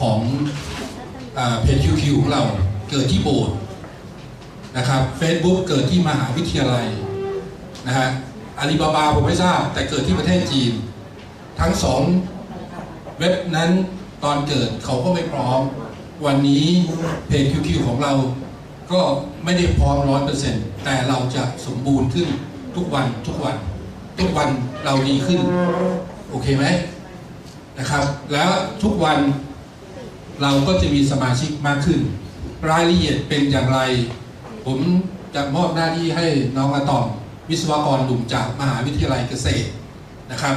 ของเพจคิวคิวของเราเกิดที่โบสถ์นะครับ Facebook เกิดที่มหาวิทยาลัยนะฮะอาลีบาบาผมไม่ทราบ แต่เกิดที่ประเทศจีน ทั้งสองเว็บนั้นตอนเกิดเขาก็ไม่พร้อม วันนี้เพจคิวคิวของเราก็ไม่ได้พร้อมร้อยเปอร์เซ็นต์แต่เราจะสมบูรณ์ขึ้นทุกวันทุกวัน ทุกวันเราดีขึ้น โอเคไหมนะครับ แล้วทุกวัน เราก็จะมีสมาชิกมากขึ้น รายละเอียดเป็นอย่างไร ผมจะมอบหน้าที่ให้น้องอะตอม วิศวกรหนุ่มจากมหาวิทยาลัยเกษตรนะครับ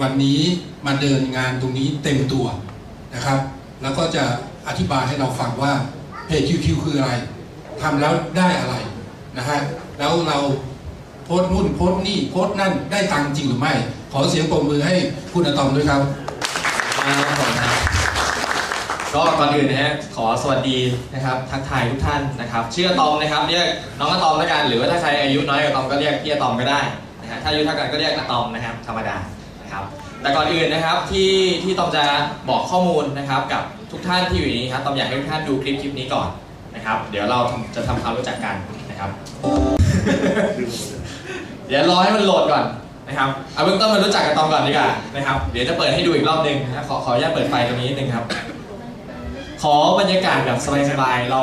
วันนี้มาเดินงานตรงนี้เต็มตัวนะครับ แล้วก็จะอธิบายให้เราฟังว่าเพจ QQ คืออะไรทำแล้วได้อะไรนะฮะแล้วเราโพสต์นู่นโพสต์นี่โพสต์นั่นได้ตังจริงหรือไม่ ขอเสียงปรบมือให้คุณอะตอมด้วยครับครับผมครับ ก็ก่อนอื่นนะฮะขอสวัสดีนะครับทักทายทุกท่านนะครับชื่ออะตอมนะครับเรียกน้องอะตอมแล้วกันหรือว่าถ้าใครอายุน้อยกว่าอะตอมก็เรียกพี่อะตอมก็ได้นะฮะถ้าอายุเท่ากันก็เรียกอะตอมนะครับธรรมดานะครับแต่ก่อนอื่นนะครับที่ที่ตอมจะบอกข้อมูลนะครับกับทุกท่านที่อยู่นี้ครับตอมอยากให้ทุกท่านดูคลิปคลิปนี้ก่อนนะครับ เดี๋ยวเราจะทำความรู้จักกันนะครับเดี๋ยวรอให้มันโหลดก่อนนะครับเอาเบื้องต้นมารู้จักกับตอมก่อนดีกว่านะครับเดี๋ยวจะเปิดให้ดูอีกรอบหนึ่งนะขอขออนุญาตเปิดไฟตรงนี้นิดนึงครับ ขอบรรยากาศแบบสบายๆเรา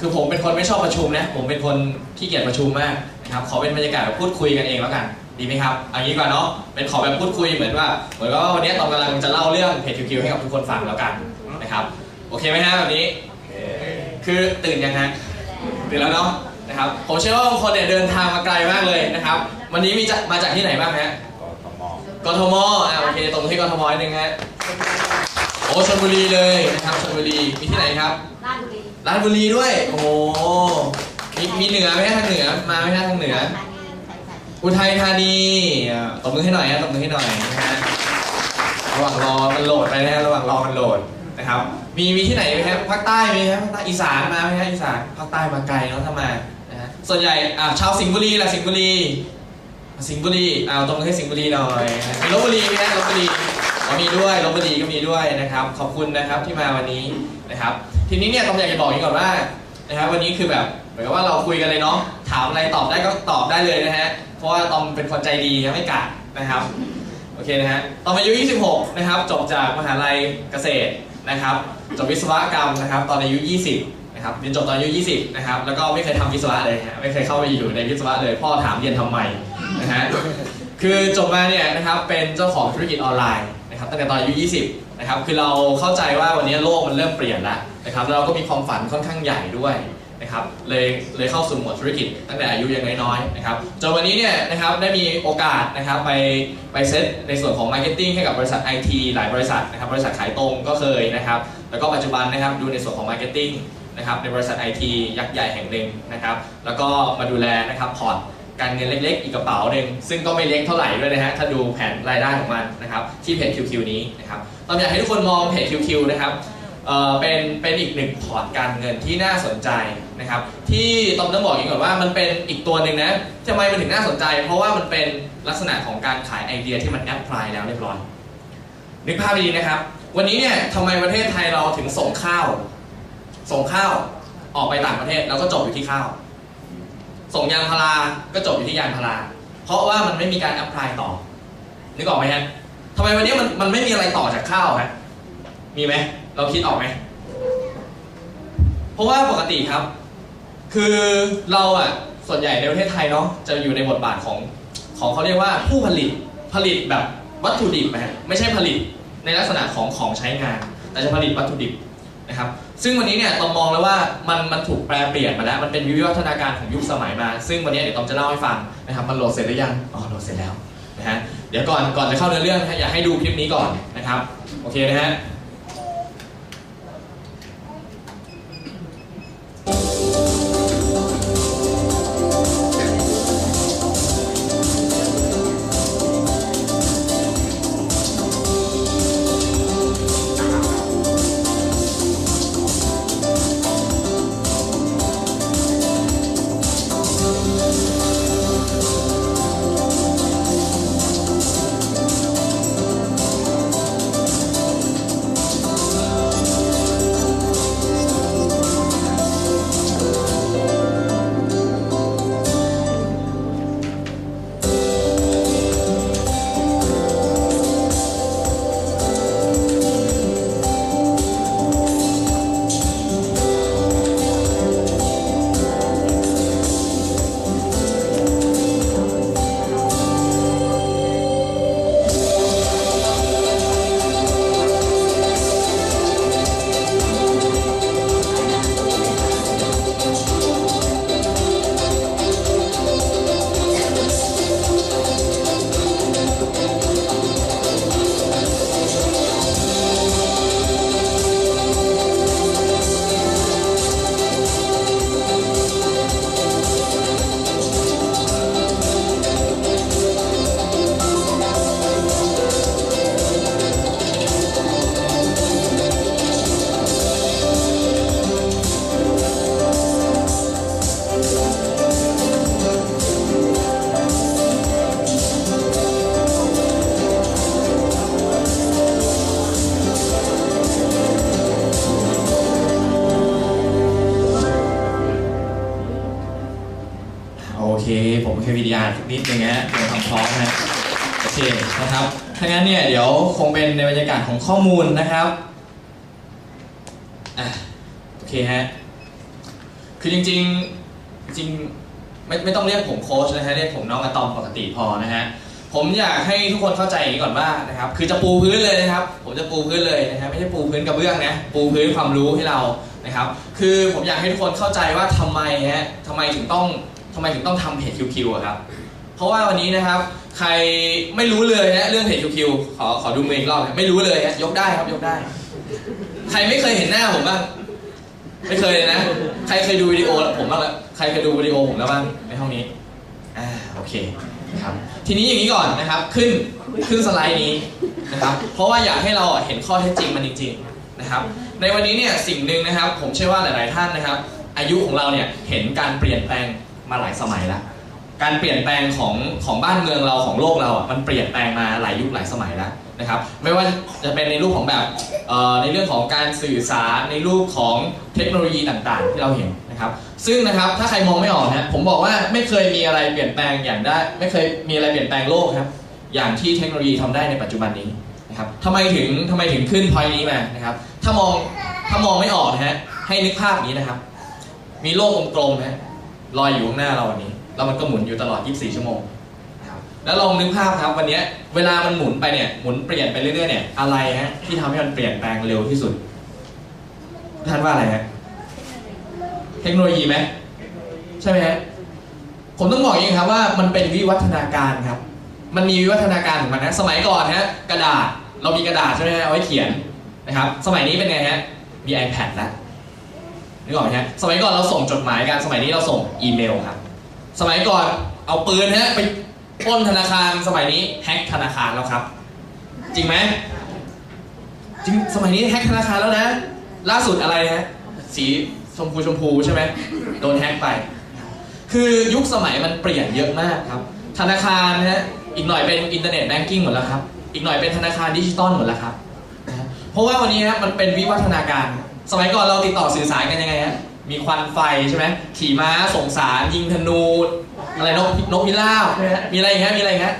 คือผมเป็นคนไม่ชอบประชุมนะ ผมเป็นคนขี้เกียจประชุมมากนะครับขอเป็นบรรยากาศแบบพูดคุยกันเองแล้วกัน ดีไหมครับเอางี้ก่อนเนาะเป็นขอแบบพูดคุยเหมือนว่าเหมือนว่าวันนี้ตอมกำลังจะเล่าเรื่องเพจคิวให้กับทุกคนฟังแล้วกันนะครับโอเคไหมฮะแบบนี้คือตื่นยังฮะตื่นแล้วเนาะนะครับผมเชื่อว่าบางคนเนี่ยเดินทางมาไกลมากเลยนะครับ วันนี้มีมาจากที่ไหนบ้างฮะกทมอ่าโอเคตรงที่กทมนิดนึงฮะ อ้ชลบุรีเลยนะครับชลบุรีมีที่ไหนครับราชบุรีราชบุรีด้วย โอ้โหมีมีเหนือไหมฮะทางเหนือมาไหมฮะทางเหนือธานีใส่ใส่อุทัยธานีอ่าตบมือให้หน่อยฮะตบมือให้หน่อยนะฮะระหว่างรอมันโหลดไปนะฮะระหว่างรอมันโหลดนะครับ มีมีที่ไหนไหมครับภาคใต้ไหมครับภาคใต้อีสานมาไหมฮะอีสานภาคใต้มาไกลเนาะถ้ามานะฮะส่วนใหญ่อ่าชาวสิงห์บุรีแหละสิงห์บุรีสิงห์บุรีเอาตรงมือให้สิงห์บุรีหน่อยนะมีลบบุรีไหมฮะลบบุรี ก็มีด้วยลบบุรีก็มีด้วยนะครับ ขอบคุณนะครับที่มาวันนี้นะครับ ทีนี้เนี่ยต้องอยากจะบอกอย่างนี้ก่อนว่านะครับวันนี้คือแบบเหมือนกับว่าเราคุยกันเลยเนาะถามอะไรตอบได้ก็ตอบได้เลยนะฮะเพราะว่าตอมเป็นคนใจดีนะไม่กัดนะครับโอเคนะฮะตอมอายุ 26 นะครับ จบจากมหาลัยเกษตรนะครับ จบวิศวกรรมนะครับ ตอนอายุ 20 นะครับเรียนจบตอนอายุ 20 นะครับ แล้วก็ไม่เคยทำวิศวะเลยฮะไม่เคยเข้าไปอยู่ในวิศวะเลย พ่อถามเรียนทำไมนะฮะคือจบมาเนี่ยนะครับเป็นเจ้าของธุรกิจออนไลน์ นะครับตั้งแต่ตอนอายุ20นะครับคือเราเข้าใจว่าวันนี้โลกมันเริ่มเปลี่ยนแล้วนะครับแล้วเราก็มีความฝันค่อนข้างใหญ่ด้วยนะครับเลยเลยเข้าสู่หมวดธุรกิจตั้งแต่อายุยังน้อยๆนะครับจนวันนี้เนี่ยนะครับได้มีโอกาสนะครับไปไปเซตในส่วนของ marketing ให้กับบริษัทไอทีหลายบริษัทนะครับบริษัทขายตรงก็เคยนะครับแล้วก็ปัจจุบันนะครับดูในส่วนของ marketing นะครับในบริษัทไอทียักษ์ใหญ่แห่งหนึ่งนะครับแล้วก็มาดูแลนะครับ port การเงินเล็กๆ อีกกระเป๋าหนึ่งซึ่งก็ไม่เล็กเท่าไหร่ด้วยนะฮะถ้าดูแผนรายได้ของมันนะครับที่เพจ QQ นี้นะครับต้องอยากให้ทุกคนมองเพจ QQ นะครับเอ่อเป็นเป็นอีกหนึ่ง port การเงินที่น่าสนใจนะครับที่ต้องต้องบอกอย่างก่อนว่ามันเป็นอีกตัวหนึ่งนะทำไมมันถึงน่าสนใจ เพราะว่ามันเป็นลักษณะของการขายไอเดียที่มัน apply แล้วเรียบร้อยนึกภาพดีนะครับ วันนี้เนี่ยทำไมประเทศไทยเราถึงส่งข้าว ส่งข้าวออกไปต่างประเทศแล้วก็จบอยู่ที่ข้าว ส่งยางพาราก็จบอยู่ที่ยางพารา เพราะว่ามันไม่มีการ apply ต่อ นึกออกไหมฮะทำไมวันนี้มันมันไม่มีอะไรต่อจากข้าวฮะมีไหมเราคิดออกไหมเพราะว่าปกติครับ คือเราอะส่วนใหญ่ในประเทศไทยเนาะจะอยู่ในบทบาทของของเขาเรียกว่าผู้ผลิตผลิตแบบวัตถุดิบนะฮะไม่ใช่ผลิตในลักษณะของของใช้งาน แต่จะผลิตวัตถุดิบนะครับ ซึ่งวันนี้เนี่ยตอมมองแล้วว่ามันมันถูกแปลเปลี่ยนมาแล้ว มันเป็นวิวัฒนาการของยุคสมัยมา ซึ่งวันนี้เดี๋ยวตอมจะเล่าให้ฟังนะครับ มันโหลดเสร็จหรือยัง อ๋อ โหลดเสร็จแล้วนะฮะ เดี๋ยวก่อนก่อนจะเข้าเนื้อเรื่องนะฮะอยากให้ดูคลิปนี้ก่อนนะครับ โอเคนะฮะ งเป็นในบรรยากาศของข้อมูลนะครับอะโอเคฮะคือจริงๆจริงไม่ไม่ต้องเรียกผมโค้ชนะฮะเรียกผมน้องอะตอมปกติพอนะฮะผมอยากให้ทุกคนเข้าใจอย่างนี้ก่อนว่านะครับ คือจะปูพื้นเลยนะครับ ผมจะปูพื้นเลยนะครับไม่ใช่ปูพื้นกระเบื้องนะปูพื้นความรู้ให้เรานะครับ คือผมอยากให้ทุกคนเข้าใจว่าทำไมฮะทำไมถึงต้องทำไมถึงต้องทำเพจคิวๆครับ เพราะว่าวันนี้นะครับ ใครไม่รู้เลยฮะเรื่องเพจคิวขอขอดูมืออีกรอบนะไม่รู้เลยฮะยกได้ครับยกได้ ใครไม่เคยเห็นหน้าผมบ้างไม่เคยเลยนะ ใครเคยดูวิดีโอผมบ้างละใครเคยดูวิดีโอผมแล้วบ้างในห้องนี้อ่าโอเคครับทีนี้อย่างนี้ก่อนนะครับขึ้นขึ้นสไลด์นี้นะครับเพราะว่าอยากให้เราเห็นข้อเท็จจริงมันจริงๆนะครับในวันนี้เนี่ยสิ่งหนึ่งนะครับ ผมเชื่อว่าหลาย ๆ ท่านนะครับ อายุของเราเนี่ยเห็นการเปลี่ยนแปลงมาหลายสมัยแล้ว การเปลี่ยนแปลงของของบ้านเมืองเราของโลกเราอะมันเปลี่ยนแปลงมาหลายยุคหลายสมัยแล้วนะครับ ไม่ว่าจะเป็นในรูปของแบบในเรื่องของการสื่อสารในรูปของเทคโนโลยีต่างๆ ที่เราเห็นนะครับ ซึ่งนะครับถ้าใครมองไม่ออกนะผมบอกว่าไม่เคยมีอะไรเปลี่ยนแปลงอย่างได้ไม่เคยมีอะไรเปลี่ยนแปลงโลกครับ อย่างที่เทคโนโลยีทำได้ในปัจจุบันนี้นะครับทำไมถึงทำไมถึงขึ้นพอยนี้มานะครับ ถ้ามองถ้ามองไม่ออกนะฮะให้นึกภาพนี้นะครับ มีโลกกลมๆนะฮะลอยอยู่ข้างหน้าเราวันนี้ แล้วมันก็หมุนอยู่ตลอด 24 ชั่วโมงนะครับแล้วลองนึกภาพครับวันนี้เวลามันหมุนไปเนี่ยหมุนเปลี่ยนไปเรื่อยๆเนี่ยอะไรฮะที่ทำให้มันเปลี่ยนแปลงเร็วที่สุดท่านว่าอะไรฮะเทคโนโลยีไหมใช่ไหมฮะผมต้องบอกอย่างนี้ครับว่ามันเป็นวิวัฒนาการครับ มันมีวิวัฒนาการของมันนะสมัยก่อนฮะกระดาษเรามีกระดาษใช่ไหมฮะเอาไว้เขียนนะครับ สมัยนี้เป็นไงฮะมี iPad แล้วนึกออกไหมฮะสมัยก่อนเราส่งจดหมายกันสมัยนี้เราส่งอีเมลครับ สมัยก่อนเอาปืนฮะไปปล้นธนาคารสมัยนี้แฮ็กธนาคารแล้วครับ จริงไหมจริงสมัยนี้แฮ็กธนาคารแล้วนะ ล่าสุดอะไรฮะสีชมพูชมพูใช่ไหมโดนแฮ็กไป คือยุคสมัยมันเปลี่ยนเยอะมากครับ ธนาคารนะฮะอีกหน่อยเป็น internet banking หมดแล้วครับ อีกหน่อยเป็นธนาคารดิจิตอลหมดแล้วครับ เพราะว่าวันนี้ฮะมันเป็นวิวัฒนาการ สมัยก่อนเราติดต่อสื่อสารกันยังไงฮะ มีควันไฟใช่ไหมขี่ม้าส่งสารยิงธนูอะไรนกนกพิราบใช่ไหมมีอะไรอย่างเงี้ยมีอะไรอย่างเงี้ย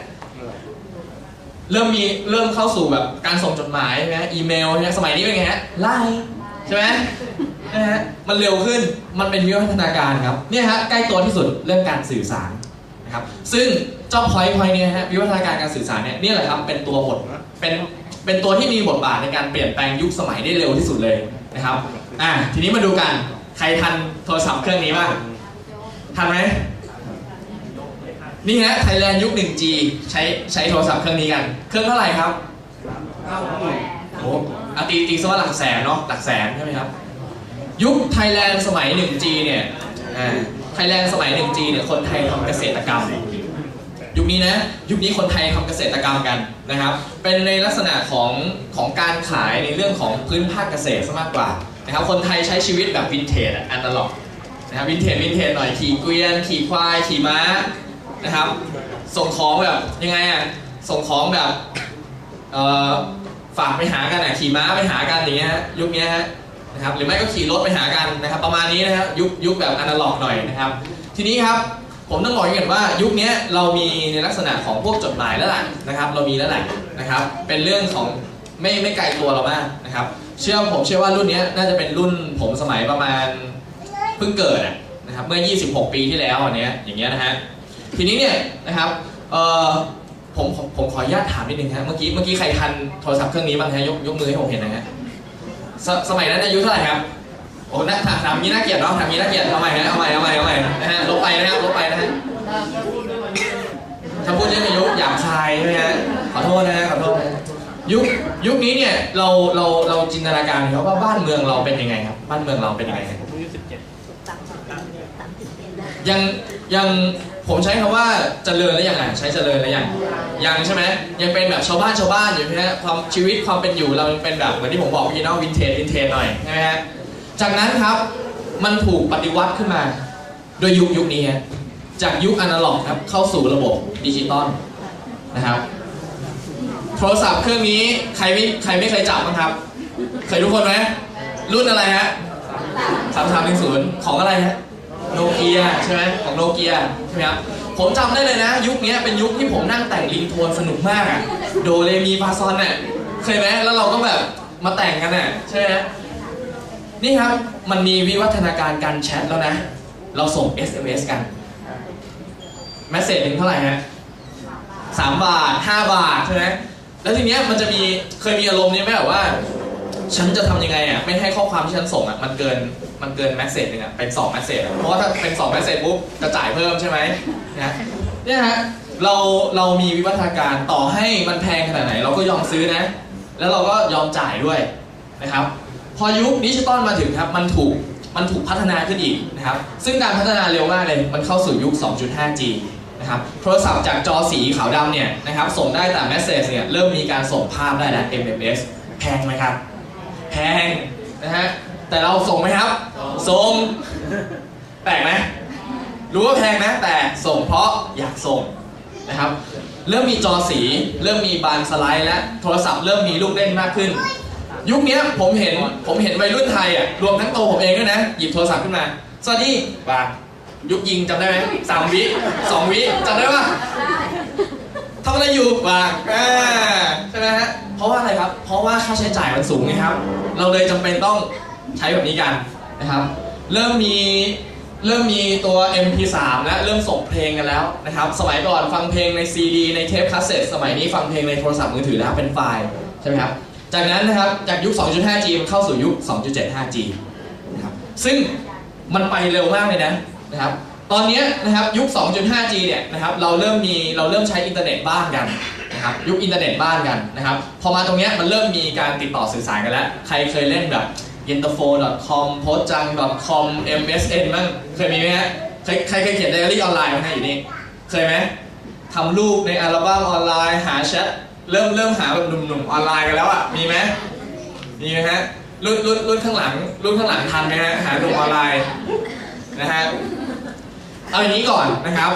เริ่มมีเริ่มเข้าสู่แบบการส่งจดหมายใช่ไหมอีเมลใช่ไหมสมัยนี้เป็นไงฮะไลน์ใช่ไหมนะฮะมันเร็วขึ้นมันเป็นวิวัฒนาการครับเนี่ยฮะใกล้ตัวที่สุดเรื่องการสื่อสารนะครับซึ่งเจ้า point point เนี่ยฮะวิวัฒนาการการสื่อสารเนี่ยนี่แหละครับเป็นตัวบทเป็นเป็นตัวที่มีบทบาทในการเปลี่ยนแปลงยุคสมัยได้เร็วที่สุดเลยนะครับอะทีนี้มาดูกัน ทันโทรศัพท์เครื่องนี้บ้างทันไหมนี่ฮะไทยแลนด์ยุค 1G ใช้ใช้โทรศัพท์เครื่องนี้กัน เครื่องเท่าไหร่ครับโอ้อาตีตีซะว่าหลักแสนเนาะหลักแสนใช่ไหมครับ ยุคไทยแลนด์สมัย 1G เนี่ยไทยแลนด์สมัย 1G เนี่ยคนไทยทำเกษตรกรรม ยุคนี้นะยุคนี้คนไทยทำเกษตรกรรมกันนะครับ เป็นในลักษณะของของการขายในเรื่องของพื้นภาคเกษตรซะมากกว่า นะครับคนไทยใช้ชีวิตแบบวินเทจอะอนาล็อกนะครับวินเทจวินเทจหน่อยขี่เกวียนขี่ควายขี่ม้านะครับ ส่งของแบบยังไงอะส่งของแบบเอ่อฝากไปหากันอะขี่ม้าไปหากันอย่างเงี้ยฮะยุคนี้ฮะนะครับหรือไม่ก็ขี่รถไปหากันนะครับ ประมาณนี้นะครับยุคยุคแบบอนาล็อกหน่อยนะครับ ทีนี้ครับผมต้องบอกก่อนว่ายุคนี้เรามีในลักษณะของพวกจดหมายแล้วแหละนะครับ เรามีแล้วแหละนะครับ เป็นเรื่องของไม่ไม่ไกลตัวเรามากนะครับ เชื่อผมเชื่อว่ารุ่นนี้น่าจะเป็นรุ่นผมสมัยประมาณเพิ่งเกิดอะนะครับเมื่อ 26 ปีที่แล้วอันเนี้ยอย่างเงี้ยนะฮะทีนี้เนี่ยนะครับเอ่อผมผมผมขออนุญาตถามนิดนึงฮะเมื่อกี้เมื่อกี้ใครทันโทรศัพท์เครื่องนี้บ้างฮะยกยกมือให้ผมเห็นหนะฮะสสมัยนั้นอายุเท่าไหร่ครับโอ้น่าถามถามมีน่าเกลียดเนาะถามมีน่าเกลียดเอาใหม่นะเอาใหม่เอาใหม่เอาใหม่นะฮะลบไปนะครับลบไปนะฮะถ้าพูดเรื่องอายุหยาบคายใช่ไหมฮะขอโทษนะฮะขอโทษนะ ยุคยุคนี้เนี่ยเราเราเราจินตนาการครับว่าบ้านเมืองเราเป็นยังไงครับ บ้านเมืองเราเป็นยังไงครับยังยังผมใช้คำว่าเจริญแล้วยังไงใช้เจริญแล้วยังยังใช่ไหมยังเป็นแบบชาวบ้านชาวบ้านอยู่ใช่ไหมฮะความชีวิตความเป็นอยู่เรายังเป็นแบบเหมือนที่ผมบอกเมื่อกี้เนาะวินเทจวินเทจหน่อยใช่ไหมฮะจากนั้นครับมันถูกปฏิวัติขึ้นมาโดยยุคยุคนี้ฮะจากยุคอนาล็อกครับเข้าสู่ระบบดิจิตอลนะครับโทรศัพท์เครื่องนี้ใครไม่ใครไม่เคยจับบ้างครับ เคยทุกคนไหมรุ่นอะไรฮะสามสามหนึ่งศูนย์ของอะไรฮะโนเกียใช่ไหมของโนเกียใช่ไหมครับผมจำได้เลยนะ ยุคนี้เป็นยุคที่ผมนั่งแต่งลิงโทนสนุกมากอะโดเรมีฟาซอนอะเคยไหมแล้วเราก็แบบมาแต่งกันอะใช่ไหมนี่ครับมันมีวิวัฒนาการการแชทแล้วนะ เราส่ง SMS กันแมสเซจหนึ่งเท่าไหร่ฮะสามบาทห้าบาทใช่ไหม แล้วทีเนี้ยมันจะมีเคยมีอารมณ์นี้ไหมแบบว่า ฉันจะทำยังไงอะไม่ให้ข้อความที่ฉันส่งอะมันเกินมันเกิน message หนึ่งอะเป็น2 message เพราะว่าถ้าเป็น2 message ปุ๊บจะจ่ายเพิ่มใช่ไหมนะเนี่ยฮะเราเรามีวิวัฒนาการต่อให้มันแพงขนาดไหน เราก็ยอมซื้อนะ แล้วเราก็ยอมจ่ายด้วยนะครับ พอยุคดิจิตอลมาถึงครับมันถูกมันถูกพัฒนาขึ้นอีกนะครับ ซึ่งการพัฒนาเร็วมากเลย มันเข้าสู่ยุค 2.5G นะครับโทรศัพท์จากจอสีขาวดำเนี่ยนะครับส่งได้แต่แมสเซจเนี่ยเริ่มมีการส่งภาพได้แล้ว MMS แพงไหมครับแพงนะฮะแต่เราส่งไหมครับ ส่งแปลกไหมรู้ว่าแพงนะแต่ส่งเพราะอยากส่งนะครับ เริ่มมีจอสี เริ่มมีบานสไลด์และโทรศัพท์เริ่มมีลูกเล่นมากขึ้น ยุคเนี้ยผมเห็นผมเห็นวัยรุ่นไทยอะรวมทั้งตัวผมเองด้วยนะ หยิบโทรศัพท์ขึ้นมา สวัสดีบาง ยุคยิงจำได้ไหมสามวิสองวิจำได้ปะทำอะไรอยู่บางอ่าใช่ไหมฮะเพราะว่าอะไรครับ เพราะว่าค่าใช้จ่ายมันสูงไงครับ เราเลยจำเป็นต้องใช้แบบนี้กันนะครับ เริ่มมีเริ่มมีตัว MP3 และเริ่มส่งเพลงกันแล้วนะครับ สมัยก่อนฟังเพลงใน CD ในเทปคาสเซ็ตสมัยนี้ฟังเพลงในโทรศัพท์มือถือแล้วเป็นไฟล์ใช่ไหมครับจากนั้นนะครับจากยุค 2.5G มันเข้าสู่ยุค 2.75G นะครับซึ่งมันไปเร็วมากเลยนะ นะครับตอนนี้นะครับยุค 2.5G เนี่ยนะครับเราเริ่มมีเราเริ่มใช้อินเทอร์เน็ตบ้านกันนะครับยุคอินเทอร์เน็ตบ้านกันนะครับพอมาตรงนี้มันเริ่มมีการติดต่อสื่อสารกันแล้ว ใครเคยเล่นแบบ y e n t o f o com p o s t a n g com msn มั้งเคยมีไหมฮะใครใครเคยเขียนไดอารี่ออนไลน์มั้งฮะอยู่นี่เคยไหมทำรูปในอัลบั้มออนไลน์หาแชทเริ่มเริ่มหาแบบหนุ่มๆออนไลน์กันแล้วอะมีไหมมีไหมฮะรุ่นรุ่นรุ่นข้างหลังรุ่นข้างหลังทันไหมฮะหาหนุ่มออนไลน์นะฮะ เอาอย่างนี้ก่อนนะครับ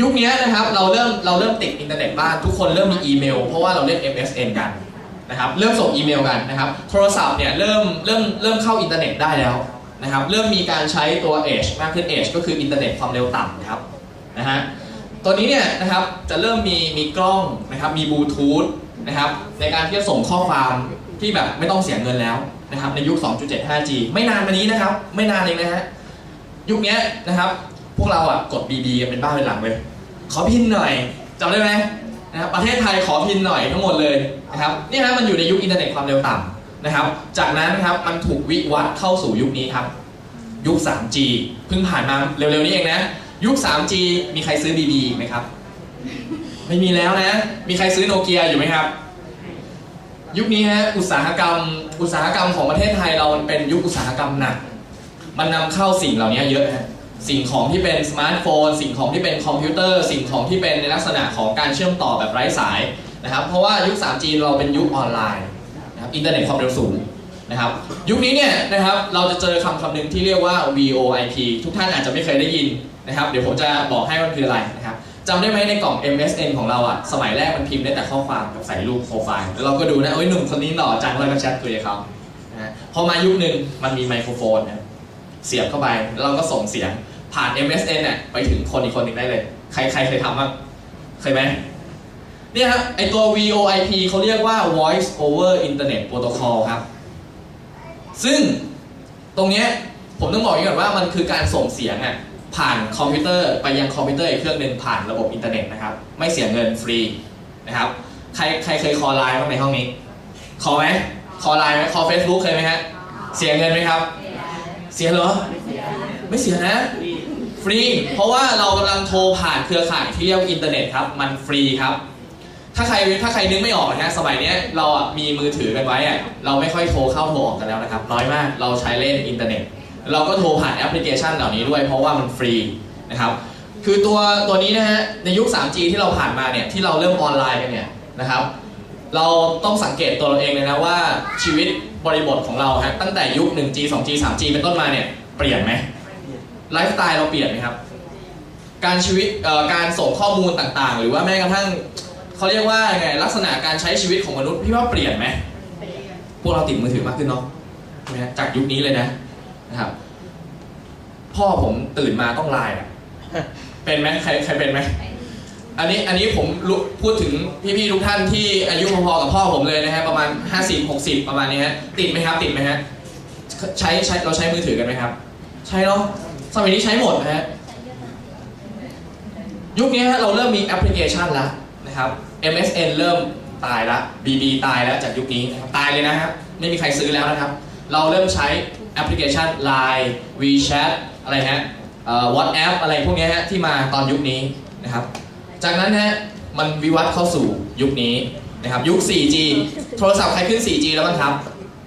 ยุคนี้นะครับเราเริ่มเราเริ่มติดอินเทอร์เน็ตบ้านทุกคนเริ่มมีอีเมล เพราะว่าเราเล่น MSN กันนะครับเริ่มส่งอีเมลกันนะครับโทรศัพท์เนี่ยเริ่มเริ่มเริ่มเข้าอินเทอร์เน็ตได้แล้วนะครับเริ่มมีการใช้ตัว Edge มากขึ้น Edge ก็คืออินเทอร์เน็ตความเร็วต่ำนะครับนะฮะตัวนี้เนี่ยนะครับจะเริ่มมีมีกล้องนะครับมีบลูทูธนะครับในการที่จะส่งข้อความที่แบบไม่ต้องเสียเงินแล้วนะครับในยุค 2.75G ไม่นานมานี้นะครับ ไม่นานเองนะฮะ ยุคนี้นะครับ พวกเราอะกด BB กันเป็นบ้าเป็นหลังเลย ขอ PIN หน่อยจำได้ไหมนะครับประเทศไทยขอ PIN หน่อยทั้งหมดเลยนะครับนี่นะมันอยู่ในยุคอินเทอร์เน็ตความเร็วต่ำนะครับ จากนั้นนะครับมันถูกวิวัฒน์เข้าสู่ยุคนี้ครับ ยุค 3G เพิ่งผ่านมาเร็วๆนี้เองนะ ยุค 3G มีใครซื้อ BB อีกไหมครับ ไม่มีแล้วนะ มีใครซื้อโนเกียอยู่ไหมครับ ยุคนี้ฮะอุตสาหกรรมอุตสาหกรรมของประเทศไทยเรามันเป็นยุคอุตสาหกรรมหนัก มันนำเข้าสิ่งเหล่านี้เยอะนะสิ่งของที่เป็นสมาร์ทโฟน สิ่งของที่เป็นคอมพิวเตอร์ สิ่งของที่เป็นในลักษณะของการเชื่อมต่อแบบไร้สายนะครับเพราะว่ายุค 3G เราเป็นยุคออนไลน์นะครับอินเทอร์เน็ตความเร็วสูงนะครับยุคนี้เนี่ยนะครับเราจะเจอคำคำหนึ่งที่เรียกว่า VoIP ทุกท่านอาจจะไม่เคยได้ยินนะครับเดี๋ยวผมจะบอกให้มันคืออะไรนะครับจำได้ไหมในกล่อง MSN ของเราอะสมัยแรกมันพิมพ์ได้แต่ข้อความกับใส่รูปโปรไฟล์แล้วเราก็ดูนะโอ้ยหนุ่มคนนี้หล่อจังเลยก็แชทคุยกับเขานะฮะพอมายุคหนึ่งมันมีไมโครโฟนนะ เสียบเข้าไปแล้วเราก็ส่งเสียงผ่าน MSN เนี่ยไปถึงคนอีกคนหนึ่งได้เลย ใครใครเคยทำบ้างเคยไหมเนี่ยครับไอตัว VoIP เขาเรียกว่า Voice over Internet Protocol ครับ ซึ่งตรงเนี้ยผมต้องบอกอย่างก่อนว่ามันคือการส่งเสียงอะผ่านคอมพิวเตอร์ไปยังคอมพิวเตอร์อีกเครื่องหนึ่งผ่านระบบอินเทอร์เน็ตนะครับ ไม่เสียเงินฟรีนะครับ ใครใครเคย call LINE บ้างในห้องนี้ call ไหม call LINE ไหม call Facebook เคยไหมฮะเสียเงินไหมครับ เสียเหรอ ไม่เสียนะ ฟรี เพราะว่าเรากำลังโทรผ่านเครือข่ายที่เรียกว่าอินเทอร์เน็ตครับ มันฟรีครับ ถ้าใครถ้าใครนึกไม่ออกนะสมัยนี้เราอะมีมือถือกันไว้อะเราไม่ค่อยโทรเข้าโทรออกกันแล้วนะครับ น้อยมาก เราใช้เล่นอินเทอร์เน็ต เราก็โทรผ่านแอปพลิเคชันเหล่านี้ด้วย เพราะว่ามันฟรีนะครับ คือตัวตัวนี้นะฮะ ในยุค 3G ที่เราผ่านมาเนี่ย ที่เราเริ่มออนไลน์กันเนี่ยนะครับ เราต้องสังเกตตัวเราเองเลยนะว่าชีวิต บริบทของเราฮะตั้งแต่ยุค 1G 2G 3G เป็นต้นมาเนี่ยเปลี่ยนไหมไลฟ์สไตล์เราเปลี่ยนไหมครับ การชีวิตการส่งข้อมูลต่างๆ หรือว่าแม้กระทั่งเขาเรียกว่าไงลักษณะการใช้ชีวิตของมนุษย์พี่ว่าเปลี่ยนไหมพวกเราติดมือถือมากขึ้นเนาะใช่ไหมจากยุคนี้เลยนะนะครับ พ่อผมตื่นมาต้องไลน์เป็นไหมใครใครเป็นไหม อันนี้อันนี้ผมพูดถึงพี่ๆทุกท่านที่อายุพอๆกับพ่อผมเลยนะฮะประมาณ 50 60 ประมาณนี้ฮะติดไหมครับติดไหมฮะใช้ใช้เราใช้มือถือกันไหมครับ ใช้เนาะสมัยนี้ใช้หมดนะฮะยุคนี้ฮะเราเริ่มมีแอปพลิเคชันแล้วนะครับ MSN เริ่มตายละ BB ตายแล้วจากยุคนี้นะครับตายเลยนะครับไม่มีใครซื้อแล้วนะครับ เราเริ่มใช้แอปพลิเคชัน Line WeChat อะไรฮะ WhatsApp อะไรพวกนี้ฮะที่มาตอนยุคนี้นะครับ จากนั้นฮะมันวิวัฒน์เข้าสู่ยุคนี้นะครับ ยุค 4G โทรศัพท์ใครขึ้น 4G แล้วบ้างครับ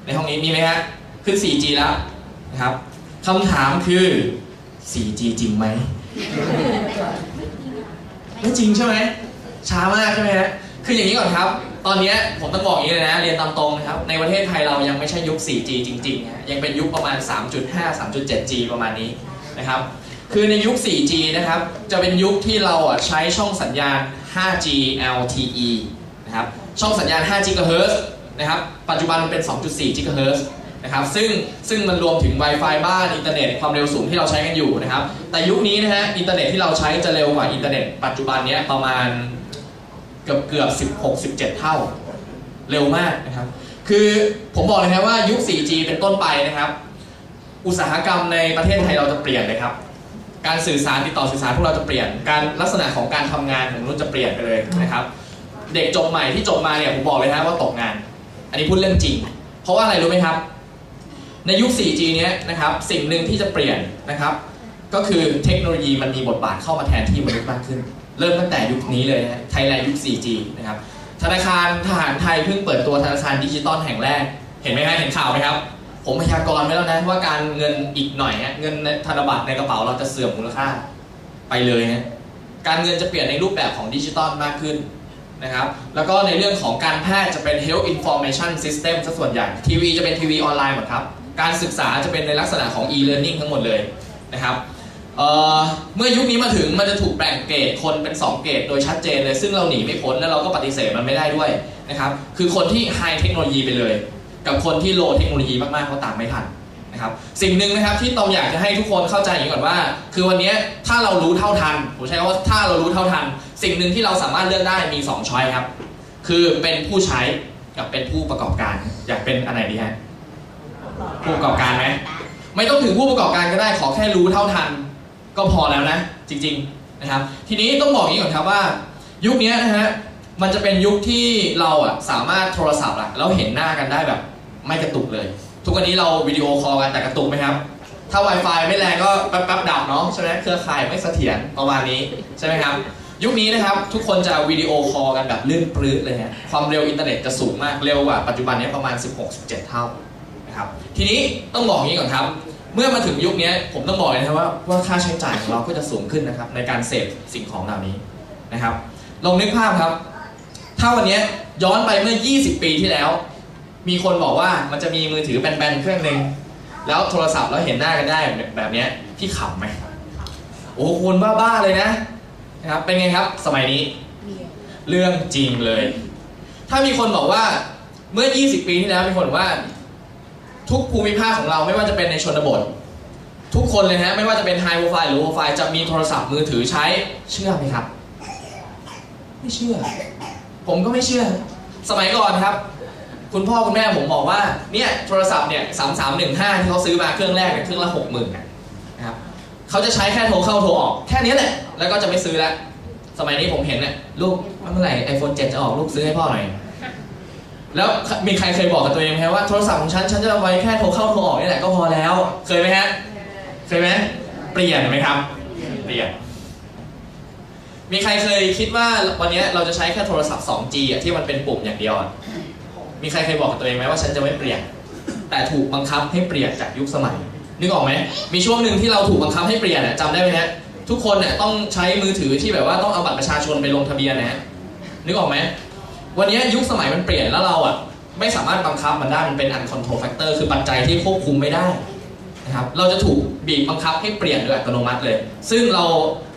ในห้องนี้มีไหมฮะขึ้น 4G แล้วนะครับคำถามคือ 4G จริงไหมไม่จริงใช่ไหมช้ามากใช่ไหมฮะคืออย่างนี้ก่อนครับ ตอนนี้ผมต้องบอกอย่างนี้เลยนะเรียนตามตรงนะครับ ในประเทศไทยเรายังไม่ใช่ยุค 4G จริงๆนะยังเป็นยุคประมาณ 3.5 3.7G ประมาณนี้นะครับ คือในยุค 4G นะครับ จะเป็นยุคที่เราอะใช้ช่องสัญญาณ 5G LTE นะครับ ช่องสัญญาณ 5 GHz นะครับ ปัจจุบันมันเป็น 2.4 GHz นะครับ ซึ่งซึ่งมันรวมถึง Wi-Fi บ้าน อินเทอร์เน็ต ความเร็วสูงที่เราใช้กันอยู่นะครับ แต่ยุคนี้นะฮะ อินเทอร์เน็ตที่เราใช้จะเร็วกว่าอินเทอร์เน็ตปัจจุบันนี้ประมาณเกือบเกือบ 16 17 เท่า เร็วมากนะครับ คือผมบอกเลยครับว่ายุค 4G เป็นต้นไปนะครับ อุตสาหกรรมในประเทศไทยเราจะเปลี่ยนเลยครับ การสื่อสารติดต่อสื่อสารพวกเราจะเปลี่ยน การลักษณะของการทำงานของมนุษย์จะเปลี่ยนไปเลยนะครับ เด็กจบใหม่ที่จบมาเนี่ยผมบอกเลยนะว่าตกงาน อันนี้พูดเรื่องจริง เพราะว่าอะไรรู้ไหมครับ ในยุค 4G เนี้ยนะครับสิ่งหนึ่งที่จะเปลี่ยนนะครับ ก็คือเทคโนโลยีมันมีบทบาทเข้ามาแทนที่มนุษย์มากขึ้น เริ่มตั้งแต่ยุคนี้เลยนะไทยแลนด์ยุค 4G นะครับธนาคารทหารไทยเพิ่งเปิดตัวธนาคารดิจิตอลแห่งแรก เห็นไหมฮะเห็นข่าวไหมครับ ผมพยากรณ์ไว้แล้วนะว่าการเงินอีกหน่อยเงินธนบัตรในกระเป๋าเราจะเสื่อมมูลค่าไปเลยฮะการเงินจะเปลี่ยนในรูปแบบของดิจิตอลมากขึ้นนะครับแล้วก็ในเรื่องของการแพทย์จะเป็น health information system ซะส่วนใหญ่ทีวีจะเป็นทีวีออนไลน์หมดครับ การศึกษาจะเป็นในลักษณะของ e-learning ทั้งหมดเลยนะครับเมื่อยุคนี้มาถึงมันจะถูกแบ่งเกรดคนเป็น 2 เกรดโดยชัดเจนเลย ซึ่งเราหนีไม่พ้น และเราก็ปฏิเสธมันไม่ได้ด้วยนะครับคือคนที่ high เทคโนโลยีไปเลย กับคนที่ low เทคโนโลยีมากๆเขาตามไม่ทันนะครับสิ่งหนึ่งนะครับที่ตองอยากจะให้ทุกคนเข้าใจอย่างนี้ก่อนว่า คือวันนี้ถ้าเรารู้เท่าทันผมใช้คำว่าถ้าเรารู้เท่าทัน สิ่งหนึ่งที่เราสามารถเลือกได้มี2ช้อยครับ คือเป็นผู้ใช้กับเป็นผู้ประกอบการ อยากเป็นอันไหนดีฮะผู้ประกอบการไหมไม่ต้องถึงผู้ประกอบการก็ได้ขอแค่รู้เท่าทัน ก็พอแล้วนะ จริง ๆนะครับ ทีนี้ต้องบอกอย่างนี้ก่อนครับว่า ยุคนี้นะฮะมันจะเป็นยุคที่เราอะสามารถโทรศัพท์อะแล้วเห็นหน้ากันได้แบบ ไม่กระตุกเลย ทุกวันนี้เราวิดีโอคอลกันแต่กระตุกไหมครับ ถ้า Wi-Fi ไม่แรงก็แป๊บๆดับเนาะใช่ไหมเครือข่ายไม่เสถียรประมาณนี้ใช่ไหมครับ ยุคนี้นะครับทุกคนจะวิดีโอคอลกันแบบลื่นปรื๊ดเลยฮะความเร็วอินเทอร์เน็ตจะสูงมากเร็วกว่าปัจจุบันนี้ประมาณ 16-17 เท่านะครับทีนี้ต้องบอกอย่างนี้ก่อนครับเมื่อมาถึงยุคนี้ผมต้องบอกเลยนะครับว่าว่าค่าใช้จ่ายของเราก็จะสูงขึ้นนะครับ ในการเสพสิ่งของเหล่านี้นะครับ ลองนึกภาพครับ ถ้าวันนี้ย้อนไปเมื่อ 20 ปีที่แล้ว มีคนบอกว่ามันจะมีมือถือแบนๆเครื่องหนึ่งแล้วโทรศัพท์แล้วเห็นหน้ากันได้แบบนี้พี่ขำไหมโอ้คุณบ้าๆเลยนะนะครับเป็นไงครับสมัยนี้ เรื่องจริงเลย ถ้ามีคนบอกว่าเมื่อ 20 ปีที่แล้วมีคนว่า ทุกภูมิภาคของเราไม่ว่าจะเป็นในชนบท ทุกคนเลยนะไม่ว่าจะเป็นไฮโปรไฟล์หรือโลไฟล์จะมีโทรศัพท์มือถือใช้เชื่อไหมครับ ไม่เชื่อ ผมก็ไม่เชื่อ สมัยก่อนครับ คุณพ่อคุณแม่ผมบอกว่าเนี่ยโทรศัพท์เนี่ยสามสามหนึ่งห้าที่เขาซื้อมาเครื่องแรกเนี่ยเครื่องละหกหมื่นนะครับเขาจะใช้แค่โทรเข้าโทรออก แค่นี้แหละ แล้วก็จะไม่ซื้อแล้ว สมัยนี้ผมเห็นเนี่ยลูกเมื่อไหร่ไอโฟนเจ็ดจะออกลูกซื้อให้พ่อหน่อยแล้วมีใครเคยบอกกับตัวเองไหมว่าโทรศัพท์ของฉันฉันจะเอาไว้แค่โทรเข้าโทรออกนี่แหละก็พอแล้ว เคยไหมฮะเคยไหมเปลี่ยนไหมครับ เปลี่ยน มีใครเคยคิดว่าวันนี้เราจะใช้แค่โทรศัพท์ 2G อะที่มันเป็นปุ่มอย่างเดียวอะ มีใครเคยบอกกับตัวเองไหมว่าฉันจะไม่เปลี่ยน แต่ถูกบังคับให้เปลี่ยนจากยุคสมัย นึกออกไหม มีช่วงหนึ่งที่เราถูกบังคับให้เปลี่ยนอะจำได้ไหมฮะ ทุกคนเนี่ยต้องใช้มือถือที่แบบว่าต้องเอาบัตรประชาชนไปลงทะเบียนนะฮะ นึกออกไหม วันนี้ยุคสมัยมันเปลี่ยนแล้วเราอะไม่สามารถบังคับมันได้ มันเป็น uncontrol factor คือปัจจัยที่ควบคุมไม่ได้นะครับเราจะถูกบีบบังคับให้เปลี่ยนโดยอัตโนมัติเลย ซึ่งเรา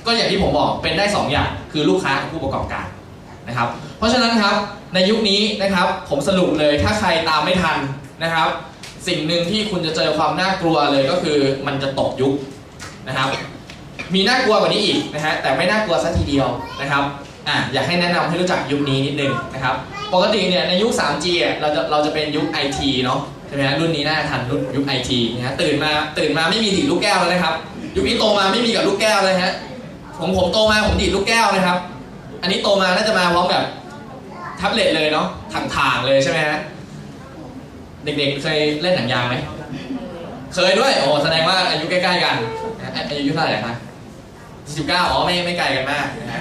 ก็อย่างที่ผมบอกเป็นได้สองอย่าง คือลูกค้ากับผู้ประกอบการนะครับ เพราะฉะนั้นครับ ในยุคนี้นะครับ ผมสรุปเลยถ้าใครตามไม่ทันนะครับ สิ่งหนึ่งที่คุณจะเจอความน่ากลัวเลยก็คือมันจะตกยุคนะครับ มีน่ากลัวกว่านี้อีกนะฮะแต่ไม่น่ากลัวสักทีเดียวนะครับอะอยากให้แนะนำให้รู้จักยุคนี้นิดนึงนะครับ ปกติเนี่ยในยุค 3G อะเราจะเราจะเป็นยุค IT เนาะใช่ไหมฮะรุ่นนี้น่าทันรุ่นยุค IT นะฮะตื่นมาตื่นมาไม่มีดีดลูกแก้วแล้วนะครับ ยุคนี้โตมาไม่มีกับลูกแก้วเลยฮะผมผมโตมาผมดีดลูกแก้วนะครับ อันนี้โตมาน่าจะมาพร้อมกับ แท็บเล็ตเลยเนาะถ่างๆเลยใช่ไหมฮะเด็กๆเคยเล่นหนังยางไหมเคยด้วย โอ้แสดงว่าอายุใกล้ๆกันอายุเท่าไหร่คะ19อ๋อไม่ไม่ไกลกันมากนะฮะ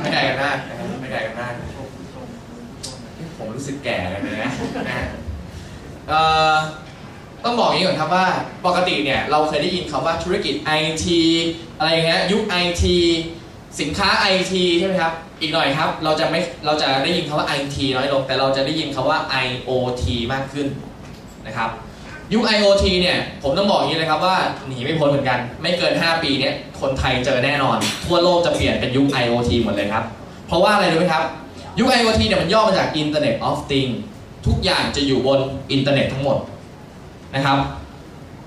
ไม่ไกลกันมากไม่ไกลกันมากผมรู้สึกแก่เลยนะนะเออต้องบอกอย่างนี้ก่อนครับว่าปกติเนี่ยเราเคยได้ยินคำว่าธุรกิจ IT อะไรอย่างเงี้ยยุค IT สินค้า IT ใช่ไหมครับ อีกหน่อยครับ เราจะไม่ เราจะได้ยินคำว่า IT น้อยลง แต่เราจะได้ยินคำว่า IoT มากขึ้นนะครับ ยุค IoT เนี่ย ผมต้องบอกอย่างนี้เลยครับว่าหนีไม่พ้นเหมือนกัน ไม่เกิน 5 ปีเนี่ยคนไทยเจอแน่นอน ทั่วโลกจะเปลี่ยนเป็นยุค IoT หมดเลยครับ เพราะว่าอะไรรู้ไหมครับ ยุค IoT เนี่ยมันย่อมาจาก Internet of Things ทุกอย่างจะอยู่บนอินเทอร์เน็ตทั้งหมดนะครับ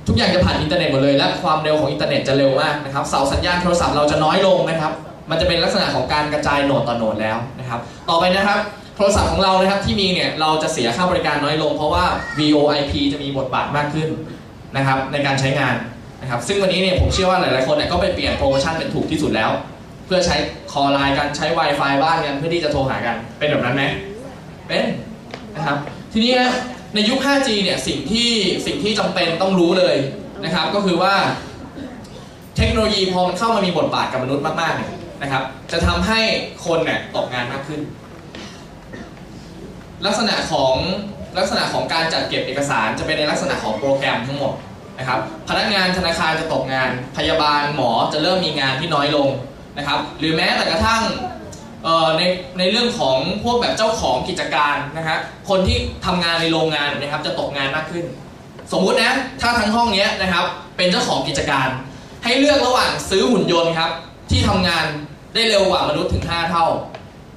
ทุกอย่างจะผ่านอินเทอร์เน็ตหมดเลย และความเร็วของอินเทอร์เน็ตจะเร็วมากนะครับเสาสัญญาณโทรศัพท์เราจะน้อยลงนะครับ มันจะเป็นลักษณะของการกระจาย node ต่อ node แล้วนะครับ ต่อไปนะครับโทรศัพท์ของเรานะครับที่มีเนี่ยเราจะเสียค่าบริการน้อยลง เพราะว่า VoIP จะมีบทบาทมากขึ้นนะครับในการใช้งานนะครับ ซึ่งวันนี้เนี่ยผมเชื่อว่าหลายๆคนเนี่ยก็ไปเปลี่ยนโปรโมชั่นเป็นถูกที่สุดแล้ว เพื่อใช้คอลไลน์กันใช้ Wi-Fi บ้านกันเพื่อที่จะโทรหากันเป็นแบบนั้นไหมเป็นนะครับทีนี้นะในยุค 5G เนี่ยสิ่งที่สิ่งที่จำเป็นต้องรู้เลยนะครับ ก็คือว่า เทคโนโลยีพอมันเข้ามามีบทบาทกับมนุษย์มากๆเนี่ย นะครับ จะทำให้คนเนี่ยตกงานมากขึ้น ลักษณะของลักษณะของการจัดเก็บเอกสารจะเป็นในลักษณะของโปรแกรมทั้งหมดนะครับพนักงานธนาคารจะตกงาน พยาบาลหมอจะเริ่มมีงานที่น้อยลงนะครับ หรือแม้แต่กระทั่งในในเรื่องของพวกแบบเจ้าของกิจการนะฮะคนที่ทำงานในโรงงานนะครับจะตกงานมากขึ้น สมมุตินะถ้าทั้งห้องนี้นะครับเป็นเจ้าของกิจการ ให้เลือกระหว่างซื้อหุ่นยนต์ครับที่ทำงาน ได้เร็วกว่ามนุษย์ถึง 5 เท่า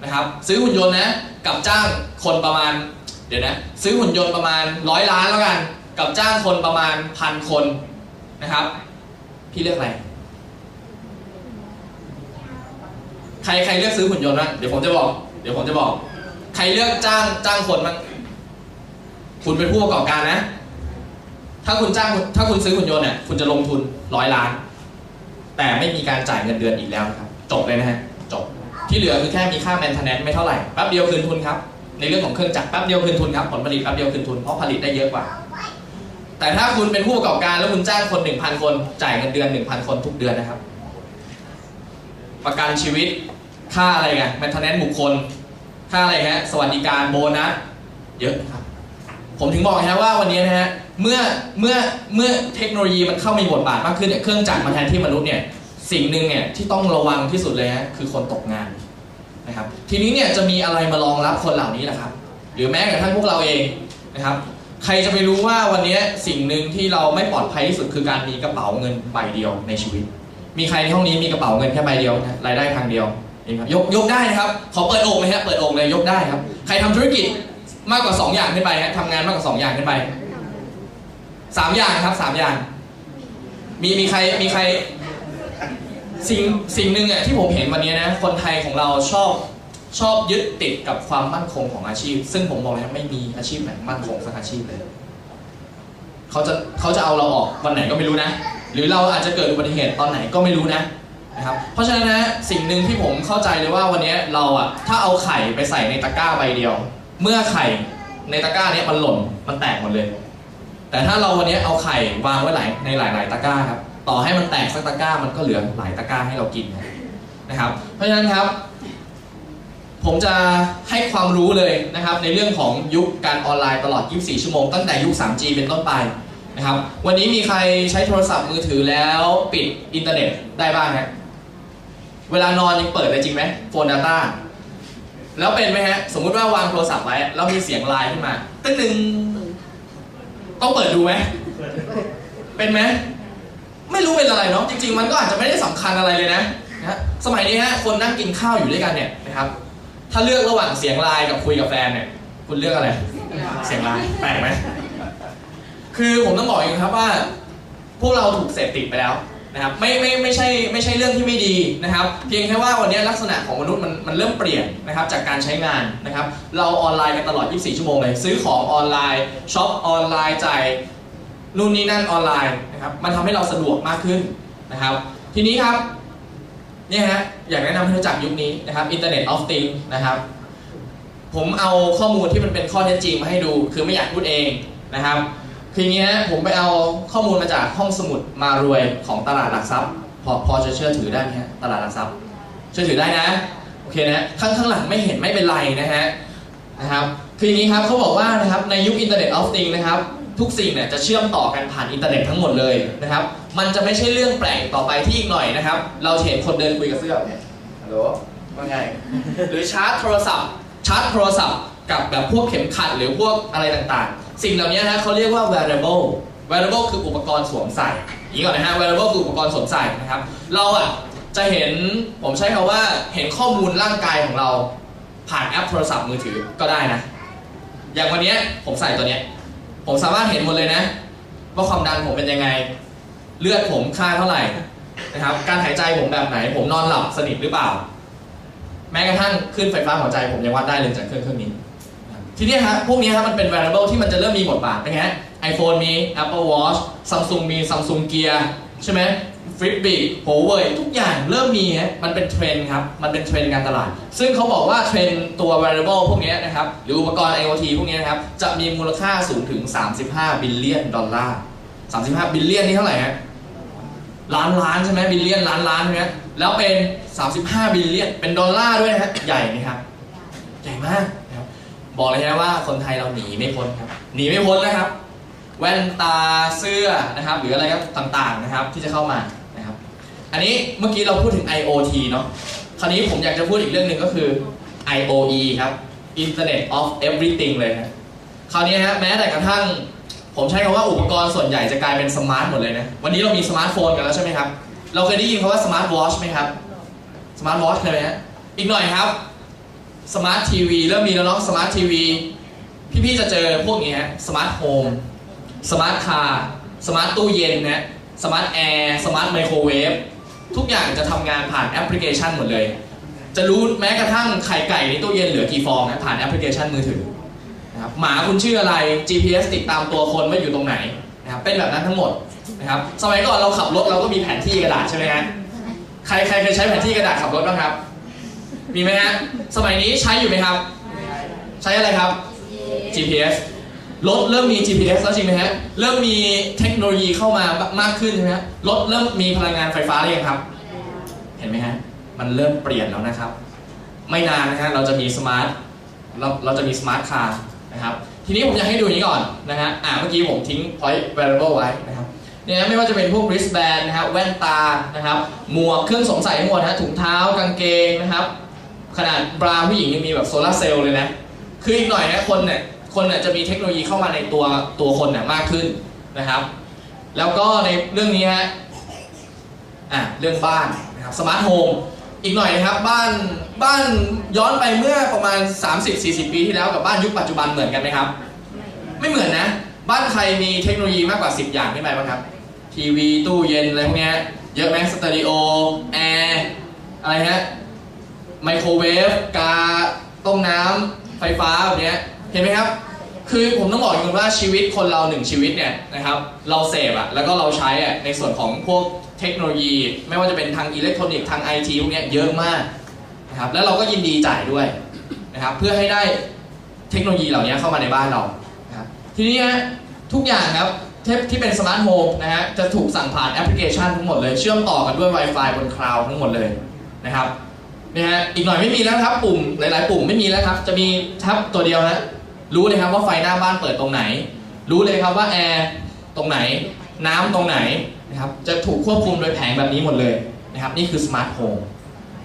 นะครับ ซื้อหุ่นยนต์นะกับจ้างคนประมาณ เดี๋ยวนะ ซื้อหุ่นยนต์ประมาณร้อยล้านแล้วกัน กับจ้างคนประมาณพันคนนะครับ พี่เลือกอะไร ใครใครเลือกซื้อหุ่นยนต์บ้างเดี๋ยวผมจะบอก เดี๋ยวผมจะบอก ใครเลือกจ้างจ้างคนบ้างคุณเป็นผู้ประกอบการนะ ถ้าคุณจ้างถ้าคุณซื้อหุ่นยนต์เนี่ยคุณจะลงทุนร้อยล้าน แต่ไม่มีการจ่ายเงินเดือนอีกแล้วครับ จบเลยนะฮะจบที่เหลือคือแค่มีค่าแมนเทนแนนไม่เท่าไหร่แป๊บเดียวคืนทุนครับ ในเรื่องของเครื่องจักรแป๊บเดียวคืนทุนครับผลผลิตแป๊บเดียวคืนทุนเพราะผลิตได้เยอะกว่า แต่ถ้าคุณเป็นผู้ประกอบการแล้วคุณจ้างคน 1,000 คนจ่ายเงินเดือน 1,000 คนทุกเดือนนะครับ ประกันชีวิตค่าอะไรกันแมนเทนแนนบุคคล ค่าอะไรฮะสวัสดิการโบนัสเยอะนะครับ ผมถึงบอกนะว่าวันนี้นะฮะเมื่อเมื่อเมื่อเทคโนโลยีมันเข้ามีบทบาทมากขึ้นเนี่ยเครื่องจักรมาแทนที่มนุษย์เนี่ย สิ่งหนึ่งเนี่ยที่ต้องระวังที่สุดเลยฮะคือคนตกงานนะครับ ทีนี้เนี่ยจะมีอะไรมารองรับคนเหล่านี้ล่ะครับ หรือแม้กระทั่งพวกเราเองนะครับ ใครจะไปรู้ว่าวันนี้สิ่งหนึ่งที่เราไม่ปลอดภัยที่สุดคือการมีกระเป๋าเงินใบเดียวในชีวิต มีใครในห้องนี้มีกระเป๋าเงินแค่ใบเดียวนะรายได้ทางเดียวนี่ครับยกยกได้นะครับ ขอเปิดโอ่งเลยฮะเปิดโอ่งเลยยกได้ครับ ใครทำธุรกิจมากกว่า 2 อย่างขึ้นไปฮะทำงานมากกว่า 2 อย่างขึ้นไปสามอย่างครับสามอย่าง มีมีใครมีใคร สิ่งสิ่งหนึ่งอะที่ผมเห็นวันนี้นะคนไทยของเราชอบชอบยึดติดกับความมั่นคงของอาชีพ ซึ่งผมบอกเลยไม่มีอาชีพไหนมั่นคงสักอาชีพเลยเขาจะเขาจะเอาเราออกวันไหนก็ไม่รู้นะ หรือเราอาจจะเกิดอุบัติเหตุตอนไหนก็ไม่รู้นะนะครับเพราะฉะนั้นนะสิ่งหนึ่งที่ผมเข้าใจเลยว่าวันนี้เราอะถ้าเอาไข่ไปใส่ในตะกร้าใบเดียว เมื่อไข่ในตะกร้าเนี้ยมันหล่นมันแตกหมดเลย แต่ถ้าเราวันนี้เอาไข่วางไว้หลายในหลาย ๆ ตะกร้าครับ ต่อให้มันแตกสักตะกร้ามันก็เหลือหลายตะกร้าให้เรากินนะครับ เพราะฉะนั้นครับ ผมจะให้ความรู้เลยนะครับ ในเรื่องของยุคการออนไลน์ตลอด 24 ชั่วโมงตั้งแต่ยุค 3G เป็นต้นไปนะครับ วันนี้มีใครใช้โทรศัพท์มือถือแล้วปิดอินเทอร์เน็ตได้บ้างฮะเวลานอนยังเปิดเลยจริงไหม phone data แล้วเป็นไหมฮะ สมมุติว่าวางโทรศัพท์ไว้ แล้วมีเสียงไลน์ขึ้นมาตึ้งหนึ่งต้องเปิดดูไหม เป็นไหม ไม่รู้เป็นอะไรเนาะจริง ๆ มันก็อาจจะไม่ได้สำคัญอะไรเลยนะนะสมัยนี้ฮะคนนั่งกินข้าวอยู่ด้วยกันเนี่ยนะครับ ถ้าเลือกระหว่างเสียงไลน์กับคุยกับแฟนเนี่ย คุณเลือกอะไร เสียงไลน์แปลกไหมคือผมต้องบอกอย่างนี้ครับว่า พวกเราถูกเสพติดไปแล้วนะครับไม่ไม่ไม่ใช่ไม่ใช่เรื่องที่ไม่ดีนะครับ เพียงแค่ว่าวันนี้ลักษณะของมนุษย์มันมันเริ่มเปลี่ยนนะครับจากการใช้งานนะครับ เราออนไลน์กันตลอด 24 ชั่วโมงเลย ซื้อของออนไลน์ช็อปออนไลน์จ่าย นู่นนี่นั่นออนไลน์นะครับ มันทำให้เราสะดวกมากขึ้นนะครับ ทีนี้ครับเนี่ยฮะอยากแนะนำให้รู้จักยุคนี้นะครับ Internet of Things นะครับ ผมเอาข้อมูลที่มันเป็นข้อเท็จจริงมาให้ดู คือไม่อยากพูดเองนะครับคืออย่างนี้ฮะผมไปเอาข้อมูลมาจากห้องสมุดมารวยของตลาดหลักทรัพย์ พอพอจะเชื่อถือได้ไหมฮะตลาดหลักทรัพย์ เชื่อถือได้นะโอเคนะข้างข้างหลังไม่เห็นไม่เป็นไรนะฮะนะครับคืออย่างนี้ครับเขาบอกว่านะครับในยุค Internet of Things นะครับ ทุกสิ่งเนี่ยจะเชื่อมต่อกันผ่านอินเทอร์เน็ตทั้งหมดเลยนะครับ มันจะไม่ใช่เรื่องแปลกต่อไปที่อีกหน่อยนะครับ เราเห็นคนเดินคุยกับเสื้อเนี่ยฮัลโหลว่าไง หรือชาร์จโทรศัพท์ ชาร์จโทรศัพท์กับแบบพวกเข็มขัดหรือพวกอะไรต่างๆ สิ่งเหล่านี้นะเขาเรียกว่า wearable wearable คืออุปกรณ์สวมใส่อย่างนี้ก่อนนะฮะ wearable คืออุปกรณ์สวมใส่นะครับ เราอะจะเห็นผมใช้คำว่าเห็นข้อมูลร่างกายของเราผ่านแอปโทรศัพท์มือถือก็ได้นะ อย่างวันนี้ผมใส่ตัวเนี้ย ผมสามารถเห็นหมดเลยนะ ว่าความดันผมเป็นยังไง เลือดผมค่าเท่าไหร่นะครับ การหายใจผมแบบไหน ผมนอนหลับสนิทหรือเปล่า แม้กระทั่งขึ้นไฟฟ้าหัวใจ ผมยังวัดได้เลยจากเครื่องเครื่องนี้ ทีนี้ฮะพวกนี้ฮะมันเป็น variable ที่มันจะเริ่มมีบทบาทนะฮะ iPhone มี Apple Watch Samsung มี Samsung Gear ใช่ไหม Fitbit Huawei ทุกอย่างเริ่มมีฮะมันเป็นเทรนด์ครับ มันเป็นเทรนด์การตลาด ซึ่งเขาบอกว่าเทรนด์ตัว wearable พวกนี้นะครับ หรืออุปกรณ์ IoT พวกนี้นะครับ จะมีมูลค่าสูงถึง 35 billion dollar 35 billion นี่เท่าไหร่ฮะล้านล้านใช่ไหม billion ล้านล้านใช่ไหมแล้วเป็น 35 billion เป็นดอลลาร์ด้วยนะฮะใหญ่ไหมครับ ใหญ่มากนะครับบอกเลยนะว่าคนไทยเราหนีไม่พ้นครับหนีไม่พ้นนะครับ แว่นตาเสื้อนะครับ หรืออะไรก็ต่างๆนะครับ ที่จะเข้ามา อันนี้เมื่อกี้เราพูดถึง IoT เนาะ คราวนี้ผมอยากจะพูดอีกเรื่องหนึ่งก็คือ IOE ครับ Internet of Everything เลยครับคราวนี้ฮะแม้แต่กระทั่ง ผมใช้คำว่าอุปกรณ์ส่วนใหญ่จะกลายเป็น smart หมดเลยนะ วันนี้เรามีสมาร์ทโฟนกันแล้วใช่ไหมครับ เราเคยได้ยินคำว่าสมาร์ทวอชไหมครับ สมาร์ทวอชเคยไหมฮะ อีกหน่อยครับ สมาร์ททีวีเริ่มมีแล้วเนาะสมาร์ททีวี พี่ๆจะเจอพวกนี้ฮะ smart home smart car smart ตู้เย็นนะ smart แอร์ smart ไมโครเวฟ ทุกอย่างจะทำงานผ่านแอปพลิเคชันหมดเลย จะรู้แม้กระทั่งไข่ไก่ในตู้เย็นเหลือกี่ฟองนะผ่านแอปพลิเคชันมือถือนะครับหมาคุณชื่ออะไร GPS ติดตามตัวคนว่าอยู่ตรงไหนนะครับเป็นแบบนั้นทั้งหมดนะครับสมัยก่อนเราขับรถเราก็มีแผนที่กระดาษใช่ไหมฮะใครใครเคยใช้แผนที่กระดาษขับรถบ้างครับ มีไหมฮะสมัยนี้ใช้อยู่ไหมครับ ใช้อะไรครับ GPS รถเริ่มมี GPS แล้วจริงไหมฮะ เริ่มมีเทคโนโลยีเข้ามามากขึ้นใช่ไหมฮะ รถเริ่มมีพลังงานไฟฟ้าหรือยังครับ เห็นไหมฮะ มันเริ่มเปลี่ยนแล้วนะครับ ไม่นานนะฮะเราจะมี smart เราเราจะมี smart car นะครับ ทีนี้ผมอยากให้ดูนี้ก่อนนะฮะ อ่าเมื่อกี้ผมทิ้ง point wearable ไว้นะครับ เนี่ยไม่ว่าจะเป็นพวก wristband นะครับแว่นตา นะครับ หมวก เครื่องสวมใส่ทั้งหมดนะฮะ ถุงเท้า กางเกงนะครับ ขนาดบราผู้หญิงยังมีแบบโซลาร์เซลล์เลยนะ คืออีกหน่อยนะคนเนี่ย คนเนี่ยจะมีเทคโนโลยีเข้ามาในตัวตัวคนเนี่ยมากขึ้นนะครับ แล้วก็ในเรื่องนี้ฮะอะเรื่องบ้านนะครับ smart home อีกหน่อยนะครับบ้านบ้านย้อนไปเมื่อประมาณ 30-40 ปีที่แล้วกับบ้านยุคปัจจุบันเหมือนกันไหมครับ ไม่เหมือนนะ บ้านใครมีเทคโนโลยีมากกว่า 10 อย่างขึ้นไปบ้างครับทีวีตู้เย็นอะไรพวกเนี้ยเยอะไหมสเตอริโอแอร์อะไรฮะไมโครเวฟกาต้มน้ำไฟฟ้าแบบเนี้ย เห็นไหมครับ คือผมต้องบอกอย่างนึงว่าชีวิตคนเราหนึ่งชีวิตเนี่ยนะครับ เราเสพอะแล้วก็เราใช้อะในส่วนของพวกเทคโนโลยี ไม่ว่าจะเป็นทางอิเล็กทรอนิกส์ทางไอทีพวกนี้เยอะมากนะครับแล้วเราก็ยินดีจ่ายด้วยนะครับ เพื่อให้ได้เทคโนโลยีเหล่านี้เข้ามาในบ้านเรานะครับทีนี้ฮะทุกอย่างครับที่ที่เป็น smart home นะฮะจะถูกสั่งผ่านแอปพลิเคชันทั้งหมดเลย เชื่อมต่อกันด้วย Wi-Fi บนคลาวด์ทั้งหมดเลยนะครับเนี่ยฮะอีกหน่อยไม่มีแล้วครับ ปุ่มหลาย ๆ ปุ่มไม่มีแล้วครับ จะมี tab ตัวเดียวฮะ รู้เลยครับว่าไฟหน้าบ้านเปิดตรงไหน รู้เลยครับว่าแอร์ตรงไหน น้ำตรงไหนนะครับจะถูกควบคุมโดยแผงแบบนี้หมดเลยนะครับนี่คือ smart home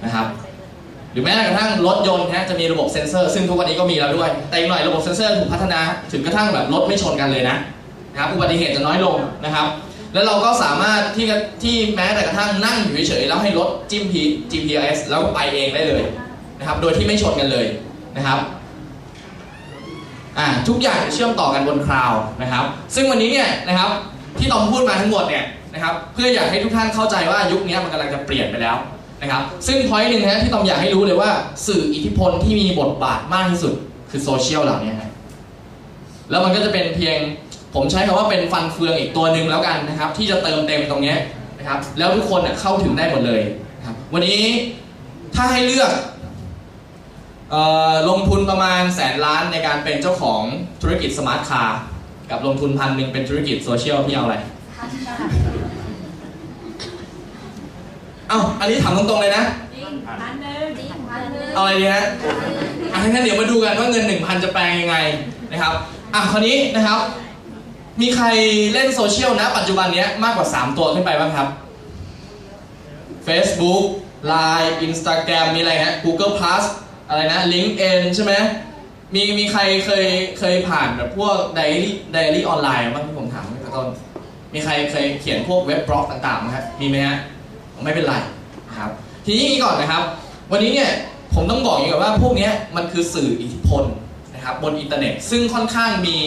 นะครับหรือแม้กระทั่งรถยนต์นะจะมีระบบเซ็นเซอร์ซึ่งทุกวันนี้ก็มีแล้วด้วย แต่อีกหน่อยระบบเซ็นเซอร์ถูกพัฒนาถึงกระทั่งแบบรถไม่ชนกันเลยนะนะครับอุบัติเหตุจะน้อยลงนะครับแล้วเราก็สามารถที่ที่แม้แต่กระทั่งนั่งอยู่เฉยๆแล้วให้รถจิ้มพี GPS แล้วก็ไปเองได้เลยนะครับโดยที่ไม่ชนกันเลยนะครับ อ่าทุกอย่างจะเชื่อมต่อกันบนคลาวด์นะครับ ซึ่งวันนี้เนี่ยนะครับที่ตอมพูดมาทั้งหมดเนี่ยนะครับเพื่ออยากให้ทุกท่านเข้าใจว่ายุคนี้มันกำลังจะเปลี่ยนไปแล้วนะครับ ซึ่งพอยต์หนึ่งนะที่ต้องอยากให้รู้เลยว่าสื่ออิทธิพลที่มีบทบาทมากที่สุดคือโซเชียลเหล่านี้นะแล้วมันก็จะเป็นเพียงผมใช้คำว่าเป็นฟันเฟืองอีกตัวหนึ่งแล้วกันนะครับ ที่จะเติมเต็มตรงนี้นะครับ แล้วทุกคนน่ะเข้าถึงได้หมดเลยนะครับวันนี้ถ้าให้เลือก ลงทุนประมาณแสนล้านในการเป็นเจ้าของธุรกิจ smart car กับลงทุนพันหนึ่งเป็นธุรกิจโซเชียลพี่เอาอะไรเอ้าอันนี้ถามตรงๆเลยนะพันหนึ่งพันหนึ่งเอาอะไรดีฮะอะงั้นเดี๋ยวมาดูกันว่าเงิน 1,000 จะแปลงยังไงนะครับอะคราวนี้นะครับ มีใครเล่นโซเชียลนะปัจจุบันนี้มากกว่า 3 ตัวขึ้นไปบ้างครับ Facebook Line Instagram มีอะไรฮะ Google Plus อะไรนะ LinkedIn ใช่ไหมมีมีใครเคยเคยผ่านแบบพวกไดอารี่ไดอารี่ออนไลน์บ้างที่ผมถามตั้งต้น มีใครเคยเขียนพวกเว็บบล็อกต่างๆไหมครับมีไหมฮะไม่เป็นไรนะครับ ทีนี้นี้ก่อนนะครับ วันนี้เนี่ยผมต้องบอกอย่างก่อนว่าพวกนี้มันคือสื่ออิทธิพลนะครับบนอินเทอร์เน็ต ซึ่งค่อนข้างมี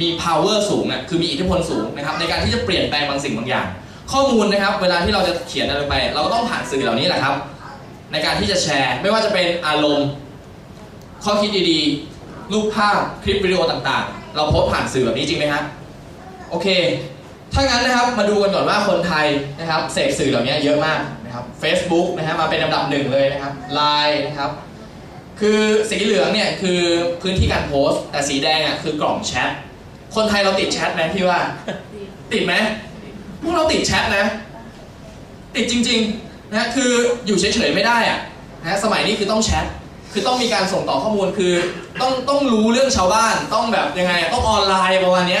มี power สูงอะคือมีอิทธิพลสูงนะครับในการที่จะเปลี่ยนแปลงบางสิ่งบางอย่าง ข้อมูลนะครับ เวลาที่เราจะเขียนอะไรไป เราก็ต้องผ่านสื่อเหล่านี้แหละครับ ในการที่จะแชร์ ไม่ว่าจะเป็นอารมณ์ ข้อคิดดีๆ รูปภาพคลิปวิดีโอต่างๆ เราโพสผ่านสื่อแบบนี้จริงไหมครับโอเค ถ้างั้นนะครับมาดูกันก่อนว่าคนไทยนะครับเสพสื่อเหล่านี้เยอะมากนะครับ Facebook นะฮะมาเป็นลำดับหนึ่งเลยนะครับ Line นะครับคือสีเหลืองเนี่ยคือพื้นที่การโพสต์ แต่สีแดงอะคือกล่องแชทคนไทยเราติดแชทไหมพี่ว่า ติดไหมพวกเราติดแชทนะ ติดจริง ๆ นะคืออยู่เฉยๆไม่ได้อะนะสมัยนี้คือต้องแชทคือต้องมีการส่งต่อข้อมูลคือต้องต้องรู้เรื่องชาวบ้านต้องแบบยังไงต้องออนไลน์ประมาณนี้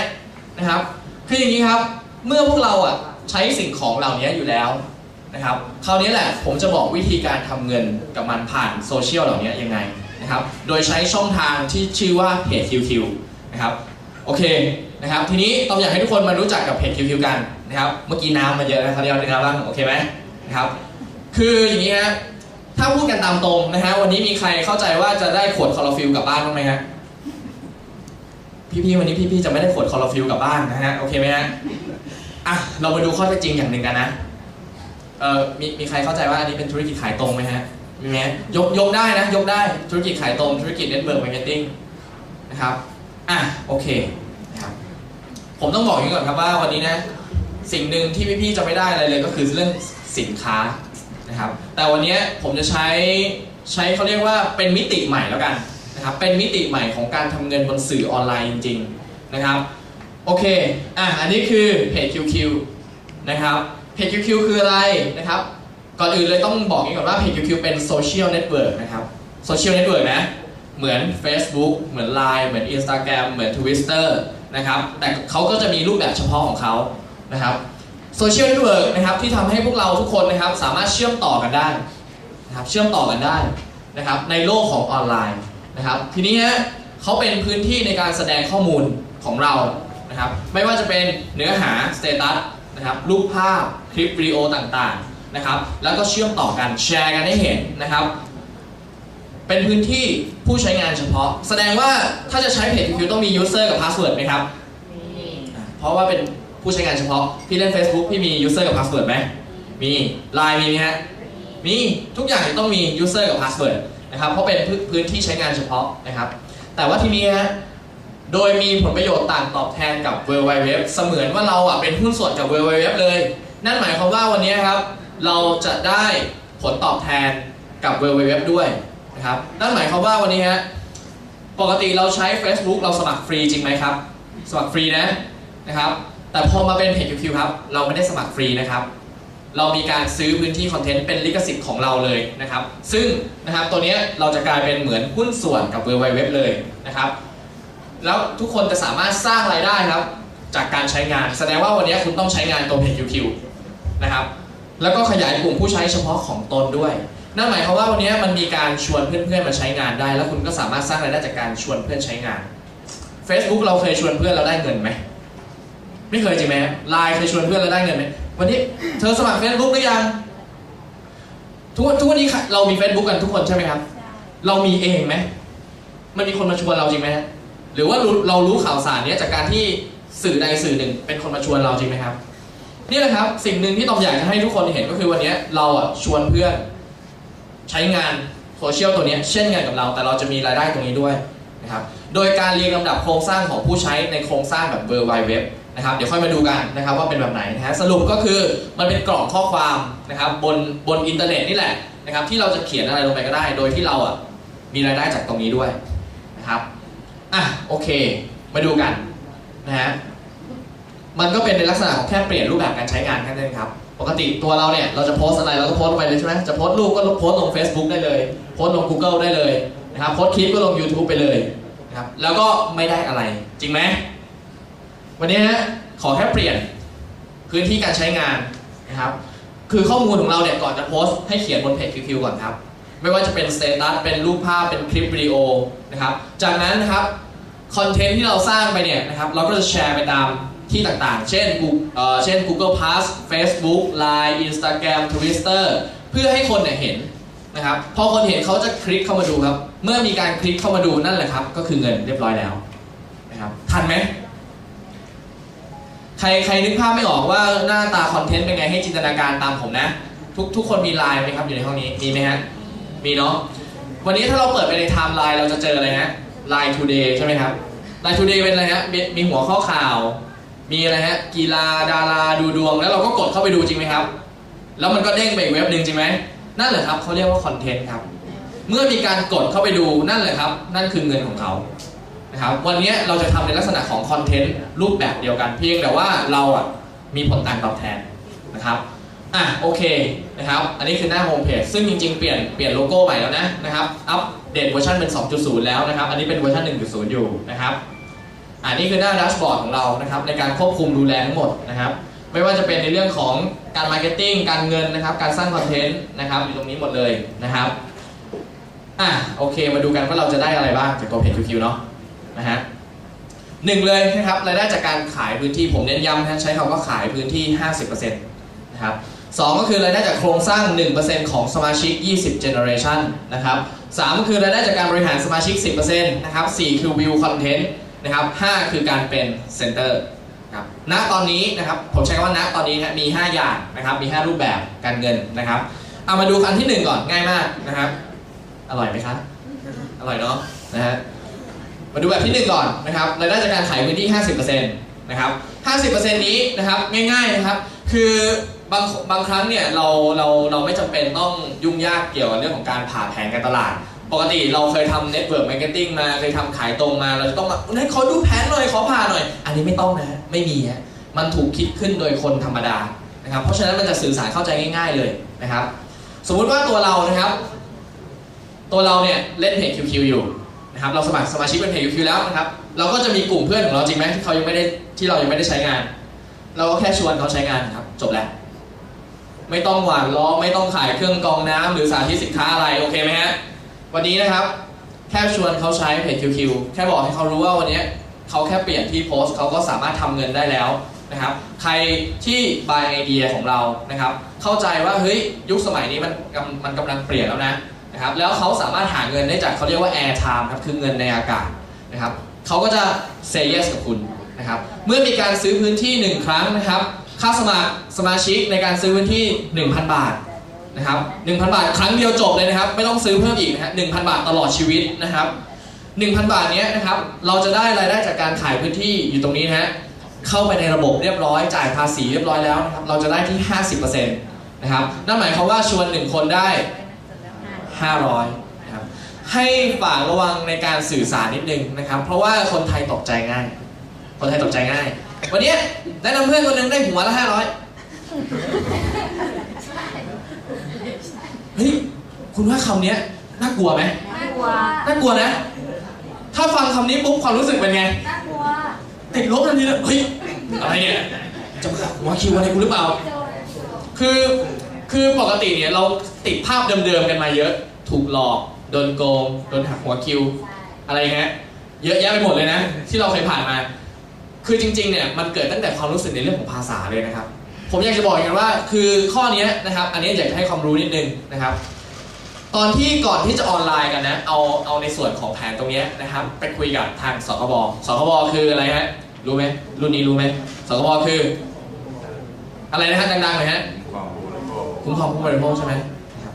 นะครับคืออย่างนี้ครับเมื่อพวกเราอะใช้สิ่งของเหล่านี้อยู่แล้วนะครับคราวนี้แหละผมจะบอกวิธีการทำเงินกับมันผ่านโซเชียลเหล่านี้ยังไงนะครับโดยใช้ช่องทางที่ชื่อว่าเพจ QQ นะครับโอเคนะครับทีนี้ต้องอยากให้ทุกคนมารู้จักกับเพจ QQ กันนะครับเมื่อกี้น้ำมาเยอะนะครับเดี๋ยวน้ำบ้างโอเคไหมนะครับ คืออย่างนี้ฮะถ้าพูดกันตามตรงนะฮะวันนี้มีใครเข้าใจว่าจะได้ขวดคลอโรฟิลกลับบ้านบ้างไหมฮะพี่ๆวันนี้พี่ๆจะไม่ได้ขวดคลอโรฟิลกลับบ้านนะฮะโอเคไหมฮะอะเรามาดูข้อเท็จจริงอย่างหนึ่งกันนะเอ่อมีมีใครเข้าใจว่าอันนี้เป็นธุรกิจขายตรงไหมฮะมีไหมยกยกได้นะยกได้ธุรกิจขายตรงธุรกิจ network marketing นะครับอะโอเคนะครับผมต้องบอกอย่างนี้ก่อนครับว่าวันนี้นะสิ่งหนึ่งที่พี่ๆจะไม่ได้อะไรเลยก็คือเรื่องสินค้า นะครับ แต่วันนี้ผมจะใช้ใช้เขาเรียกว่าเป็นมิติใหม่แล้วกันนะครับ เป็นมิติใหม่ของการทำเงินบนสื่อออนไลน์จริง ๆนะครับ โอเค อะ อันนี้คือเพจ QQ นะครับ เพจ QQ คืออะไรนะครับ ก่อนอื่นเลยต้องบอกอย่างนี้ก่อนว่าเพจ QQ เป็นโซเชียลเน็ตเวิร์กนะครับโซเชียลเน็ตเวิร์กนะ เหมือน Facebook เหมือน Line เหมือน Instagram เหมือน Twitter นะครับ แต่เขาก็จะมีรูปแบบเฉพาะของเขานะครับ โซเชียลเน็ตเวิร์กนะครับที่ทำให้พวกเราทุกคนนะครับสามารถเชื่อมต่อกันได้นะครับเชื่อมต่อกันได้นะครับในโลกของออนไลน์นะครับทีนี้ฮะเขาเป็นพื้นที่ในการแสดงข้อมูลของเรานะครับไม่ว่าจะเป็นเนื้อหาสเตตัสนะครับรูปภาพคลิปวิดีโอต่างๆนะครับแล้วก็เชื่อมต่อกันแชร์กันให้เห็นนะครับเป็นพื้นที่ผู้ใช้งานเฉพาะ แสดงว่าถ้าจะใช้เพจ QQ ต้องมี user กับ password ไหมครับอะเพราะว่าเป็น ผู้ใช้งานเฉพาะ พี่เล่น Facebook พี่มี user กับ password ไหม มี Line มีไหมฮะ มี ทุกอย่างต้องมี user กับ password นะครับ เพราะเป็นพื้นพื้นที่ใช้งานเฉพาะนะครับ แต่ว่าทีนี้ฮะ โดยมีผลประโยชน์ต่างตอบแทนกับ World Wide Web เสมือนว่าเราอะเป็นหุ้นส่วนกับ World Wide Web เลย นั่นหมายความว่าวันนี้ครับ เราจะได้ผลตอบแทนกับ World Wide Web ด้วยนะครับ นั่นหมายความว่าวันนี้ฮะ ปกติเราใช้ Facebook เราสมัครฟรีจริงไหมครับ สมัครฟรีนะนะครับ แต่พอมาเป็นเพจ QQ ครับ เราไม่ได้สมัครฟรีนะครับ เรามีการซื้อพื้นที่คอนเทนต์เป็นลิขสิทธิ์ของเราเลยนะครับ ซึ่งนะครับตัวนี้เราจะกลายเป็นเหมือนหุ้นส่วนกับ World Wide Web เลยนะครับ แล้วทุกคนจะสามารถสร้างรายได้ครับ จากการใช้งาน แสดงว่าวันนี้คุณต้องใช้งานตัวเพจ QQ นะครับ แล้วก็ขยายกลุ่มผู้ใช้เฉพาะของตนด้วย นั่นหมายความว่าวันนี้มันมีการชวนเพื่อนๆมาใช้งานได้ แล้วคุณก็สามารถสร้างรายได้จากการชวนเพื่อนใช้งาน Facebook เราเคยชวนเพื่อนเราได้เงินไหม ไม่เคยจริงไหมไลน์เคยชวนเพื่อนเราได้เงินไหมวันนี้เธอสมัคร Facebook หรือยังทุกวันทุกวันนี้เรามี Facebook กันทุกคนใช่ไหมครับ เรามีเองไหมมันมีคนมาชวนเราจริงไหมฮะหรือว่ารู้เรารู้ข่าวสารเนี้ยจากการที่สื่อใดสื่อหนึ่ง เป็นคนมาชวนเราจริงไหมครับนี่แหละครับ สิ่งหนึ่งที่ตอมอยากจะให้ทุกคนเห็นก็คือวันนี้เราอะชวนเพื่อนใช้งานโซเชียลตัวเนี้ยเช่นกันกับเรา แต่เราจะมีรายได้ตรงนี้ด้วยนะครับโดยการเรียงลำดับโครงสร้างของผู้ใช้ในโครงสร้างแบบ World Wide Web นะครับเดี๋ยวค่อยมาดูกันนะครับว่าเป็นแบบไหนนะฮะสรุปก็คือมันเป็นกล่องข้อความนะครับบนบนอินเทอร์เน็ตนี่แหละนะครับที่เราจะเขียนอะไรลงไปก็ได้ โดยที่เราอะมีรายได้จากตรงนี้ด้วยนะครับอะโอเค มาดูกันนะฮะมันก็เป็นในลักษณะของแค่เปลี่ยนรูปแบบการใช้งานแค่นั้นเองครับปกติตัวเราเนี่ยเราจะโพสอะไรเราก็โพสลงไปเลยใช่ไหมจะโพสรูปก็โพสลง Facebook ได้เลย โพสลง Google ได้เลยนะครับโพสคลิปก็ลง YouTube ไปเลยนะครับแล้วก็ไม่ได้อะไรจริงไหม วันนี้ฮะขอแค่เปลี่ยนพื้นที่การใช้งานนะครับ คือข้อมูลของเราเนี่ยก่อนจะโพสต์ให้เขียนบนเพจ QQ ก่อนครับ ไม่ว่าจะเป็นสเตตัสเป็นรูปภาพเป็นคลิปวิดีโอนะครับ จากนั้นนะครับคอนเทนต์ที่เราสร้างไปเนี่ยนะครับเราก็จะแชร์ไปตามที่ต่างๆ เช่น Google เอ่อเช่น Google Plus Facebook Line Instagram Twitter เพื่อให้คนเนี่ยเห็นนะครับ พอคนเห็นเขาจะคลิกเข้ามาดูครับ เมื่อมีการคลิกเข้ามาดูนั่นแหละครับ ก็คือเงินเรียบร้อยแล้วนะครับ ทันไหม ใครใครนึกภาพไม่ออกว่าหน้าตาคอนเทนต์เป็นไงให้จินตนาการตามผมนะ ทุกทุกคนมีไลน์ไหมครับอยู่ในห้องนี้มีไหมฮะมีเนาะวันนี้ถ้าเราเปิดไปในไทม์ไลน์เราจะเจออะไรฮะ Line Today ใช่ไหมครับ Line Today เป็นอะไรฮะมีมีหัวข้อข่าว มีอะไรฮะกีฬาดาราดูดวง แล้วเราก็กดเข้าไปดูจริงไหมครับ แล้วมันก็เด้งไปอีกเว็บหนึ่งจริงไหมนั่นแหละครับเขาเรียกว่าคอนเทนต์ครับ เมื่อมีการกดเข้าไปดูนั่นแหละครับ นั่นคือเงินของเขา ครับวันนี้เราจะทำในลักษณะของคอนเทนต์รูปแบบเดียวกัน เพียงแต่ว่าเราอะมีผลต่างตอบแทนนะครับอะโอเคนะครับอันนี้คือหน้าโฮมเพจซึ่งจริงๆ เปลี่ยนเปลี่ยนโลโก้ใหม่แล้วนะนะครับอัปเดตเวอร์ชันเป็น 2.0 แล้วนะครับ อันนี้เป็นเวอร์ชัน1.0 อยู่นะครับอันนี้คือหน้า dashboard ของเรานะครับในการควบคุมดูแลทั้งหมดนะครับไม่ว่าจะเป็นในเรื่องของการ marketing การเงินนะครับการสร้างคอนเทนต์นะครับอยู่ตรงนี้หมดเลยนะครับอะโอเคมาดูกันว่าเราจะได้อะไรบ้างจากตัวเพจ QQ เนาะ นะฮะหนึ่งเลยนะครับรายได้จากการขายพื้นที่ผมเน้นย้ำนะใช้คำว่าขายพื้นที่ 50%นะครับสองก็คือรายได้จากโครงสร้าง 1%ของสมาชิก 20 generation นะครับสามก็คือรายได้จากการบริหารสมาชิก 10%นะครับสี่คือวิวคอนเทนต์นะครับห้าคือการเป็นเซ็นเตอร์ครับณตอนนี้นะครับผมใช้คำว่าณตอนนี้นะมี 5 อย่างนะครับมี 5 รูปแบบการเงินนะครับเอามาดูอันที่หนึ่งก่อนง่ายมากนะครับ อร่อยไหมครับ อร่อยเนาะนะฮะ มาดูแบบที่หนึ่งก่อนนะครับรายได้จากการขายพื้นที่ 50%นะครับ50%นี้นะครับง่ายๆนะครับ คือบางบางครั้งเนี่ยเราเราเราไม่จำเป็นต้องยุ่งยากเกี่ยวกับเรื่องของการผ่าแผนการตลาด ปกติเราเคยทำ network marketing มาเคยทำขายตรงมาเราจะต้องมาไหนขอดูแผนหน่อยขอผ่าหน่อย อันนี้ไม่ต้องนะ ไม่มีฮะมันถูกคิดขึ้นโดยคนธรรมดานะครับเพราะฉะนั้นมันจะสื่อสารเข้าใจง่าย ๆเลยนะครับ สมมุติว่าตัวเรานะครับ ตัวเราเนี่ยเล่นเพจ QQ อยู่ นะครับเราสมัครสมาชิกเป็นเพจ QQ แล้วนะครับเราก็จะมีกลุ่มเพื่อนของเราจริงไหมที่เขายังไม่ได้ที่เรายังไม่ได้ใช้งาน เราก็แค่ชวนเขาใช้งานครับ จบแล้ว ไม่ต้องหวานล้อไม่ต้องขายเครื่องกรองน้ำหรือสาธิตสินค้าอะไรโอเคไหมฮะวันนี้นะครับ แค่ชวนเขาใช้เพจ QQ แค่บอกให้เขารู้ว่าวันนี้เขาแค่เปลี่ยนที่โพสต์เขาก็สามารถทำเงินได้แล้วนะครับใครที่ buy ไอเดียของเรานะครับ เข้าใจว่าเฮ้ยยุคสมัยนี้มันมันกำลังเปลี่ยนแล้วนะ นะครับแล้วเขาสามารถหาเงินได้จากเขาเรียกว่า air time ครับคือเงินในอากาศนะครับเขาก็จะ say yes กับคุณนะครับเมื่อมีการซื้อพื้นที่ 1 ครั้งนะครับ ค่าสมัครสมาชิกในการซื้อพื้นที่ 1,000 บาทนะครับ1,000 บาท ครั้งเดียวจบเลยนะครับ ไม่ต้องซื้อเพิ่มอีกนะฮะ1,000 บาทตลอดชีวิตนะครับ 1,000 บาทเนี้ยนะครับเราจะได้รายได้จากการขายพื้นที่อยู่ตรงนี้นะฮะเข้าไปในระบบเรียบร้อยจ่ายภาษีเรียบร้อยแล้วนะครับเราจะได้ที่ 50%นะครับนั่นหมายความว่าชวน 1 คนได้ 500นะครับให้ฝากระวังในการสื่อสารนิดนึงนะครับ เพราะว่าคนไทยตกใจง่าย คนไทยตกใจง่าย วันนี้แนะนำเพื่อนคนหนึงได้หัวละ500เฮ้ยคุณว่าคำเนี้ยน่ากลัวไหมน่ากลัวน่ากลัวนะ ถ้าฟังคำนี้ปุ๊บความรู้สึกเป็นไงน่ากลัวติดลบทันทีเลยเฮ้ยอะไรเนี่ยจะมาหัวคิวอะไรกูหรือเปล่า คือ คือปกติเนี่ยเราติดภาพเดิมๆกันมาเยอะ ถูกหลอก โดนโกง โดนหักหัวคิว อะไรเงี้ย เยอะแยะไปหมดเลยนะ ที่เราเคยผ่านมา คือจริงๆเนี่ยมันเกิดตั้งแต่ความรู้สึกในเรื่องของภาษาเลยนะครับ ผมอยากจะบอกอย่างนั้นว่า คือข้อเนี้ยนะครับ อันนี้อยากจะให้ความรู้นิดนึงนะครับ ตอนที่ก่อนที่จะออนไลน์กันนะ เอาเอาในส่วนของแผนตรงเนี้ยนะครับ ไปคุยกับทางสคบสคบคืออะไรฮะ รู้ไหมรุ่นนี้รู้ไหมสคบคือ อะไรนะฮะดังๆเลยฮะ คุ้มครองผู้บริโภคใช่ไหมครับ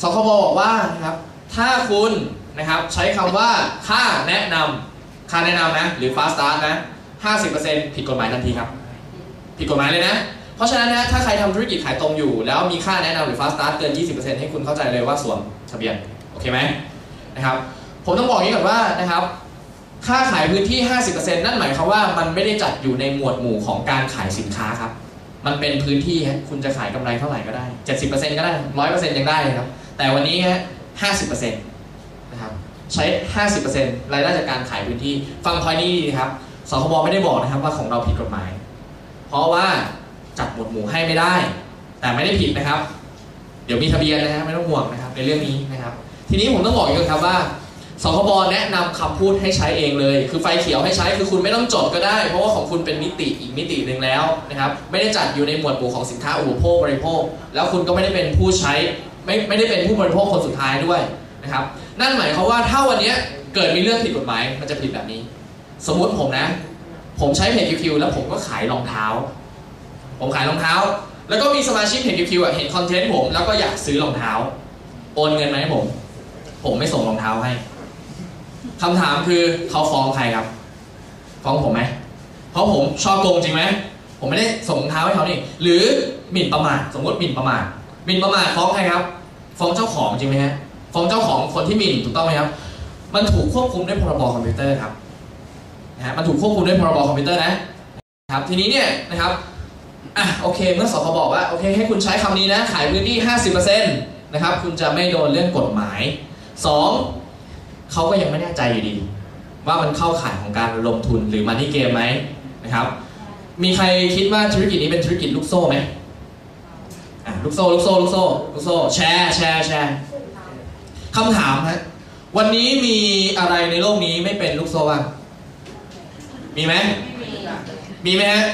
สคบบอกว่านะครับ ถ้าคุณนะครับใช้คำว่าค่าแนะนำค่าแนะนำนะ หรือ fast start นะ 50%ผิดกฎหมายทันทีครับ ผิดกฎหมายเลยนะ เพราะฉะนั้นนะถ้าใครทำธุรกิจขายตรงอยู่ แล้วมีค่าแนะนำหรือ fast start เกิน 20%ให้คุณเข้าใจเลยว่าสวมทะเบียน โอเคไหมนะครับ ผมต้องบอกอย่างนี้ก่อนว่านะครับ ค่าขายพื้นที่ 50%นั่นหมายความว่ามันไม่ได้จัดอยู่ในหมวดหมู่ของการขายสินค้าครับ มันเป็นพื้นที่ฮะคุณจะขายกำไรเท่าไหร่ก็ได้ 70%ก็ได้100%ยังได้ครับ แต่วันนี้ฮะ50%นต์นะครับใช้ 50%รายได้จากการขายพื้นที่ ฟังพอยนี้ดีนะครับสคบไม่ได้บอกนะครับว่าของเราผิดกฎหมาย เพราะว่าจัดหมวดหมู่ให้ไม่ได้ แต่ไม่ได้ผิดนะครับ เดี๋ยวมีทะเบียนนะฮะไม่ต้องห่วงนะครับในเรื่องนี้นะครับ ทีนี้ผมต้องบอกอีกก่อนครับว่า สคบแนะนำคำพูดให้ใช้เองเลย คือไฟเขียวให้ใช้คือคุณไม่ต้องจดก็ได้ เพราะว่าของคุณเป็นมิติอีกมิติหนึ่งแล้วนะครับไม่ได้จัดอยู่ในหมวดหมู่ของสินค้าอุปโภคบริโภค แล้วคุณก็ไม่ได้เป็นผู้ใช้ไม่ไม่ได้เป็นผู้บริโภคคนสุดท้ายด้วยนะครับนั่นหมายความว่าถ้าวันนี้เกิดมีเรื่องผิดกฎหมายมันจะผิดแบบนี้ สมมุติผมนะ ผมใช้เพจ QQ แล้วผมก็ขายรองเท้า ผมขายรองเท้า แล้วก็มีสมาชิกเพจ QQ อะเห็นคอนเทนต์ผมแล้วก็อยากซื้อรองเท้า โอนเงินมาให้ผม ผมไม่ส่งรองเท้าให้ คำถามคือเขาฟ้องใครครับ ฟ้องผมไหมเพราะผมชอบโกงจริงไหมผมไม่ได้ส่งเท้าให้เขานี่หรือหมิ่นประมาทสมมติหมิ่นประมาทหมิ่นประมาทฟ้องใครครับ ฟ้องเจ้าของจริงไหมฮะฟ้องเจ้าของคนที่หมิ่นถูกต้องไหมครับ มันถูกควบคุมด้วยพรบคอมพิวเตอร์ครับนะฮะมันถูกควบคุมด้วยพรบคอมพิวเตอร์นะครับ ทีนี้เนี่ยนะครับอะโอเค เมื่อสคบบอกว่าโอเคให้คุณใช้คำนี้นะขายพื้นที่ 50%นะครับคุณจะไม่โดนเรื่องกฎหมาย 2. เขาก็ยังไม่แน่ใจอยู่ดี ว่ามันเข้าข่ายของการลงทุนหรือ money game ไหมนะครับ มีใครคิดว่าธุรกิจนี้เป็นธุรกิจลูกโซ่ไหมลูกโซ่ลูกโซ่ลูกโซ่ลูกโซ่แชร์แชร์แชร์คำถามฮะวันนี้มีอะไรในโลกนี้ไม่เป็นลูกโซ่บ้างมีไหมมีไหมฮะ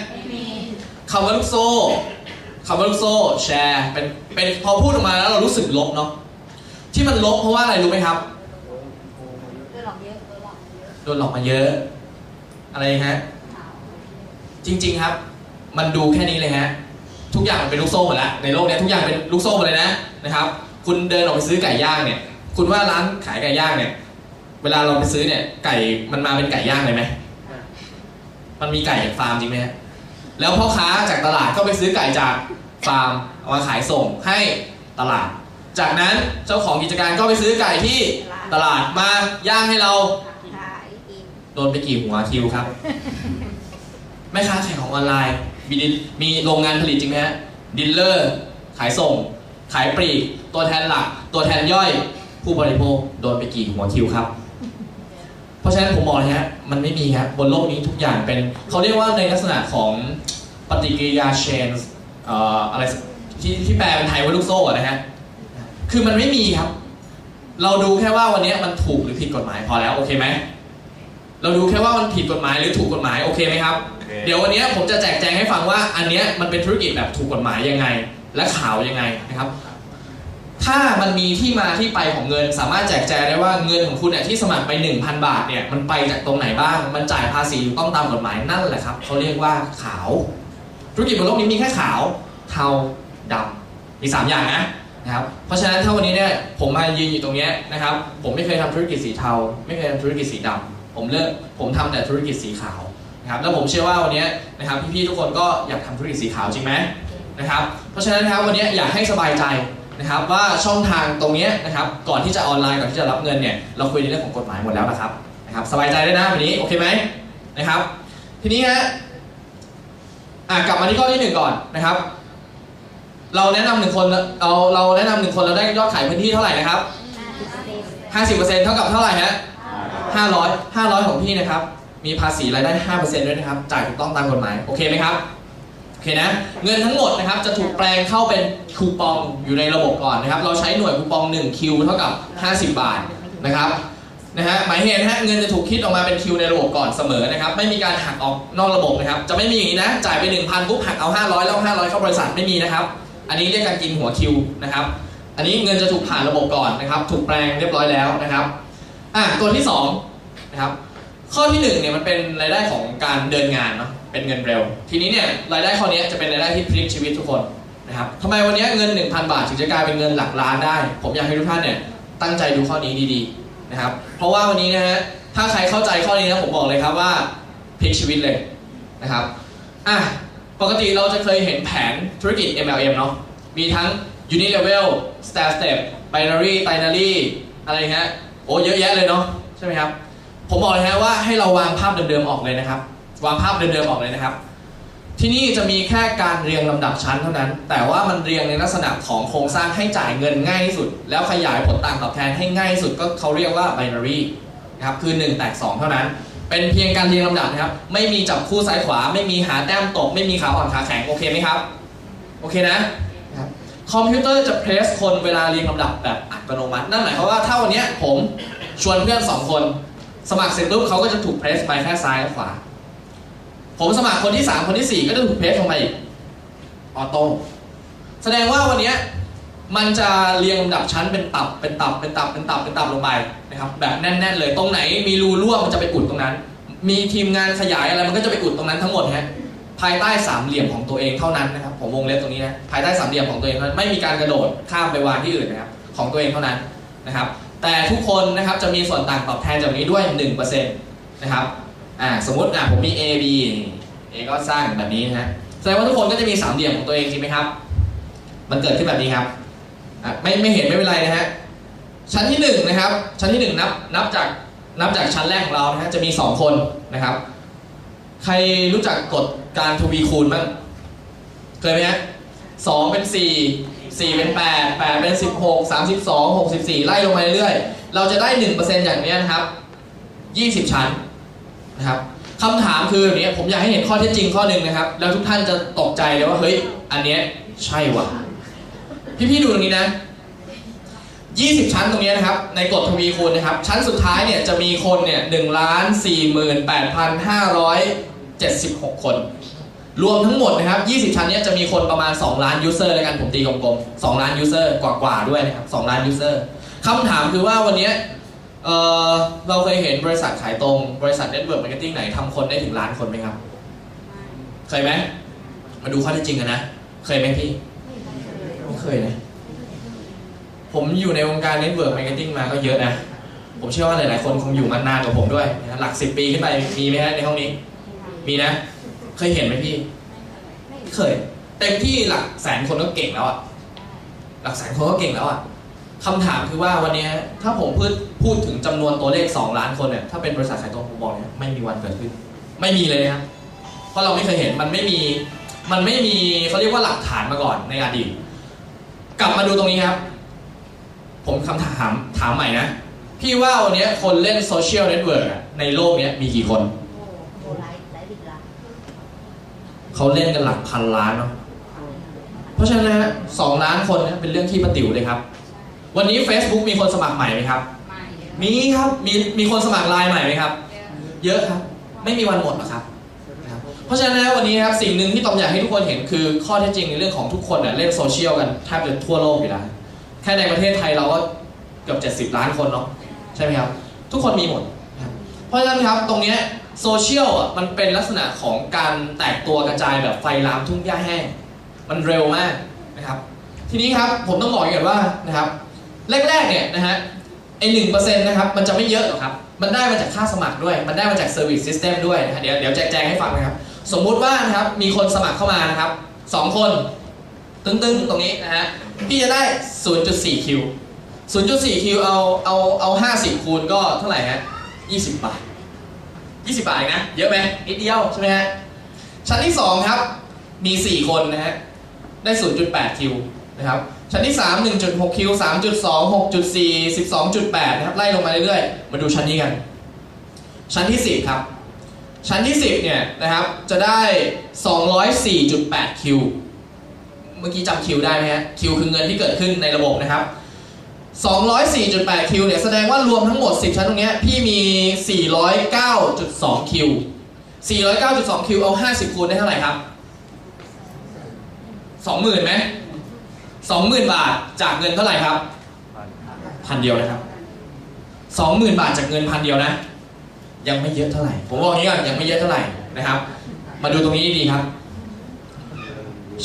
คำว่าลูกโซ่คำว่าลูกโซ่แชร์เป็นเป็นพอพูดออกมาแล้วเรารู้สึกลบเนาะที่มันลบเพราะว่าอะไรรู้ไหมครับ โดนหลอกมาเยอะ อะไรฮะ จริง ๆครับ มันดูแค่นี้เลยฮะ ทุกอย่างมันเป็นลูกโซ่หมดล้วในโลกนี้ทุกอย่างเป็นลูกโซ่หมดเลยนะนะครับ คุณเดินออกไปซื้อไก่ย่างเนี่ย คุณว่าร้านขายไก่ย่างเนี่ย เวลาเราไปซื้อเนี่ย ไก่มันมาเป็นไก่ย่างเลยไหมมันมีไก่จากฟาร์มจริงไหมฮะแล้วพ่อค้าจากตลาดก็ไปซื้อไก่จากฟาร์มเอามาขายส่งให้ตลาด จากนั้นเจ้าของกิจการก็ไปซื้อไก่ที่ตลาดมาย่างให้เรา โดนไปกี่หัวคิวครับ แม่ค้าขายของออนไลน์ มีมีโรงงานผลิตจริงไหมฮะดีลเลอร์ ขายส่ง ขายปลีก ตัวแทนหลัก ตัวแทนย่อย ผู้บริโภคโดนไปกี่หัวคิวครับ เพราะฉะนั้นผมบอกเลยฮะมันไม่มีครับบนโลกนี้ทุกอย่างเป็น เขาเรียกว่าในลักษณะของปฏิกิริยาเชนเอ่อะไรที่ที่แปลเป็นไทยว่าลูกโซ่นะฮะคือมันไม่มีครับ เราดูแค่ว่าวันนี้มันถูกหรือผิดกฎหมายพอแล้ว โอเคไหม เราดูแค่ว่ามันผิดกฎหมายหรือถูกกฎหมายโอเคไหมครับ เดี๋ยววันนี้ผมจะแจกแจงให้ฟังว่า อันเนี้ยมันเป็นธุรกิจแบบถูกกฎหมายยังไง และข่าวยังไงนะครับ ถ้ามันมีที่มาที่ไปของเงิน สามารถแจกแจงได้ว่าเงินของคุณเนี่ยที่สมัครไป 1,000 บาทเนี่ยมันไปจากตรงไหนบ้าง มันจ่ายภาษีถูกต้องตามกฎหมายนั่นแหละครับเขาเรียกว่าขาว ธุรกิจบนโลกนี้มีแค่ขาว เทาดำมีสามอย่างนะนะครับเพราะฉะนั้นถ้าวันนี้เนี่ยผมมายืนอยู่ตรงเนี้ยนะครับ ผมไม่เคยทำธุรกิจสีเทา ไม่เคยทำธุรกิจสีดำ ผมเลือกผมทำแต่ธุรกิจสีขาวนะครับแล้วผมเชื่อว่าวันนี้นะครับพี่ๆทุกคนก็อยากทำธุรกิจสีขาวจริงไหมนะครับเพราะฉะนั้นนะครับวันนี้อยากให้สบายใจนะครับว่าช่องทางตรงนี้นะครับก่อนที่จะออนไลน์ก่อนที่จะรับเงินเนี่ยเราคุยในเรื่องของกฎหมายหมดแล้วนะครับนะครับสบายใจได้นะวันนี้โอเคไหมนะครับทีนี้ฮะอะกลับมาที่ข้อที่หนึ่งก่อนนะครับ เราแนะนำหนึ่งคนเราเราแนะนำหนึ่งคนเราได้ยอดขายพื้นที่เท่าไหร่นะครับ 50%เท่ากับเท่าไหร่ฮะ 500 500 ของพี่นะครับ มีภาษีรายได้ 5%ด้วยนะครับ จ่ายถูกต้องตามกฎหมาย โอเคไหมครับ โอเคนะ เงินทั้งหมดนะครับ จะถูกแปลงเข้าเป็นคูปองอยู่ในระบบก่อนนะครับ เราใช้หน่วยคูปอง 1 คิวเท่ากับ 50 บาทนะครับ นะฮะ หมายเหตุนะฮะ เงินจะถูกคิดออกมาเป็นคิวในระบบก่อนเสมอนะครับ ไม่มีการหักออกนอกระบบนะครับ จะไม่มีอย่างนี้นะ จ่ายไป 1,000ปุ๊บหักเอา 500 แล้ว 500 เข้าบริษัทไม่มีนะครับ อันนี้เรียกการกินหัวคิวนะครับ อันนี้เงินจะถูกผ่านระบบก่อนนะครับ ถูกแปลงเรียบร้อยแล้วนะครับอะตัวที่สอง นะครับ ข้อที่หนึ่งเนี่ยมันเป็นรายได้ของการเดินงานเนาะเป็นเงินเร็ว ทีนี้เนี่ยรายได้ข้อนี้จะเป็นรายได้ที่พลิกชีวิตทุกคนนะครับทำไมวันนี้เงิน 1,000 บาทถึงจะกลายเป็นเงินหลักล้านได้ ผมอยากให้ทุกท่านเนี่ยตั้งใจดูข้อนี้ดีๆนะครับ เพราะว่าวันนี้นะฮะถ้าใครเข้าใจข้อนี้นะผมบอกเลยครับว่าพลิกชีวิตเลยนะครับอะปกติเราจะเคยเห็นแผนธุรกิจ MLM เนาะมีทั้ง unit level stair step binary trinary อะไรเงี้ยโอ้เยอะแยะเลยเนาะใช่ไหมครับ ผมบอกเลยนะว่าให้เราวางภาพเดิมๆออกเลยนะครับ วางภาพเดิมๆออกเลยนะครับ ที่นี่จะมีแค่การเรียงลำดับชั้นเท่านั้น แต่ว่ามันเรียงในลักษณะของโครงสร้างให้จ่ายเงินง่ายที่สุด แล้วขยายผลต่างตอบแทนให้ง่ายที่สุดก็เขาเรียกว่า binary นะครับคือ 1 แตก 2 เท่านั้น เป็นเพียงการเรียงลำดับนะครับ ไม่มีจับคู่ซ้ายขวา ไม่มีหาแต้มตก ไม่มีขาอ่อนขาแข็งโอเคไหมครับ โอเคนะคอมพิวเตอร์จะเพรสคนเวลาเรียงลำดับแบบอัตโนมัติ นั่นหมายความว่าถ้าวันนี้ผมชวนเพื่อนสองคน สมัครเสร็จปุ๊บเขาก็จะถูกเพรสไปแค่ซ้ายและขวา ผมสมัครคนที่ 3 คนที่ 4 ก็จะถูกเพรสลงมาอีกออโต้แสดงว่าวันนี้มันจะเรียงลำดับชั้นเป็นตับเป็นตับเป็นตับเป็นตับเป็นตับลงไปนะครับแบบแน่น ๆ เลยตรงไหนมีรูรั่วมันจะไปอุดตรงนั้น มีทีมงานขยายอะไรมันก็จะไปอุดตรงนั้นทั้งหมดฮะภายใต้สามเหลี่ยมของตัวเองเท่านั้นนะครับผมวงเล็บตรงนี้นะภายใต้สามเหลี่ยมของตัวเองเท่านั้นไม่มีการกระโดดข้ามไปวางที่อื่นนะครับของตัวเองเท่านั้นนะครับ แต่ทุกคนนะครับจะมีส่วนต่างตอบแทนจากนี้ด้วย 1%นะครับอ่าสมมติอะผมมี A B A ก็สร้างแบบนี้นะฮะแสดงว่าทุกคนก็จะมีสามเหลี่ยมของตัวเองจริงไหมครับ มันเกิดขึ้นแบบนี้ครับอะไม่ไม่เห็นไม่เป็นไรนะฮะชั้นที่หนึ่งนะครับ ชั้นที่หนึ่งนับนับจากนับจากชั้นแรกของเรานะฮะจะมีสองคนนะครับ ใครรู้จักกฎการทวีคูณบ้างเคยไหมฮะสองเป็นสี่ สี่เป็นแปดแปดเป็นสิบหกสามสิบสองหกสิบสี่ไล่ลงมาเรื่อยๆ เราจะได้หนึ่งเปอร์เซ็นต์อย่างนี้นะครับยี่สิบชั้นนะครับคำถามคือแบบนี้ผมอยากให้เห็นข้อเท็จจริงข้อหนึ่งนะครับ แล้วทุกท่านจะตกใจเลยว่าเฮ้ย อันเนี้ยใช่ว่ะ พี่ๆดูตรงนี้นะ 20 ชั้นตรงนี้นะครับ ในกฎทวีคูณนะครับ ชั้นสุดท้ายเนี่ยจะมีคนเนี่ย1ล้าน48,576 คน รวมทั้งหมดนะครับ 20 ชั้นเนี้ยจะมีคนประมาณ 2 ล้าน user แล้วกันผมตีกลมๆ 2 ล้าน user กว่าๆด้วยนะครับ 2 ล้าน user คำถามคือว่าวันนี้เราเคยเห็นบริษัทขายตรง บริษัท network marketing ไหนทำคนได้ถึงล้านคนไหมครับ เคยไหม มาดูข้อเท็จจริงกันนะ เคยไหมพี่ ไม่เคยนะ ผมอยู่ในวงการ network marketing มาก็เยอะนะ ผมเชื่อว่าหลายๆคนคงอยู่มานานกว่าผมด้วย หลักสิบปีขึ้นไปมีไหมฮะในห้องนี้ มีนะ เคยเห็นไหมพี่เคย เต็มที่หลักแสนคนก็เก่งแล้วอะหลักแสนคนก็เก่งแล้วอะคำถามคือว่าวันนี้ถ้าผมพูดพูดถึงจำนวนตัวเลข 2 ล้านคนเนี่ยถ้าเป็นบริษัทขายตรงผมบอกเนี่ยไม่มีวันเกิดขึ้น ไม่มีเลยนะเพราะเราไม่เคยเห็นมันไม่มีมันไม่มีเขาเรียกว่าหลักฐานมาก่อนในอดีตกลับมาดูตรงนี้ครับ ผมคำถามถามใหม่นะ พี่ว่าวันนี้คนเล่นโซเชียลเน็ตเวิร์กในโลกนี้มีกี่คน โอ้หลายหลายสิบล้าน เขาเล่นกันหลักพันล้านเนาะเพราะฉะนั้นนะฮะสองล้านคนนะเป็นเรื่องที่ปะติ๋วเลยครับ วันนี้ Facebook มีคนสมัครใหม่ไหมครับไม่เยอะมีครับมีมีคนสมัครไลน์ใหม่ไหมครับ เยอะครับ ไม่มีวันหมดหรอกครับนะครับเพราะฉะนั้นนะวันนี้ครับสิ่งหนึ่งที่ตอมอยากให้ทุกคนเห็นคือข้อเท็จจริงในเรื่องของทุกคนเนี่ยเล่นโซเชียลกันแทบจะทั่วโลกอยู่แล้วแค่ในประเทศไทยเราก็เกือบ70 ล้านคนเนาะใช่ไหมครับ ทุกคนมีหมดนะครับเพราะฉะนั้นครับตรงเนี้ย โซเชียลอะมันเป็นลักษณะของการแตกตัวกระจายแบบไฟลามทุ่งหญ้าแห้ง มันเร็วมากนะครับทีนี้ครับผมต้องบอกอย่างนี้ว่านะครับแรกๆเนี่ยนะฮะไอหนึ่งเปอร์เซ็นต์นะครับมันจะไม่เยอะหรอกครับ มันได้มาจากค่าสมัครด้วย มันได้มาจาก service system ด้วยนะฮะเดี๋ยวเดี๋ยวแจกแจงให้ฟังนะครับ สมมุติว่านะครับมีคนสมัครเข้ามานะครับสองคนตึ้งๆตรงนี้นะฮะพี่จะได้ 0.4 คิว 0.4 คิวเอาเอาเอา 50 คูณก็เท่าไหร่ฮะ20 บาท 20 บาทเองนะ เยอะไหมนิดเดียวใช่ไหมฮะ ชั้นที่ 2 ครับ มี 4 คนนะฮะ ได้ 0.8 คิวนะครับ ชั้นที่ 3 1.6 คิว 3.2 6.4 12.8 นะครับ ไล่ลงมาเรื่อยๆ มาดูชั้นนี้กัน ชั้นที่ 10 ครับ ชั้นที่ 10 เนี่ยนะครับ จะได้ 204.8 คิว เมื่อกี้จำคิวได้ไหมฮะ คิวคือเงินที่เกิดขึ้นในระบบนะครับ 204.8 คิวเนี่ยแสดงว่ารวมทั้งหมด 10 ชั้นตรงนี้พี่มี 409.2 คิว 409.2 คิวเอา 50 คูณได้เท่าไหร่ครับ 20,000ไหม20,000 บาทจากเงินเท่าไหร่ครับพันเดียวนะครับ 20,000 บาทจากเงินพันเดียวนะ ยังไม่เยอะเท่าไหร่ ผมบอกอย่างนี้ก่อนยังไม่เยอะเท่าไหร่นะครับ มาดูตรงนี้ดีครับ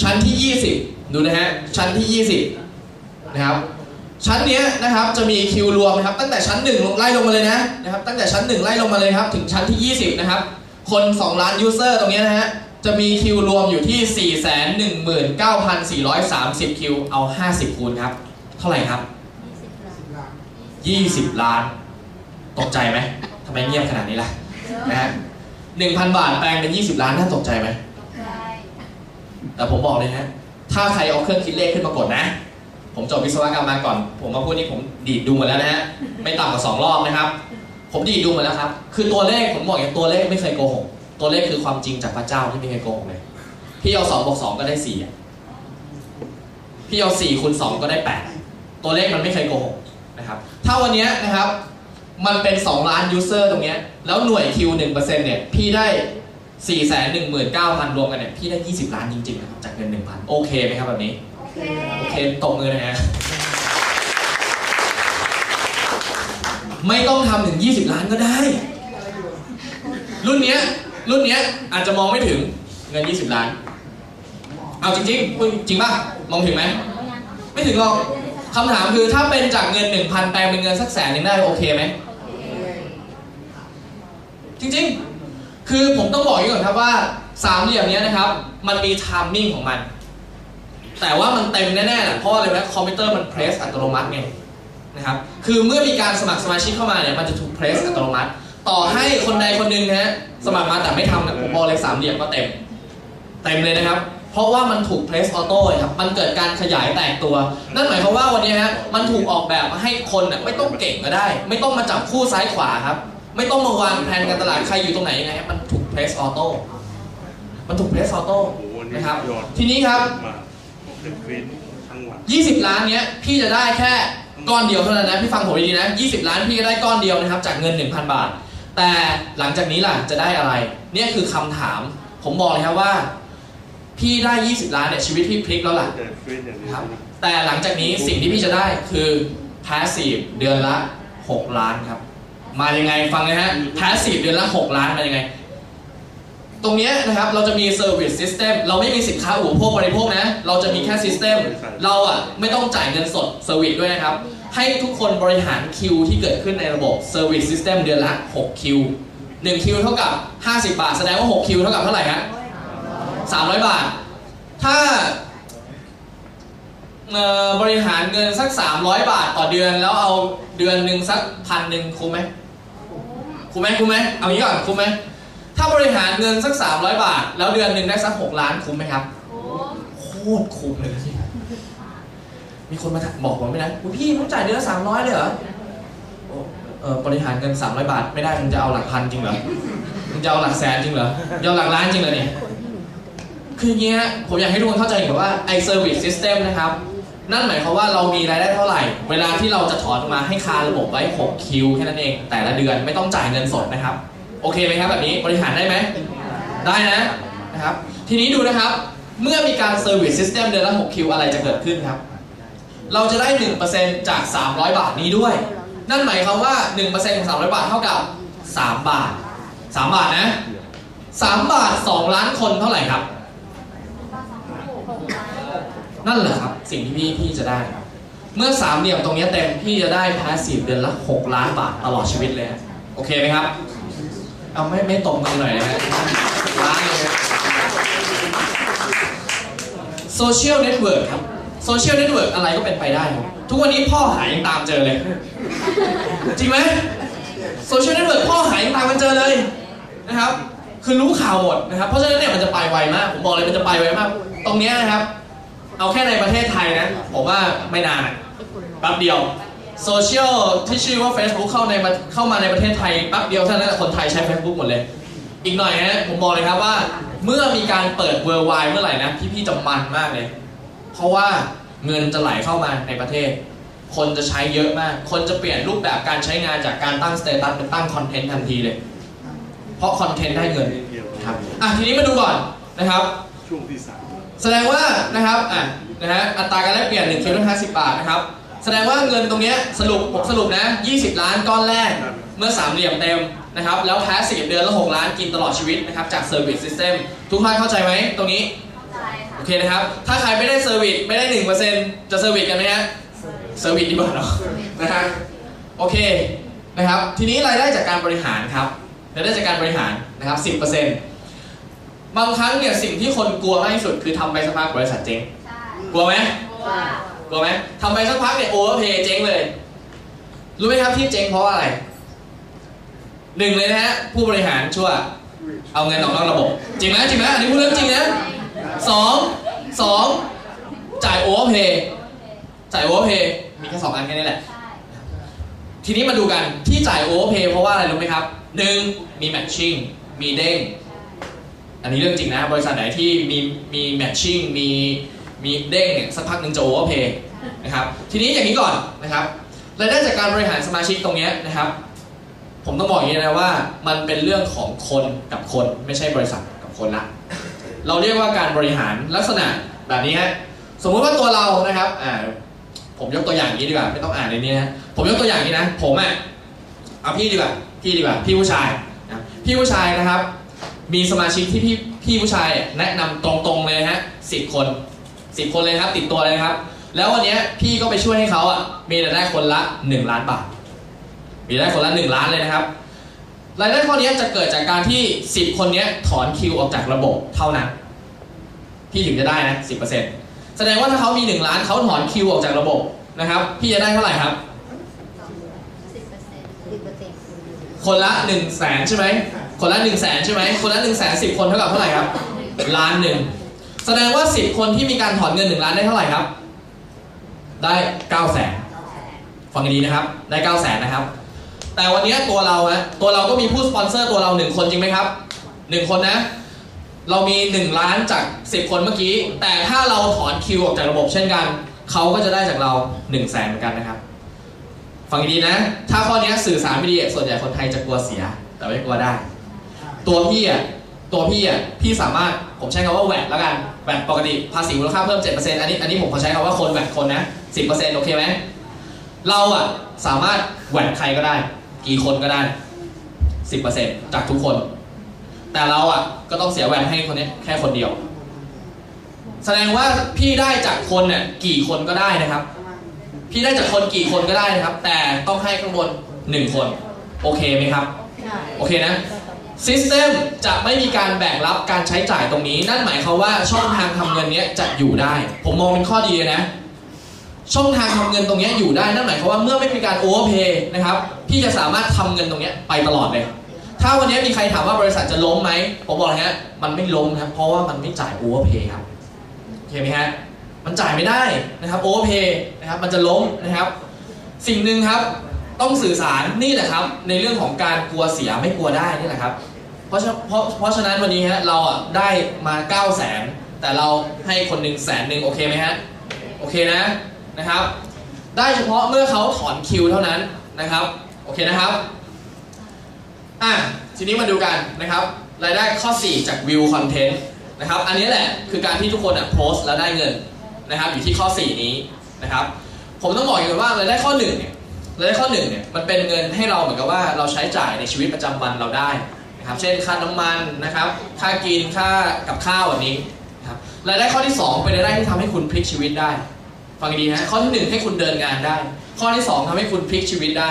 ชั้นที่ 20 ดูนะฮะชั้นที่ 20 นะครับ ชั้นเนี้ยนะครับจะมีคิวรวมนะครับตั้งแต่ชั้น1ลงไล่ลงมาเลยนะนะครับตั้งแต่ชั้น 1 ไล่ลงมาเลยครับถึงชั้นที่ 20 นะครับ คน 2 ล้านยูเซอร์ตรงเนี้ยนะฮะจะมีคิวรวมอยู่ที่ 419,430 คิวเอา 50 คูณครับ เท่าไหร่ครับ 20 ล้าน ตกใจไหมทำไมเงียบขนาดนี้ล่ะนะฮะ1,000 บาทแปลงเป็น 20 ล้านน่าตกใจไหมแต่ผมบอกเลยฮะถ้าใครเอาเครื่องคิดเลขขึ้นมากดนะ ผมจบวิศวกรรมมาก่อน ผมมาพูดนี่ผมดีดดูหมดแล้วนะฮะไม่ต่ำกว่าสองรอบนะครับ ผมดีดดูหมดแล้วครับ คือตัวเลขผมบอกอย่างตัวเลขไม่เคยโกหกตัวเลขคือความจริงจากพระเจ้าที่ไม่เคยโกหกเลยพี่เอาสองบวกสองก็ได้สี่อะพี่เอาสี่คูณสองก็ได้แปดตัวเลขมันไม่เคยโกหกนะครับถ้าวันนี้นะครับ มันเป็น2ล้านยูเซอร์ตรงเนี้ยแล้วหน่วยคิว1%เนี่ยพี่ได้4 1 9 0 0 0 รวมกันเนี่ยพี่ได้ 20 ล้านจริงๆนะครับจากเงิน 1,000 โอเคไหมครับแบบนี้ โอเคตบมือนะฮะไม่ต้องทำถึง 20 ล้านก็ได้ รุ่นเนี้ยรุ่นเนี้ยอาจจะมองไม่ถึงเงิน 20 ล้าน เอาจริงๆพูดจริงป่ะ มองถึงไหม ไม่ถึงหรอกคำถามคือถ้าเป็นจากเงิน 1,000แปลงเป็นเงินสักแสนหนึงได้โอเคไหม จริงๆ คือผมต้องบอกอย่างนี้ก่อนครับว่าสามเหลี่ยมนี้นะครับ มันมี timing ของมัน แต่ว่ามันเต็มแน่ๆแหละเพราะอะไรนะคอมพิวเตอร์มัน place อัตโนมัติไงนะครับคือเมื่อมีการสมัครสมาชิกเข้ามาเนี่ยมันจะถูกเพรสอัตโนมัติ ต่อให้คนใดคนหนึ่งนะฮะสมัครมาแต่ไม่ทำเนี่ยผมบอกเลยสามเหลี่ยมก็เต็มเต็มเลยนะครับ เพราะว่ามันถูกเพรสออโต้ครับมันเกิดการขยายแตกตัว นั่นหมายความว่าวันนี้ฮะมันถูกออกแบบมาให้คนน่ะไม่ต้องเก่งก็ได้ ไม่ต้องมาจับคู่ซ้ายขวาครับไม่ต้องมาวางแผนการตลาดใครอยู่ตรงไหนยังไงฮะมันถูกเพรสออโต้มันถูกเพรสออโต้โอ้โหวันนี้นะครับยอดทีนี้ครับ มาผมเป็นฟินทั้งวัน20 ล้านเนี้ยพี่จะได้แค่ก้อนเดียวเท่านั้นนะพี่ฟังผมดีๆนะ 20 ล้านพี่ก็ได้ก้อนเดียวนะครับ จากเงิน 1,000 บาท แต่หลังจากนี้ล่ะจะได้อะไร เนี่ยคือคำถาม ผมบอกเลยครับว่า พี่ได้ 20 ล้านเนี่ยชีวิตพี่พลิกแล้วล่ะแต่ฟินอย่างนี้ครับแต่หลังจากนี้สิ่งที่พี่จะได้คือ passive เดือนละ 6 ล้านครับ มายังไงฟังนะฮะ passive เดือนละ 6 ล้านมายังไง ตรงเนี้ยนะครับเราจะมี service system เราไม่มีสินค้าอุปโภคบริโภคนะ เราจะมีแค่ system เราอะไม่ต้องจ่ายเงินสด service ด้วยนะครับ ให้ทุกคนบริหารคิวที่เกิดขึ้นในระบบ service system เดือนละ 6 คิว 1 คิวเท่ากับ 50 บาท แสดงว่า 6 คิวเท่ากับเท่าไหร่ฮะ300 บาท ถ้าเอ่อบริหารเงินสัก 300 บาทต่อเดือนแล้วเอาเดือนหนึ่งสักพันหนึ่งคุ้มไหมคุ้มไหมคุ้มไหมเอางี้ก่อนคุ้มไหม ถ้าบริหารเงินสัก 300 บาท แล้วเดือนหนึ่งได้สัก 6 ล้านคุ้มไหมครับ โคตรคุ้มเลยนะมีคนมาถามบอกผมไหมนะอุ๊ยพี่ผมจ่ายเดือนละ300เลยเหรอโอ้เออบริหารเงิน 300 บาทไม่ได้มึงจะเอาหลักพันจริงเหรอมึงจะเอาหลักแสนจริงเหรอจะเอาหลักล้านจริงเหรอเนี่ยคืออย่างเงี้ยผมอยากให้ทุกคนเข้าใจก่อนว่าไอ้ service system นะครับ นั่นหมายความว่าเรามีรายได้เท่าไหร่ เวลาที่เราจะถอนออกมาให้คาระบบไว้ 6 คิวแค่นั้นเอง แต่ละเดือนไม่ต้องจ่ายเงินสดนะครับ โอเคไหมครับแบบนี้บริหารได้ไหมได้นะนะครับ ทีนี้ดูนะครับ เมื่อมีการ service system เดือนละ6คิวอะไรจะเกิดขึ้นครับ เราจะได้ 1%จาก 300 บาทนี้ด้วย นั่นหมายความว่า 1%ของ 300 บาทเท่ากับ 3 บาท 3 บาทนะ 3 บาท 2 ล้านคนเท่าไหร่ครับ นั่นแหละครับ สิ่งที่พี่พี่จะได้ เมื่อสามเหลี่ยมตรงนี้เต็มพี่จะได้ passive เดือนละ 6 ล้านบาทตลอดชีวิตเลย โอเคไหมครับ เอาไม่ไม่ตรงกันหน่อยนะฮะล้านเลย social network ครับ social network อะไรก็เป็นไปได้ครับทุกวันนี้พ่อหายังตามเจอเลย จริงไหม social network พ่อหายังตามกันเจอเลยนะครับคือรู้ข่าวหมดนะครับ เพราะฉะนั้นเนี่ยมันจะไปไวมาก ผมบอกเลยมันจะไปไวมาก ตรงเนี้ยนะครับ เอาแค่ในประเทศไทยนะ ผมว่าไม่นานอะแป๊บเดียว โซเชียลที่ชื่อว่า Facebook เข้าในประเข้ามาในประเทศไทยแป๊บเดียวเท่านั้นแหละคนไทยใช้ Facebook หมดเลย อีกหน่อยนะผมบอกเลยครับว่า เมื่อมีการเปิด worldwide เมื่อไหร่นะพี่ๆจะมันมากเลย เพราะว่าเงินจะไหลเข้ามาในประเทศ คนจะใช้เยอะมาก คนจะเปลี่ยนรูปแบบการใช้งานจากการตั้งสเตตัสเป็นตั้งคอนเทนต์ทันทีเลย เพราะคอนเทนต์ได้เงินเดียวครับอะทีนี้มาดูก่อนนะครับช่วงที่สามแสดงว่านะครับอะนะฮะอัตราการแลกเปลี่ยน1คิวละ50 บาทนะครับ แสดงว่าเงินตรงเนี้ยสรุปผมสรุปนะ 20 ล้านก้อนแรกเมื่อสามเหลี่ยมเต็มนะครับ แล้ว passive เดือนละ6ล้านกินตลอดชีวิตนะครับ จาก Service System ทุกท่านเข้าใจไหมตรงนี้โอเคนะครับ ถ้าใครไม่ได้ service ไม่ได้ 1%จะ service กันไหมฮะ service ดีกว่าเนาะนะฮะโอเคนะครับ ทีนี้รายได้จากการบริหารครับรายได้จากการบริหารนะครับ 10%บางครั้งเนี่ยสิ่งที่คนกลัวมากที่สุดคือทำไปสักพักบริษัทเจ๊งใช่กลัวไหมว่า กลัวไหมทำไปสักพักเนี่ยโอเวอร์เพย์เจ๊งเลย รู้ไหมครับที่เจ๊งเพราะอะไรหนึ่งเลยนะฮะผู้บริหารชั่ว เอาเงินออกนอกระบบ จริงไหมจริงไหมอันนี้พูดเรื่องจริงนะสองสองจ่าย overpay จ่าย overpay มีแค่สองอันแค่นี้แหละใช่ทีนี้มาดูกันที่จ่าย overpay เพราะว่าอะไรรู้ไหมครับหนึ่งมี matching มีเด้งอันนี้เรื่องจริงนะ บริษัทไหนที่มีมี matching มี มีเด้งเนี่ยสักพักหนึ่งจะ overpay นะครับทีนี้อย่างนี้ก่อนนะครับรายได้จากการบริหารสมาชิกตรงเนี้ยนะครับ ผมต้องบอกอย่างนี้นะว่า มันเป็นเรื่องของคนกับคนไม่ใช่บริษัทกับคนละเราเรียกว่าการบริหารลักษณะแบบนี้ฮะสมมุติว่าตัวเรานะครับอ่าผมยกตัวอย่างนี้ดีกว่าไม่ต้องอ่านในนี้นะผมยกตัวอย่างนี้นะ ผมอะเอาพี่ดีกว่าพี่ดีกว่าพี่ผู้ชายนะพี่ผู้ชายนะครับ มีสมาชิกที่พี่พี่ผู้ชายแนะนำตรงๆเลยฮะสิบคน สิบคนเลยนะครับติดตัวเลยนะครับ แล้ววันเนี้ยพี่ก็ไปช่วยให้เขาอะมีรายได้คนละ 1 ล้านบาท มีรายได้คนละ 1 ล้านเลยนะครับ รายได้ข้อนี้จะเกิดจากการที่ 10 คนเนี้ยถอนคิวออกจากระบบเท่านั้น พี่ถึงจะได้นะ10%แสดงว่าถ้าเขามี 1 ล้านเขาถอนคิวออกจากระบบนะครับ พี่จะได้เท่าไหร่ครับสิบเปอร์เซ็นต์สิบเปอร์เซ็นต์คนละ1นึ่งแสนใช่ไหมคนละ1นึ่งแสนใช่ไหมคนละ1นึ่งแสนสิบคนเท่ากับเท่าไหร่ครับล้านหนึ่ง แสดงว่า 10 คนที่มีการถอนเงิน 1 ล้านได้เท่าไหร่ครับ ได้9 0 0แสนฟังดีนะครับ ได้9 0 0แสนนะครับ แต่วันนี้ตัวเราฮะตัวเราก็มีผู้สปอนเซอร์ตัวเรา 1 คนจริงไหมครับ 1 คนนะ เรามี 1 ล้านจาก 10 คนเมื่อกี้ แต่ถ้าเราถอนคิวออกจากระบบเช่นกัน เขาก็จะได้จากเรา1 0 0 0 0แสนเหมือนกันนะครับ ฟังดีนะ ถ้าข้อนี้สื่อสารไม่ดีส่วนใหญ่คนไทยจะกลัวเสีย แต่ไม่กลัวได้ ตัวพี่อะ ตัวพี่อะพี่สามารถผมใช้คำว่าแหวกแล้วกันแหวกปกติภาษีมูลค่าเพิ่ม 7%อันนี้อันนี้ผมขอใช้คำว่าคนแหวกคนนะ 10%โอเคไหมเราอะสามารถแหวกใครก็ได้ กี่คนก็ได้ 10%จากทุกคน แต่เราอะก็ต้องเสียแหวนให้คนนี้แค่คนเดียว แสดงว่าพี่ได้จากคนเนี่ยกี่คนก็ได้นะครับ พี่ได้จากคนกี่คนก็ได้นะครับ แต่ต้องให้ข้างบนหนึ่งคน โอเคไหมครับใช่โอเคนะ ซิสเต็มจะไม่มีการแบ่งรับการใช้จ่ายตรงนี้ นั่นหมายความว่าช่องทางทำเงินเนี้ยจะอยู่ได้ ผมมองเป็นข้อดีนะ ช่องทางทำเงินตรงเนี้ยอยู่ได้ นั่นหมายความว่าเมื่อไม่มีการ overpay นะครับ พี่จะสามารถทำเงินตรงเนี้ยไปตลอดเลย ถ้าวันนี้มีใครถามว่าบริษัทจะล้มไหม ผมบอกเลยฮะ มันไม่ล้มครับ เพราะว่ามันไม่จ่าย overpay ครับโอเคไหมฮะ มันจ่ายไม่ได้นะครับ overpay นะครับ มันจะล้มนะครับ สิ่งหนึ่งครับ ต้องสื่อสารนี่แหละครับ ในเรื่องของการกลัวเสียไม่กลัวได้นี่แหละครับ เพราะฉะเพราะเพราะฉะนั้นวันนี้ฮะเราอะได้มา9 0 0 0 0 0แต่เราให้คนหนึ่งแสนหนึ่งโอเคไหมฮะโอเคนะนะครับ ได้เฉพาะเมื่อเขาถอนคิวเท่านั้นนะครับโอเคนะครับอะทีนี้มาดูกันนะครับรายได้ข้อ 4 จากวิวคอนเทนต์นะครับอันนี้แหละคือการที่ทุกคนอะโพสต์แล้วได้เงินนะครับอยู่ที่ข้อ 4 นี้นะครับผมต้องบอกอย่างนี้ว่ารายได้ข้อ1เนี่ยรายได้ข้อ1เนี่ยมันเป็นเงินให้เราเหมือนกับว่าเราใช้จ่ายในชีวิตประจำวันเราได้ นะครับเช่นค่าน้ำมันนะครับ ค่ากินค่ากับข้าวแบบนี้นะครับรายได้ข้อที่ 2 เป็นรายได้ที่ทำให้คุณพลิกชีวิตได้ ฟังดีนะข้อที่หนึ่งให้คุณเดินงานได้ ข้อที่สองทำให้คุณพลิกชีวิตได้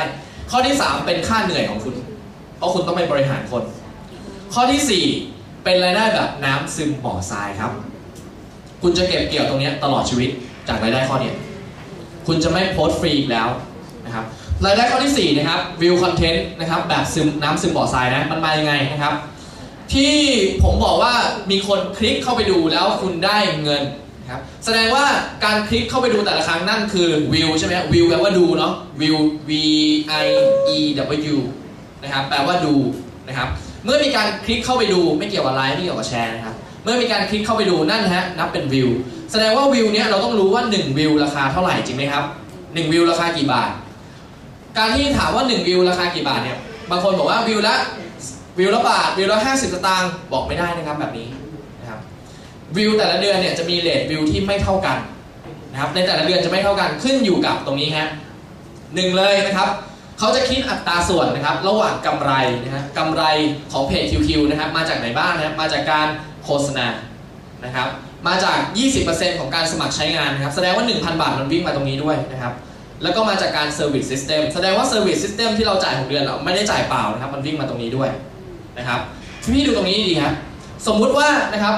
ข้อที่สามเป็นค่าเหนื่อยของคุณ เพราะคุณต้องไปบริหารคน ข้อที่สี่เป็นรายได้แบบน้ำซึมบ่อทรายครับ คุณจะเก็บเกี่ยวตรงนี้ตลอดชีวิตจากรายได้ข้อเนี้ยคุณจะไม่โพสต์ฟรีอีกแล้ว รายได้ข้อที่สี่นะครับวิวคอนเทนต์นะครับแบบซึมน้ำซึมบ่อทรายนะมันมายังไงนะครับ ที่ผมบอกว่ามีคนคลิกเข้าไปดูแล้วคุณได้เงินนะครับแสดงว่าการคลิกเข้าไปดูแต่ละครั้งนั่นคือวิวใช่ไหมวิวแปลว่าดูเนาะวิว V I E W นะครับแปลว่าดูนะครับเมื่อมีการคลิกเข้าไปดูไม่เกี่ยวกับไลค์ไม่เกี่ยวกับแชร์นะครับเมื่อมีการคลิกเข้าไปดูนั่นฮะนับเป็นวิวแสดงว่าวิวเนี้ยเราต้องรู้ว่า 1 วิวราคาเท่าไหร่จริงไหมครับ 1 วิวราคากี่บาท การที่ถามว่า 1 วิวราคากี่บาทเนี่ย บางคนบอกว่าวิวละวิวละบาทวิวละ50สตางค์บอกไม่ได้นะครับแบบนี้นะครับวิวแต่ละเดือนเนี่ยจะมีเรทวิวที่ไม่เท่ากันนะครับในแต่ละเดือนจะไม่เท่ากันขึ้นอยู่กับตรงนี้ฮะหนึ่งเลยนะครับเขาจะคิดอัตราส่วนนะครับ ระหว่างกำไรนะฮะกำไรของเพจ QQ นะครับมาจากไหนบ้างนะครับมาจากการโฆษณานะครับมาจาก 20%ของการสมัครใช้งานนะครับแสดงว่า 1,000 บาทมันวิ่งมาตรงนี้ด้วยนะครับ แล้วก็มาจากการ Service System แสดงว่า Service System ที่เราจ่ายของเดือนเราไม่ได้จ่ายเปล่านะครับ มันวิ่งมาตรงนี้ด้วยนะครับพี่ดูตรงนี้ดีครับสมมุติว่านะครับ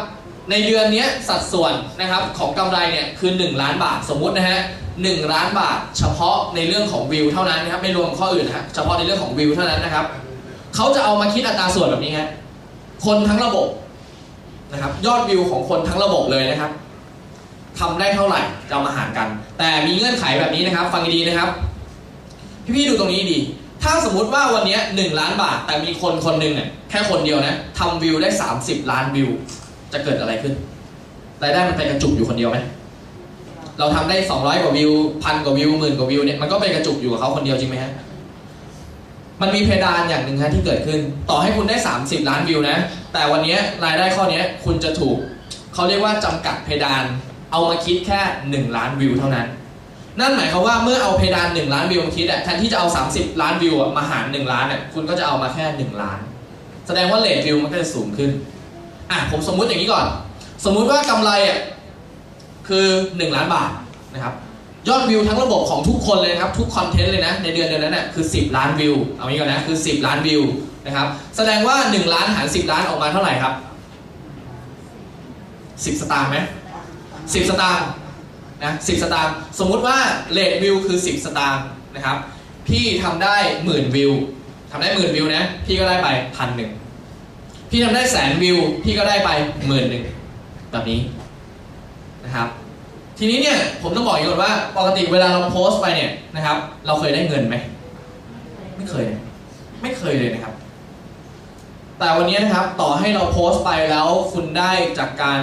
ในเดือนนี้สัดส่วนนะครับของกำไรเนี่ยคือ 1 ล้านบาทสมมุตินะฮะ1ล้านบาท เฉพาะในเรื่องของวิวเท่านั้นนะครับไม่รวมข้ออื่นนะฮะเฉพาะในเรื่องของวิวเท่านั้นนะครับเขาจะเอามาคิดอัตราส่วนแบบนี้ฮะคนทั้งระบบนะครับยอดวิวของคนทั้งระบบเลยนะครับ ทำได้เท่าไหร่จะมาหารกัน แต่มีเงื่อนไขแบบนี้นะครับ ฟังดีๆนะครับ พี่ๆดูตรงนี้ดี ถ้าสมมุติว่าวันนี้1ล้านบาท แต่มีคนคนหนึ่งเนี่ยแค่คนเดียวนะทำวิวได้ 30 ล้านวิว จะเกิดอะไรขึ้นรายได้มันไปกระจุกอยู่คนเดียวไหมเราทำได้ 200 กว่าวิวพันกว่าวิวหมื่นกว่าวิวเนี่ยมันก็ไปกระจุกอยู่กับเขาคนเดียวจริงไหมฮะมันมีเพดานอย่างหนึ่งฮะที่เกิดขึ้น ต่อให้คุณได้ 30 ล้านวิวนะ แต่วันนี้รายได้ข้อนี้คุณจะถูก เขาเรียกว่าจำกัดเพดาน เอามาคิดแค่ 1 ล้านวิวเท่านั้น นั่นหมายความว่าเมื่อเอาเพดาน 1 ล้านวิวมาคิดอะแทนที่จะเอา 30 ล้านวิวอะมาหาร 1 ล้านเนี่ยคุณก็จะเอามาแค่ 1 ล้าน แสดงว่าเลทวิวมันก็จะสูงขึ้นอะผมสมมุติอย่างนี้ก่อน สมมุติว่ากำไรอะคือ 1 ล้านบาทนะครับยอดวิวทั้งระบบของทุกคนเลยนะครับทุกคอนเทนต์เลยนะในเดือนเดือนนั้นน่ะคือ 10 ล้านวิวเอางี้ก่อนนะคือ 10 ล้านวิวนะครับแสดงว่า 1 ล้านหาร 10 ล้านออกมาเท่าไหร่ครับ 10 สตางค์ไหม 10 สตางค์นะ10สตางค์สมมุติว่าเลทวิวคือ 10 สตางค์นะครับ พี่ทำได้หมื่นวิวทำได้หมื่นวิวนะพี่ก็ได้ไปพันหนึ่งพี่ทำได้แสนวิวพี่ก็ได้ไปหมื่นหนึ่งแบบนี้นะครับ ทีนี้เนี่ยผมต้องบอกอีก่อนว่าปกติเวลาเราโพสต์ไปเนี่ยนะครับ เราเคยได้เงินไหมไม่เคย ไม่เคยเลยนะครับ แต่วันนี้นะครับต่อให้เราโพสต์ไปแล้วคุณได้จากการ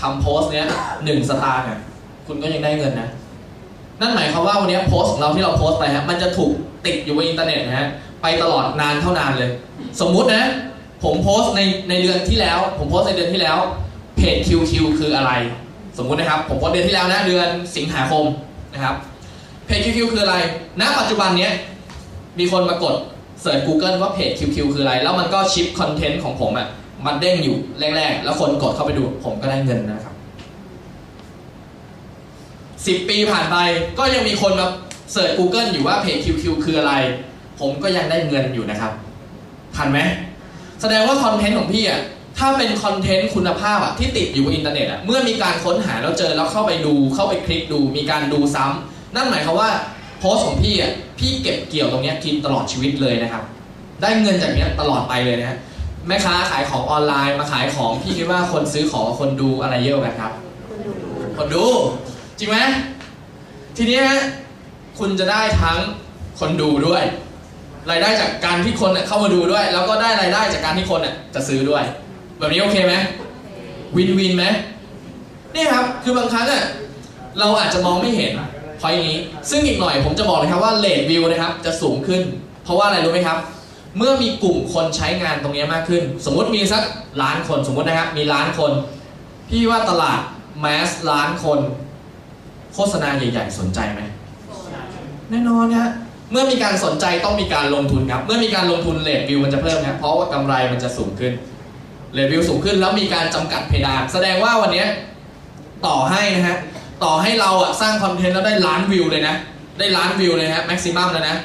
ทำโพสต์เนี้ยหนึ่งสตางค์อะคุณก็ยังได้เงินนะ นั่นหมายความว่าวันนี้โพสต์ของเราที่เราโพสต์ไปฮะมันจะถูกติดอยู่บนอินเทอร์เน็ตนะฮะไปตลอดนานเท่านานเลย สมมุตินะ ผมโพสต์ในในเดือนที่แล้ว ผมโพสต์ในเดือนที่แล้วเพจ QQ คืออะไร สมมุตินะครับ ผมโพสต์เดือนที่แล้วนะเดือนสิงหาคมนะครับเพจ QQ คืออะไร ณ ปัจจุบันเนี้ยมีคนมากดเสิร์ช Google ว่าเพจ QQ คืออะไร แล้วมันก็ชิปคอนเทนต์ของผมอะ่ะ มันเด้งอยู่แรกๆ แล้วคนกดเข้าไปดู ผมก็ได้เงินนะครับสิบปีผ่านไปก็ยังมีคนมาsearch Google อยู่ว่าเพจ QQ คืออะไร ผมก็ยังได้เงินอยู่นะครับทันไหม แสดงว่าคอนเทนต์ของพี่อะถ้าเป็นคอนเทนต์คุณภาพอะที่ติดอยู่บนอินเทอร์เน็ตอะเมื่อมีการค้นหาแล้วเจอแล้วเข้าไปดูเข้าไปคลิกดู มีการดูซ้ำนั่นหมายความว่าโพสของพี่อะพี่เก็บเกี่ยวตรงนี้กินตลอดชีวิตเลยนะครับ ได้เงินจากเนี้ยตลอดไปเลยนะฮะ แม่ค้าขายของออนไลน์มาขายของพี่คิดว่าคนซื้อของคนดูอะไรเยอะกว่ากันครับ คนดู จริงไหมทีนี้คุณจะได้ทั้งคนดูด้วย รายได้จากการที่คนเข้ามาดูด้วย แล้วก็ได้รายได้จากการที่คนจะซื้อด้วย แบบนี้โอเคไหมวินวินไหมนี่ครับคือบางครั้งอะเราอาจจะมองไม่เห็นพอยนี้ ซึ่งอีกหน่อยผมจะบอกเลยครับว่าเลทวิวนะครับ จะสูงขึ้น เพราะว่าอะไรรู้ไหมครับ เมื่อมีกลุ่มคนใช้งานตรงนี้มากขึ้น สมมติมีสักล้านคนสมมตินะครับมีล้านคน พี่ว่าตลาดแมสล้านคน โฆษณาใหญ่ ๆ สนใจไหมแน่นอนฮะเมื่อมีการสนใจต้องมีการลงทุนครับ เมื่อมีการลงทุนเลทวิวมันจะเพิ่มครับเพราะว่ากำไรมันจะสูงขึ้นเลทวิวสูงขึ้นแล้วมีการจำกัดเพดาน แสดงว่าวันนี้ต่อให้นะฮะต่อให้เราอะสร้างคอนเทนต์แล้วได้ล้านวิวเลยนะ ได้ล้านวิวเลยฮะแม็กซิมัมแล้วนะ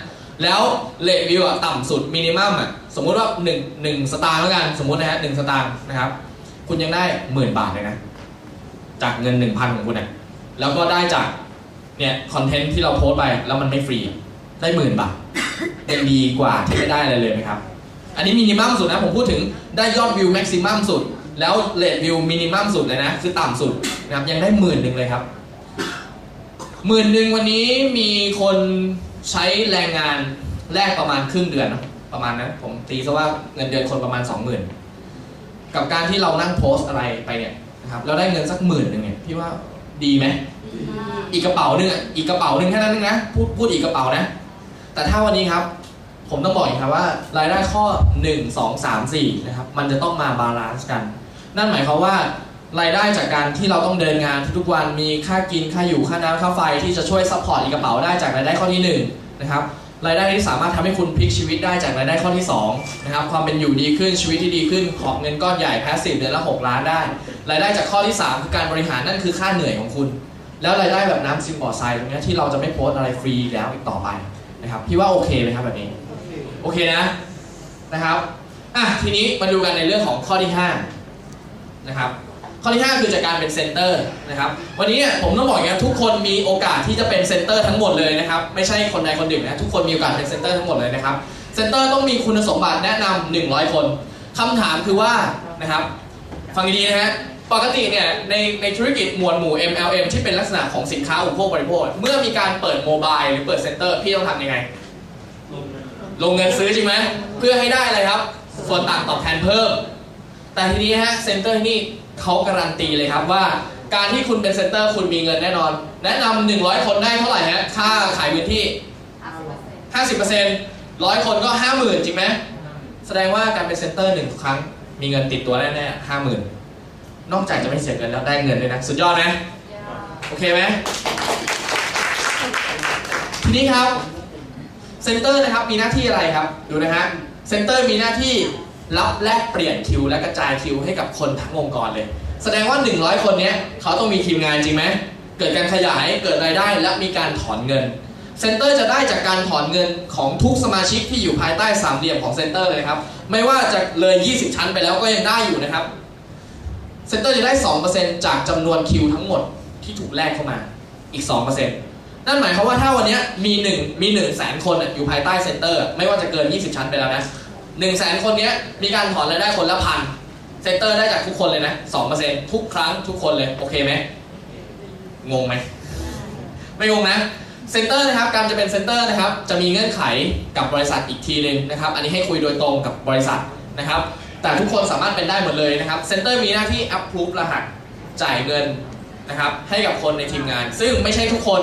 แล้วrate view อะต่ำสุด minimum อะสมมติว่า1 1สตางค์แล้วกันสมมตินะฮะหนึ่งสตางค์นะครับ คุณยังได้หมื่นบาทเลยนะ จากเงิน1,000ของคุณอนะแล้วก็ได้จากเนี่ยคอนเทนต์ที่เราโพสไปแล้วมันไม่ฟรีได้หมื่นบาทยังดีกว่าที่ไม่ได้อะไรเลยไหมครับ อันนี้ minimum สุดนะผมพูดถึงได้ยอดวิว maximum สุด แล้ว rate view minimum สุดเลยนะคือต่ำสุดนะครับยังได้หมื่นหนึ่งเลยครับหมื่นหนึ่งวันนี้มีคน ใช้แรงงานแรกประมาณครึ่งเดือนเนอะประมาณนั้นผมตีซะว่าเงินเดือนคนประมาณสองหมื่นกับการที่เรานั่งโพสต์อะไรไปเนี่ยนะครับแล้วได้เงินสักหมื่นหนึ่งเนี่ยพี่ว่าดีไหมอีกกระเป๋าหนึ่งอะอีกกระเป๋าหนึ่งแค่นั้นเองนะพูดพูดอีกกระเป๋านะ แต่ถ้าวันนี้ครับผมต้องบอกอีกครับว่ารายได้ข้อ 1 2 3 4นะครับมันจะต้องมา balance กัน นั่นหมายความว่า รายได้จากการที่เราต้องเดินงานทุกๆวันมีค่ากินค่าอยู่ค่าน้ำค่าไฟที่จะช่วย support อีกกระเป๋าได้จากรายได้ข้อที่1นะครับรายได้ที่สามารถทำให้คุณพลิกชีวิตได้จากรายได้ข้อที่2นะครับความเป็นอยู่ดีขึ้นชีวิตที่ดีขึ้นหอบเงินก้อนใหญ่ passive เดือนละ6ล้านได้ รายได้จากข้อที่ 3 คือการบริหารนั่นคือค่าเหนื่อยของคุณ แล้วรายได้แบบน้ำซึมบ่อทรายตรงเนี้ยที่เราจะไม่โพสอะไรฟรีแล้วอีกต่อไปนะครับพี่ว่าโอเคไหมครับแบบนี้โอเคนะนะครับอะทีนี้มาดูกันในเรื่องของข้อที่5นะครับ ข้อที่ 5 คือจากการเป็น center นะครับ วันนี้เนี่ยผมต้องบอกอย่างนี้ทุกคนมีโอกาสที่จะเป็น center ทั้งหมดเลยนะครับ ไม่ใช่คนใดคนหนึ่งนะทุกคนมีโอกาสเป็น center ทั้งหมดเลยนะครับ center ต้องมีคุณสมบัติแนะนำ100 คนคำถามคือว่านะครับฟังดีๆนะฮะปกติเนี่ยในในธุรกิจหมวดหมู่ MLM ที่เป็นลักษณะของสินค้าอุปโภคบริโภคเมื่อมีการเปิด mobile หรือเปิด center พี่ต้องทำยังไง ลงเงินซื้อจริงไหมเพื่อให้ได้อะไรครับ ส่วนต่างตอบแทนเพิ่ม แต่ทีนี้ฮะ center นี่ เขาการันตีเลยครับว่าการที่คุณเป็น center คุณมีเงินแน่นอน แนะนำ100คนได้เท่าไหร่ฮะค่าขายพื้นที่50%ร้อยคนก็50,000จริงไหมแสดงว่าการเป็น center หนึ่งครั้ง มีเงินติดตัวแน่ๆห้าหมื่นนอกจากจะไม่เสียเงินแล้วได้เงินด้วยนะ สุดยอดไหมโอเคไหมทีนี้ครับ center นะครับมีหน้าที่อะไรครับ ดูนะฮะ center มีหน้าที่ รับแลกเปลี่ยนคิวและกระจายคิวให้กับคนทั้งองค์กรเลย แสดงว่า 100 คนนี้เขาต้องมีทีมงานจริงไหมเกิดการขยายเกิดรายได้และมีการถอนเงิน center จะได้จากการถอนเงินของทุกสมาชิกที่อยู่ภายใต้สามเหลี่ยมของ center เลยครับ ไม่ว่าจะเลย 20 ชั้นไปแล้วก็ยังได้อยู่นะครับ center จะได้ 2%จากจำนวนคิวทั้งหมดที่ถูกแลกเข้ามาอีก 2%นั่นหมายความว่าถ้าวันนี้มี1มี1แสนคนอะอยู่ภายใต้ center ไม่ว่าจะเกิน 20 ชั้นไปแล้วนะ 1 0 0 0 0แสนคนนี้มีการถอนรายได้คนละพัน center ได้จากทุกคนเลยนะ2%ทุกครั้งทุกคนเลย โอเคไหมงงไหมไม่งงนะ center นะครับการจะเป็น center นะครับ จะมีเงื่อนไขกับบริษัทอีกทีหนึ่งนะครับ อันนี้ให้คุยโดยตรงกับบริษัทนะครับ แต่ทุกคนสามารถเป็นได้หมดเลยนะครับ center มีหน้าที่ approve รหัสจ่ายเงินนะครับ ให้กับคนในทีมงาน ซึ่งไม่ใช่ทุกคน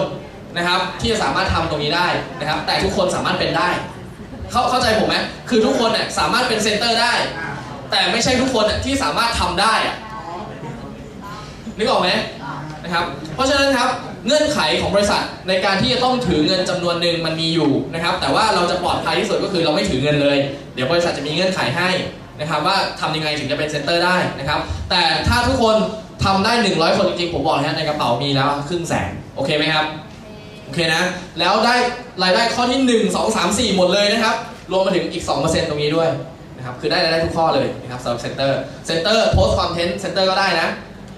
นะครับ ที่จะสามารถทำตรงนี้ได้นะครับ แต่ทุกคนสามารถเป็นได้ เข้าเข้าใจผมไหมคือทุกคนเนี่ยสามารถเป็นเซนเตอร์ได้ แต่ไม่ใช่ทุกคนน่ะที่สามารถทำได้อะนึกออกไหมนะครับ เพราะฉะนั้นครับเงื่อนไขของบริษัทในการที่จะต้องถือเงินจำนวนหนึ่งมันมีอยู่นะครับ แต่ว่าเราจะปลอดภัยที่สุดก็คือเราไม่ถือเงินเลย เดี๋ยวบริษัทจะมีเงื่อนไขให้นะครับว่าทำยังไงถึงจะเป็น center ได้นะครับ แต่ถ้าทุกคนทำได้ 100 คนจริงๆผมบอกเลยฮะในกระเป๋ามีแล้วครึ่งแสนโอเคไหมครับ โอเคนะ แล้วได้รายได้ข้อที่ 1 2 3 4 หมดเลยนะครับ รวมมาถึงอีก 2%ตรงนี้ด้วยนะครับ คือได้รายได้ทุกข้อเลยนะครับสำหรับ center center โพสต์คอนเทนต์ center ก็ได้นะ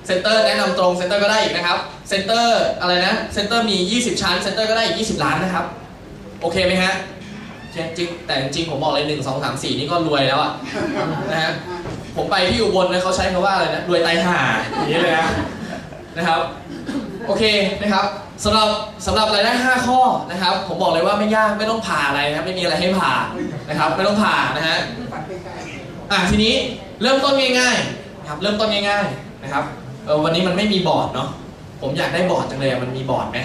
center แนะนำตรง center ก็ได้อีกนะครับ center อะไรนะ center มี 20 ชั้น center ก็ได้อีก 20 ล้านนะครับ โอเคไหมฮะจริงแต่จริงผมบอกเลย1 2 3 4นี่ก็รวยแล้วอะนะฮะผมไปที่อุบลนะเขาใช้คำว่าอะไรนะรวยไตห่าอย่างนี้เลยนะนะครับ โอเคนะครับสำหรับสำหรับรายได้ 5 ข้อนะครับ ผมบอกเลยว่าไม่ยากไม่ต้องผ่าอะไรนะครับไม่มีอะไรให้ผ่านะครับ ไม่ต้องผ่านะฮะอะทีนี้เริ่มต้นง่ายๆนะครับเริ่มต้นง่ายๆนะครับเออวันนี้มันไม่มีบอร์ดเนาะผมอยากได้บอร์ดจังเลยอะมันมีบอร์ดไหม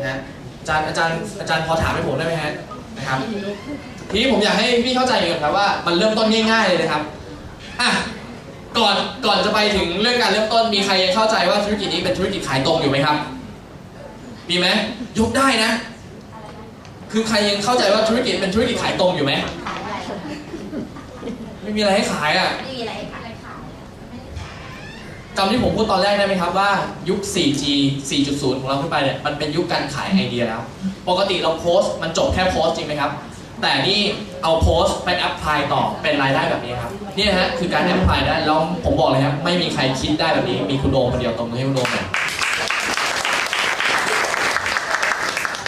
นะฮะอาจารย์อาจารย์อาจารย์พอถามให้ผมได้ไหมฮะนะครับทีนี้ผมอยากให้พี่เข้าใจก่อนครับว่ามันเริ่มต้นง่าย ๆเลยนะครับอะ ก่อนก่อนจะไปถึงเรื่องการเริ่มต้นมีใครยังเข้าใจว่าธุรกิจนี้เป็นธุรกิจขายตรงอยู่ไหมครับ มีไหมยกได้นะ คือใครยังเข้าใจว่าธุรกิจเป็นธุรกิจขายตรงอยู่ไหมขายอะไรไม่มีอะไรให้ขายอะไม่มีอะไรให้ขายจำที่ผมพูดตอนแรกได้ไหมครับว่ายุค 4G 4.0 ของเราขึ้นไปเนี่ยมันเป็นยุคการขายไอเดียแล้ว ปกติเราโพสต์มันจบแค่โพสต์จริงไหมครับ แต่นี่เอาโพสต์ไป apply ต่อเป็นรายได้แบบนี้ครับนี่ฮะคือการ apply ได้แล้วผมบอกเลยครับไม่มีใครคิดได้แบบนี้ มีคุณโอมคนเดียวปรบมือให้คุณโอมหน่อย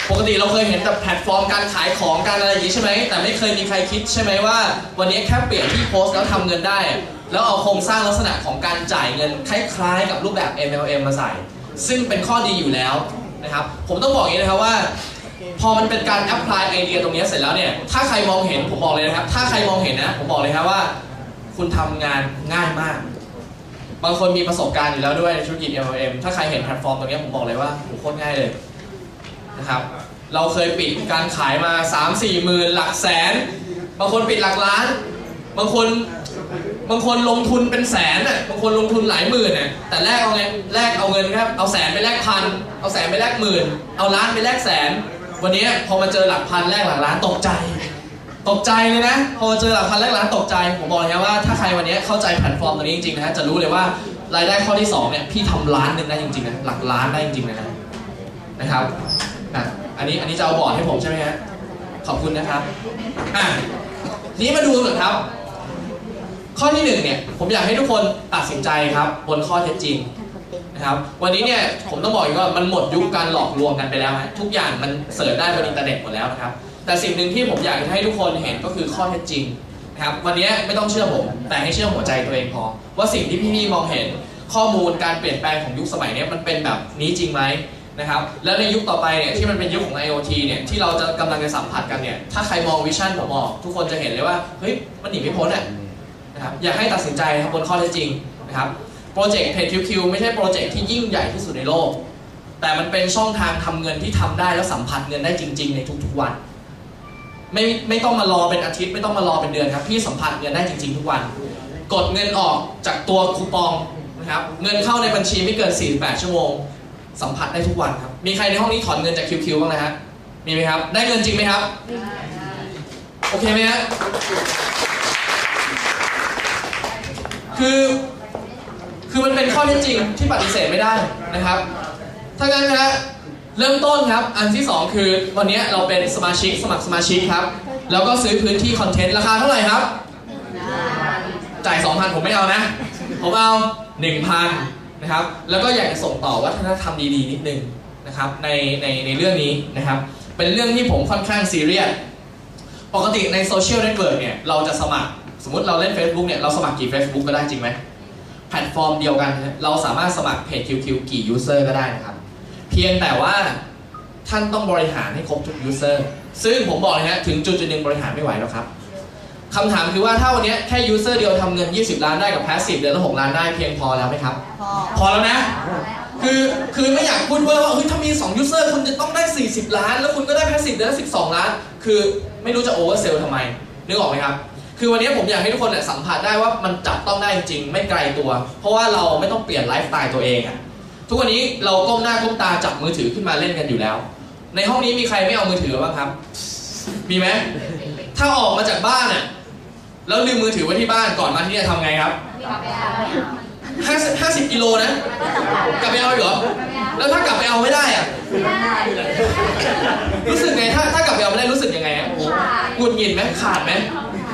ปกติเราเคยเห็นแต่แพลตฟอร์มการขายของการอะไรอย่างนี้ใช่ไหมแต่ไม่เคยมีใครคิดใช่ไหมว่า วันนี้แค่เปลี่ยนที่โพสต์แล้วทำเงินได้ แล้วเอาโครงสร้างลักษณะของการจ่ายเงินคล้ายๆ กับรูปแบบ MLM มาใส่ ซึ่งเป็นข้อดีอยู่แล้วนะครับ ผมต้องบอกอย่างนี้นะครับว่า พอมันเป็นการ apply ไอเดียตรงนี้เสร็จแล้วเนี่ย ถ้าใครมองเห็นผมบอกเลยนะครับ ถ้าใครมองเห็นนะ ผมบอกเลยครับว่า คุณทำงานง่ายมาก บางคนมีประสบการณ์อยู่แล้วด้วยในธุรกิจ MLM ถ้าใครเห็นแพลตฟอร์มตรงนี้ผมบอกเลยว่าโหโคตรง่ายเลยนะครับ เราเคยปิดการขายมา 3 4หมื่นหลักแสน บางคนปิดหลักล้าน บางคนบางคนลงทุนเป็นแสนน่ะ บางคนลงทุนหลายหมื่นน่ะ แต่แลกเอาไงแลกเอาเงินครับ เอาแสนไปแลกพัน เอาแสนไปแลกหมื่น เอาล้านไปแลกแสน วันนี้พอมาเจอหลักพันแรกหลักล้านตกใจ ตกใจเลยนะ พอมาเจอหลักพันแรกหลักล้านตกใจ ผมบอกเลยนะว่าถ้าใครวันนี้เข้าใจแพลตฟอร์มตัวนี้จริงๆนะฮะจะรู้เลยว่ารายได้ข้อที่สองเนี่ยพี่ทำล้านหนึ่งได้จริงๆนะหลักล้านได้จริงๆเลยนะนะครับอะอันนี้อันนี้จะเอาบอร์ดให้ผมใช่ไหมฮะขอบคุณนะครับอะนี้มาดูกันครับ ข้อที่หนึ่งเนี่ยผมอยากให้ทุกคนตัดสินใจครับ บนข้อเท็จจริง นะครับวันนี้เนี่ยผมต้องบอกอีกว่ามันหมดยุคการหลอกลวงกันไปแล้วฮะทุกอย่างมันเสิร์ชได้บนอินเทอร์เน็ตหมดแล้วนะครับแต่สิ่งหนึ่งที่ผมอยากจะให้ทุกคนเห็นก็คือข้อเท็จจริงนะครับวันนี้ไม่ต้องเชื่อผมแต่ให้เชื่อหัวใจตัวเองพอ ว่าสิ่งที่พี่ๆมองเห็นข้อมูลการเปลี่ยนแปลงของยุคสมัยเนี้มันเป็นแบบนี้จริงไหมนะครับแล้วในยุคต่อไปเนี่ยที่มันเป็นยุคของ IoT เนี่ยที่เราจะกำลังจะสัมผัสกันเนี่ยถ้าใครมอง vision ผมมองทุกคนจะเห็นเลยว่าเฮ้ยมันหนีไม่พ้นอะนะครับอยากให้ตัดสินใจครับบนข้อเท็จจริงนะครับ โปรเจกต์ Page QQ ไม่ใช่โปรเจกต์ที่ยิ่งใหญ่ที่สุดในโลก แต่มันเป็นช่องทางทำเงินที่ทำได้แล้วสัมผัสเงินได้จริง ๆ ในทุกๆวัน ไม่ไม่ต้องมารอเป็นอาทิตย์ไม่ต้องมารอเป็นเดือนครับพี่สัมผัสเงินได้จริง ๆ ทุกวัน กดเงินออกจากตัวคูปองนะครับเงินเข้าในบัญชีไม่เกิน 48 ชั่วโมง สัมผัสได้ทุกวันครับมีใครในห้องนี้ถอนเงินจากคิวคิวบ้างนะฮะมีไหมครับ ได้เงินจริงไหมครับโอเคไหมฮะคือ คือมันเป็นข้อเท็จจริงที่ปฏิเสธไม่ได้นะครับถ้างั้นนะฮะเริ่มต้นครับ อันที่ 2 คือวันนี้เราเป็นสมาชิกสมัครสมาชิกครับ แล้วก็ซื้อพื้นที่คอนเทนต์ราคาเท่าไหร่ครับ จ่าย 2,000 ผมไม่เอานะ ผมเอา 1,000 นะครับ แล้วก็อยากจะส่งต่อวัฒนธรรมดีๆ นิดนึงนะครับในในในเรื่องนี้นะครับ เป็นเรื่องที่ผมค่อนข้างซีเรียส ปกติในโซเชียลเน็ตเวิร์กเนี่ยเราจะสมัคร สมมติเราเล่น Facebook เนี่ยเราสมัครกี่ Facebook ก็ได้จริงไหม แพลตฟอร์มเดียวกันนะเราสามารถสมัครเพจ QQ กี่ยูเซอร์ก็ได้นะครับ เพียงแต่ว่าท่านต้องบริหารให้ครบทุก user ซึ่งผมบอกเลยนะถึงจุดจุดหนึ่งบริหารไม่ไหวแล้วครับคำถามคือว่าถ้าวันนี้แค่ user เดียวทำเงิน 20 ล้านได้กับ passive เดือนละ6ล้านได้เพียงพอแล้วไหมครับ พอพอแล้วนะ คือคือไม่อยากพูดเว่าว่าเฮ้ยถ้ามี2 user คุณจะต้องได้ 40 ล้าน แล้วคุณก็ได้ passive เดือนละ12 ล้าน คือไม่รู้จะ oversell ทำไมนึกออกไหมครับ คือวันนี้ผมอยากให้ทุกคนเนี่ยสัมผัสได้ว่ามันจับต้องได้จริงไม่ไกลตัว เพราะว่าเราไม่ต้องเปลี่ยนไลฟ์สไตล์ตัวเองอะทุกวันนี้เราก้มหน้าก้มตาจับมือถือขึ้นมาเล่นกันอยู่แล้ว ในห้องนี้มีใครไม่เอามือถือบ้างครับ มีไหมถ้าออกมาจากบ้านอะแล้วลืมมือถือไว้ที่บ้านก่อนมาที่นี่จะทำไงครับห้าสิบห้าสิบกิโลนะ กลับไปเอาอีกเหรอ แล้วถ้ากลับไปเอาไม่ได้อะรู้สึกไงถ้าถ้ากลับไปเอาไม่ได้รู้สึกยังไงอะหงุดหงิดไหมขาดไหม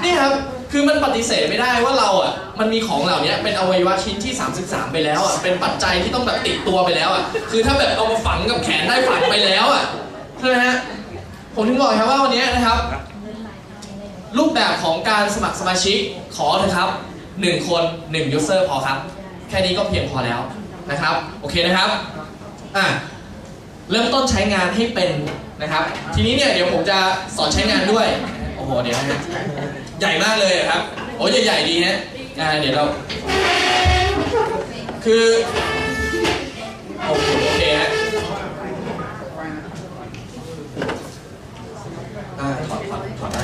นี่ครับ คือมันปฏิเสธไม่ได้ว่าเราอะ มันมีของเหล่านี้เป็นอวัยวะชิ้นที่ 33 ไปแล้วอะ เป็นปัจจัยที่ต้องแบบติดตัวไปแล้วอะ คือถ้าแบบเอามาฝังกับแขนได้ฝังไปแล้วอะ ใช่ไหมฮะ ผมถึงบอกครับว่าวันนี้นะครับ รูปแบบของการสมัครสมาชิกขอเถอะครับ 1 คน 1 user พอครับ แค่นี้ก็เพียงพอแล้วนะครับ โอเคนะครับ อะเริ่มต้นใช้งานให้เป็นนะครับ ทีนี้เนี่ยเดี๋ยวผมจะสอนใช้งานด้วย โอ้โห เดี๋ยวนะฮะ ใหญ่มากเลยครับ โอ้ยใหญ่ๆดีฮะอ่าเดี๋ยวเรา คือโอเคโอเคฮะถอดถอดถอดได้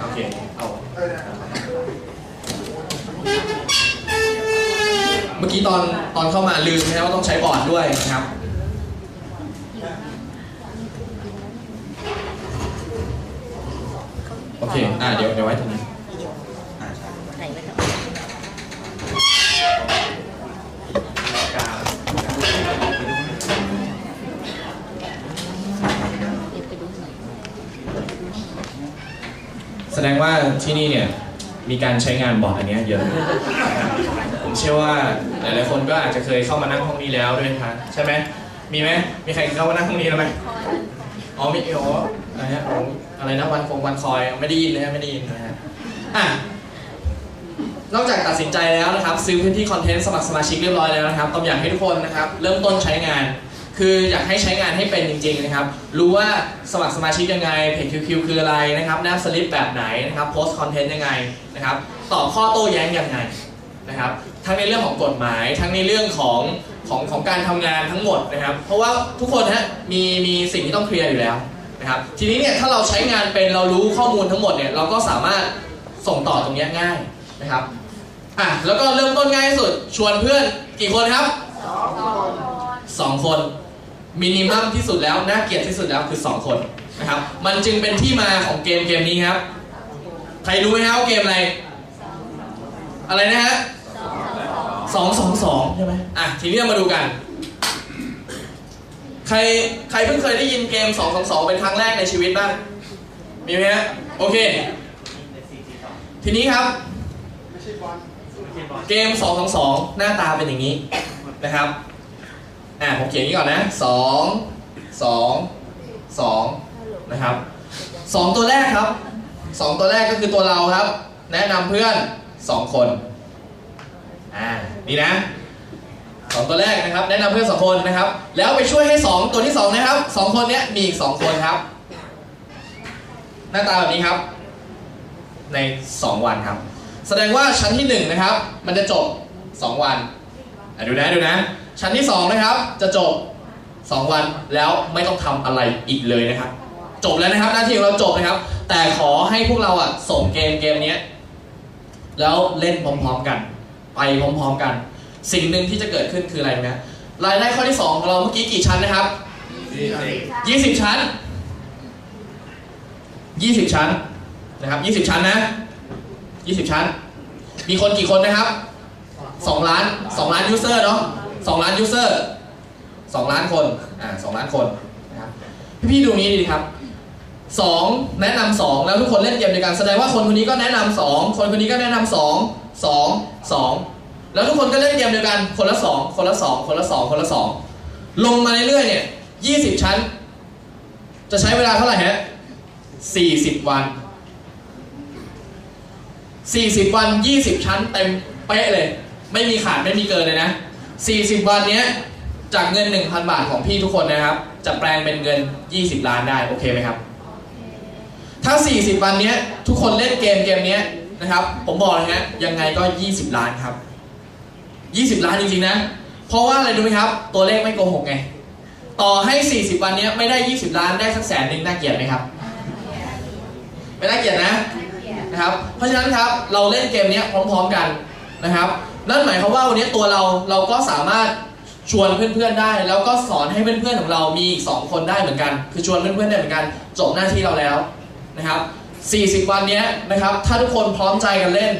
โอเค เอาเมื่อกี้ตอนตอนเข้ามาลืมนะว่าต้องใช้บอร์ดด้วยนะครับ โอเค อ่าเดี๋ยวเดี๋ยวไว้ตรงนี้อ่าใช่ใส่ไว้กับเดี๋ยวไปดูหน่อยแสดงว่าที่นี่เนี่ยมีการใช้งานบอร์ดอันนี้เยอะ ผมเชื่อว่าหลายๆคนก็อาจจะเคยเข้ามานั่งห้องนี้แล้วด้วยครับใช่ไหมมีไหมมีใครเข้ามานั่งห้องนี้แล้วไหมอ๋อมีอ๋ออะไรฮะ อะไรนะวันคงวันคอยไม่ได้ยินเลยฮะไม่ได้ยินนะฮะอะนอกจากตัดสินใจแล้วนะครับ ซื้อพื้นที่คอนเทนต์สมัครสมาชิกเรียบร้อยแล้วนะครับต้องอยากให้ทุกคนนะครับ เริ่มต้นใช้งาน คืออยากให้ใช้งานให้เป็นจริง ๆนะครับ รู้ว่าสมัครสมาชิกยังไงเพจ QQ คืออะไรนะครับแนบสลิปแบบไหนนะครับโพสต์คอนเทนต์ยังไงนะครับตอบข้อโต้แย้งยังไงนะครับทั้งในเรื่องของกฎหมาย ทั้งในเรื่องของของของการทำงานทั้งหมดนะครับ เพราะว่าทุกคนฮะมีมีสิ่งที่ต้องเคลียร์อยู่แล้ว นะครับทีนี้เนี่ยถ้าเราใช้งานเป็นเรารู้ข้อมูลทั้งหมดเนี่ยเราก็สามารถส่งต่อตรงเนี้ยง่ายนะครับอะแล้วก็เริ่มต้นง่ายที่สุดชวนเพื่อนกี่คนครับสองคนมินิมัมที่สุดแล้วน่าเกลียดที่สุดแล้วคือ 2 คนนะครับมันจึงเป็นที่มาของเกมเกมนี้ครับ ใครรู้ไหมครับว่าเกมอะไร อะไรนะฮะสองสองสองใช่ไหมอะทีนี้เรามาดูกัน ใครใครเพิ่งเคยได้ยินเกม 2 2 2 เป็นครั้งแรกในชีวิตบ้าง มีไหมฮะ โอเค ทีนี้ครับ เกม 2 2 2 หน้าตาเป็นอย่างนี้นะครับ อ่าผมเขียนนี้ก่อนนะ 2 2 2 นะครับ 2 ตัวแรกครับ 2 ตัวแรกก็คือตัวเราครับ แนะนำเพื่อน 2 คน อ่า นี่นะ สองตัวแรกนะครับ แนะนำเพื่อนสองคนนะครับ แล้วไปช่วยให้สองตัวที่สองนะครับสองคนเนี้ยมีอีกสองคนครับ หน้าตาแบบนี้ครับ ในสองวันครับ แสดงว่าชั้นที่หนึ่งนะครับ มันจะจบสองวันอะดูนะดูนะ ชั้นที่สองนะครับ จะจบสองวันแล้วไม่ต้องทำอะไรอีกเลยนะครับ จบแล้วนะครับ หน้าที่ของเราจบนะครับ แต่ขอให้พวกเราอะส่งเกมเกมนี้แล้วเล่นพร้อมๆกัน ไปพร้อมๆกัน สิ่งหนึ่งที่จะเกิดขึ้นคืออะไรนะรายได้ข้อที่ 2 ของเราเมื่อกี้กี่ชั้นนะครับ 20 ชั้น 20 ชั้นนะครับ 20 ชั้นนะ 20 ชั้น มีคนกี่คนนะครับ 2 ล้าน 2 ล้าน user เนาะ2ล้าน user 2ล้านคนอ่า2ล้านคนนะครับพี่ๆดูนี้ดีครับ2แนะนำสองแล้วทุกคนเล่นเกมเดียวกันแสดงว่าคนคนนี้ก็แนะนำสองคนคนนี้ก็แนะนำสองสองสอง แล้วทุกคนก็เล่นเกมเดียวกัน คนละสอง คนละสอง คนละสอง คนละสอง ลงมาเรื่อยๆเนี่ยยี่สิบชั้น จะใช้เวลาเท่าไหร่ฮะสี่สิบวันสี่สิบวันยี่สิบชั้นเต็มเป๊ะเลย ไม่มีขาดไม่มีเกินเลยนะสี่สิบวันเนี้ยจากเงิน1,000บาทของพี่ทุกคนนะครับ จะแปลงเป็นเงิน20ล้านได้ โอเคไหมครับ ถ้า40วันเนี้ยทุกคนเล่นเกมเกมเนี้ยนะครับ ผมบอกเลยฮะยังไงก็20ล้านครับ 20 ล้านจริงๆนะ เพราะว่าอะไรรู้ไหมครับ ตัวเลขไม่โกหกไง ต่อให้ 40 วันนี้ไม่ได้ 20 ล้านได้สักแสนหนึ่งน่าเกลียดไหมครับ ไม่น่าเกลียดนะนะครับ เพราะฉะนั้นครับเราเล่นเกมนี้พร้อมๆกันนะครับ นั่นหมายความว่าวันนี้ตัวเราเราก็สามารถชวนเพื่อนๆได้ แล้วก็สอนให้เพื่อนๆของเรามีอีกสองคนได้เหมือนกัน คือชวนเพื่อนๆได้เหมือนกัน จบหน้าที่เราแล้วนะครับ 40 วันนี้นะครับ ถ้าทุกคนพร้อมใจกันเล่น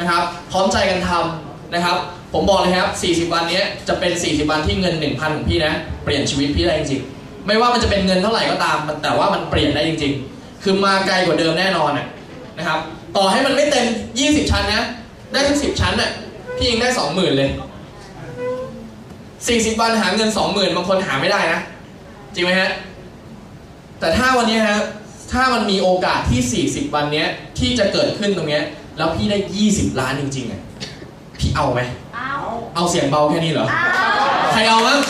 นะครับ พร้อมใจกันทำ นะครับ ผมบอกเลยครับ 40 วันนี้จะเป็น 40 วันที่เงิน 1,000ของพี่นะ เปลี่ยนชีวิตพี่ได้จริงๆ ไม่ว่ามันจะเป็นเงินเท่าไหร่ก็ตาม แต่ว่ามันเปลี่ยนได้จริง ๆ คือมาไกลกว่าเดิมแน่นอนนะครับ ต่อให้มันไม่เต็ม 20 ชั้นนะ ได้ทั้ง10ชั้นน่ะ พี่ยังได้ 20,000 เลย 40 วันหาเงิน 20,000 บางคนหาไม่ได้นะ จริงไหมฮะ แต่ถ้าวันนี้ฮะ ถ้ามันมีโอกาสที่ 40 วันนี้ที่จะเกิดขึ้นตรงนี้ แล้วพี่ได้ 20 ล้านจริงๆอะ เอาไหม เอาเอาเสียงเบาแค่นี้เหรอเอาใครเอามั้ง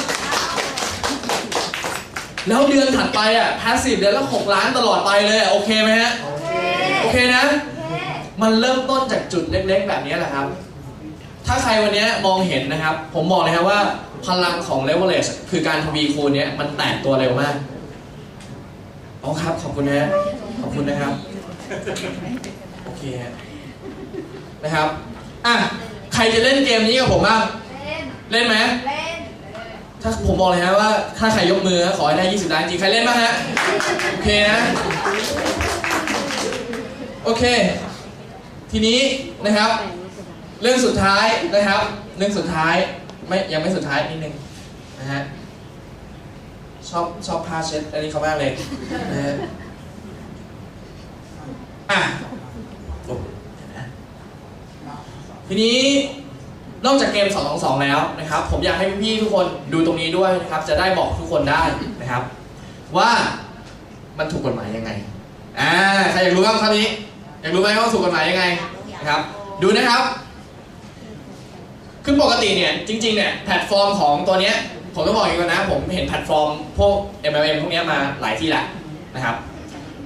แล้วเดือนถัดไปอะพาสซีฟเดือนละ6ล้านตลอดไปเลยอะโอเคไหมฮะ โอเคโอเคนะโอเคมันเริ่มต้นจากจุดเล็กๆ แบบนี้แหละครับ ถ้าใครวันนี้มองเห็นนะครับ ผมบอกเลยครับว่าพลังของ leverage คือการทวีคูณเนี้ยมันแตกตัวเร็วมากอ๋อครับ ขอบคุณนะ ขอบคุณนะครับ โอเคฮะนะครับ อะ ใครจะเล่นเกมนี้กับผมบ้าง เล่น เล่นไหม เล่น ถ้าผมบอกเลยฮะว่า ถ้าใครยกมือขอให้ได้ 20 ล้านจริง ใครเล่นบ้างฮะ โอเคนะ โอเค ทีนี้นะครับ เรื่องสุดท้ายนะครับ เรื่องสุดท้ายไม่ยังไม่สุดท้ายนิดนึงนะฮะ ชอบชอบผ้าเช็ดอันนี้เขามากเลยนะฮะอะโอ้เดี๋ยวนะ ทีนี้นอกจากเกม2 2 2แล้วนะครับ ผมอยากให้พี่ๆทุกคนดูตรงนี้ด้วยนะครับ จะได้บอกทุกคนได้นะครับ ว่ามันถูกกฎหมายยังไงอ่าใครอยากรู้บ้างครับนี้ อยากรู้ไหมว่าถูกกฎหมายยังไงนะครับ ดูนะครับคือปกติเนี่ยจริงๆเนี่ยแพลตฟอร์มของตัวเนี้ยผมต้องบอกอย่างนี้ก่อนนะ ผมเห็นแพลตฟอร์มพวก MLM พวกเนี้ยมาหลายที่แหละนะครับ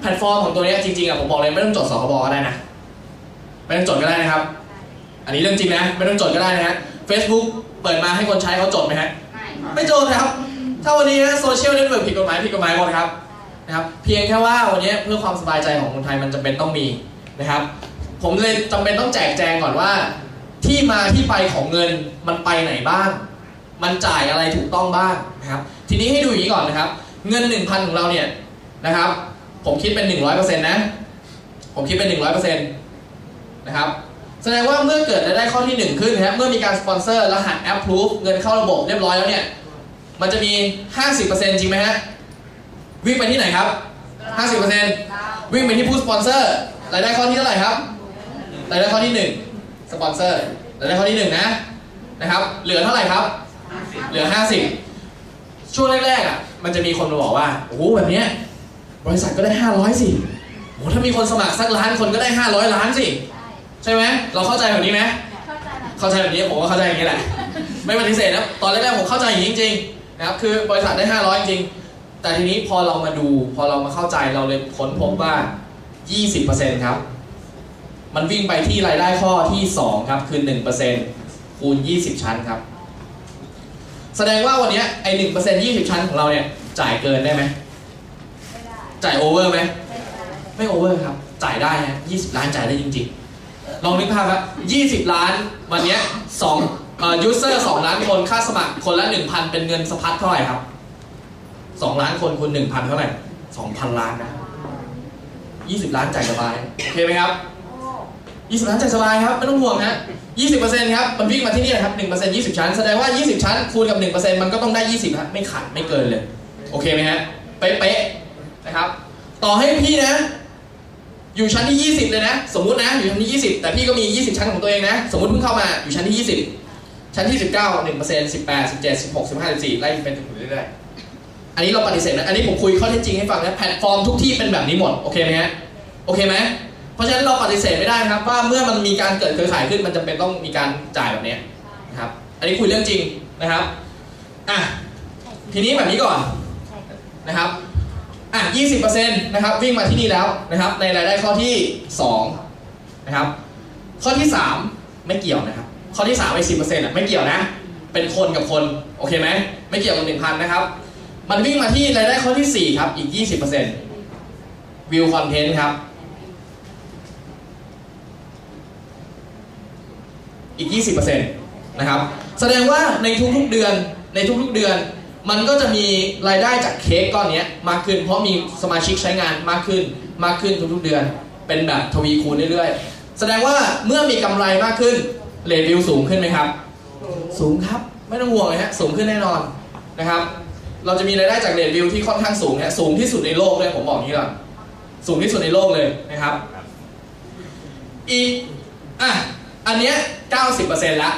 แพลตฟอร์มของตัวเนี้ยจริงๆอะผมบอกเลยไม่ต้องจดสคบก็ได้นะ ไม่ต้องจดก็ได้นะครับ อันนี้เรื่องจริงนะ ไม่ต้องจดก็ได้นะฮะ Facebook เปิดมาให้คนใช้เขาจดไหมฮะ ไม่ไม่จดครับ ถ้าวันนี้โซเชียลเน็ตเวิร์กผิดกฎหมายผิดกฎหมายหมดครับนะครับเพียงแค่ว่าวันนี้เพื่อความสบายใจของคนไทยมันจำเป็นต้องมีนะครับ ผมเลยจำเป็นต้องแจกแจงก่อนว่า ที่มาที่ไปของเงินมันไปไหนบ้าง มันจ่ายอะไรถูกต้องบ้างนะครับ ทีนี้ให้ดูอย่างนี้ก่อนนะครับ เงิน 1,000 ของเราเนี่ยนะครับ ผมคิดเป็น 100%นะ ผมคิดเป็น 100%นะครับ แสดงว่าเมื่อเกิดรายได้ข้อที่ 1 ขึ้นนะครับเมื่อมีการสปอนเซอร์รหัส approve เงินเข้าระบบเรียบร้อยแล้วเนี่ยมันจะมี 50%จริงไหมฮะวิ่งไปที่ไหนครับ 50%วิ่งไปที่ผู้สปอนเซอร์รายได้ข้อที่เท่าไหร่ครับรายได้ข้อที่ 1 สปอนเซอร์รายได้ข้อที่ 1 นะนะครับ เหลือเท่าไหร่ครับ เหลือ 50 ช่วงแรกๆอะมันจะมีคนมาบอกว่าโอ้โหแบบเนี้ยบริษัทก็ได้ 500สิโอ้ถ้ามีคนสมัครสักล้านคนก็ได้ 500 ล้านสิ ใช่ไหมเราเข้าใจแบบนี้ไหมเข้าใจแล้วเข้าใจแบบนี้ผมก็เข้าใจอย่างนี้แหละ ไม่ปฏิเสธนะตอนแรกๆผมเข้าใจอย่างนี้จริงๆนะครับคือบริษัทได้ 500 จริงๆแต่ทีนี้พอเรามาดู พอเรามาเข้าใจเราเลยค้นพบว่า 20%ครับ มันวิ่งไปที่รายได้ข้อที่ 2 ครับ คือ 1%คูณ 20 ชั้นครับ แสดงว่าวันเนี้ยไอ้1% 20ชั้นของเราเนี่ยจ่ายเกินได้ไหมไม่ได้จ่ายโอเวอร์ไหมไม่ได้ไม่โอเวอร์ครับ จ่ายได้นะ20ล้านจ่ายได้จริง ๆ ลองนึกภาพครับ20 ล้านวันนี้สองเอ่อ user 2ล้านคนค่าสมัครคนละ 1,000 เป็นเงินสะพัดเท่าไหร่ครับ 2 ล้านคนคูณ1,000 เท่าไหร่ 2,000 ล้านนะ 20 ล้านจ่ายสบาย โอเคไหมครับ 20 ล้านจ่ายสบายครับ ไม่ต้องห่วงฮะ20%ครับ มันวิ่งมาที่นี่ครับ1% 20 ชั้น แสดงว่า 20 ชั้น คูณกับ 1%มันก็ต้องได้ 20ครับไม่ขาดไม่เกินเลย โอเคไหมฮะ เป๊ะๆนะครับ ต่อให้พี่นะ อยู่ชั้นที่ 20 เลยนะ สมมุตินะอยู่ชั้นที่ 20 แต่พี่ก็มี 20 ชั้นของตัวเองนะ สมมุติเพิ่งเข้ามาอยู่ชั้นที่ 20 ชั้นที่ 19 1% 18 17 16 15 14 ไล่เป็นถึงเรื่อยๆอันนี้เราปฏิเสธนะอันนี้ผมคุยข้อเท็จจริงให้ฟังนะแพลตฟอร์มทุกที่เป็นแบบนี้หมดโอเคไหมฮะโอเคไหมเพราะฉะนั้นเราปฏิเสธไม่ได้นะครับว่าเมื่อมันมีการเกิดเครือข่ายขึ้นมันจำเป็นต้องมีการจ่ายแบบนี้นะครับอันนี้คุยเรื่องจริงนะครับอะทีนี้แบบนี้ก่อนนะครับ อะ20%นะครับวิ่งมาที่นี่แล้วนะครับ ในรายได้ข้อที่2นะครับ ข้อที่ 3 ไม่เกี่ยวนะครับ ข้อที่3ไอ้10%อะไม่เกี่ยวนะ เป็นคนกับคนโอเคไหมไม่เกี่ยวกับ1,000นะครับ มันวิ่งมาที่รายได้ข้อที่ 4 ครับอีก 20%วิวคอนเทนต์ครับ อีก 20%นะครับ แสดงว่าในทุกๆเดือนในทุกๆเดือน มันก็จะมีรายได้จากเค้กก้อนนี้มากขึ้น เพราะมีสมาชิกใช้งานมากขึ้นมากขึ้นทุกๆเดือน เป็นแบบทวีคูณเรื่อยๆ แสดงว่าเมื่อมีกำไรมากขึ้น rate view สูงขึ้นไหมครับ สูงครับไม่ต้องห่วงเลยฮะสูงขึ้นแน่นอนนะครับ เราจะมีรายได้จาก rate view ที่ค่อนข้างสูงฮะสูงที่สุดในโลกเลยผมบอกอย่างนี้ก่อนสูงที่สุดในโลกเลยนะครับ อีกอะอันเนี้ย90%ละ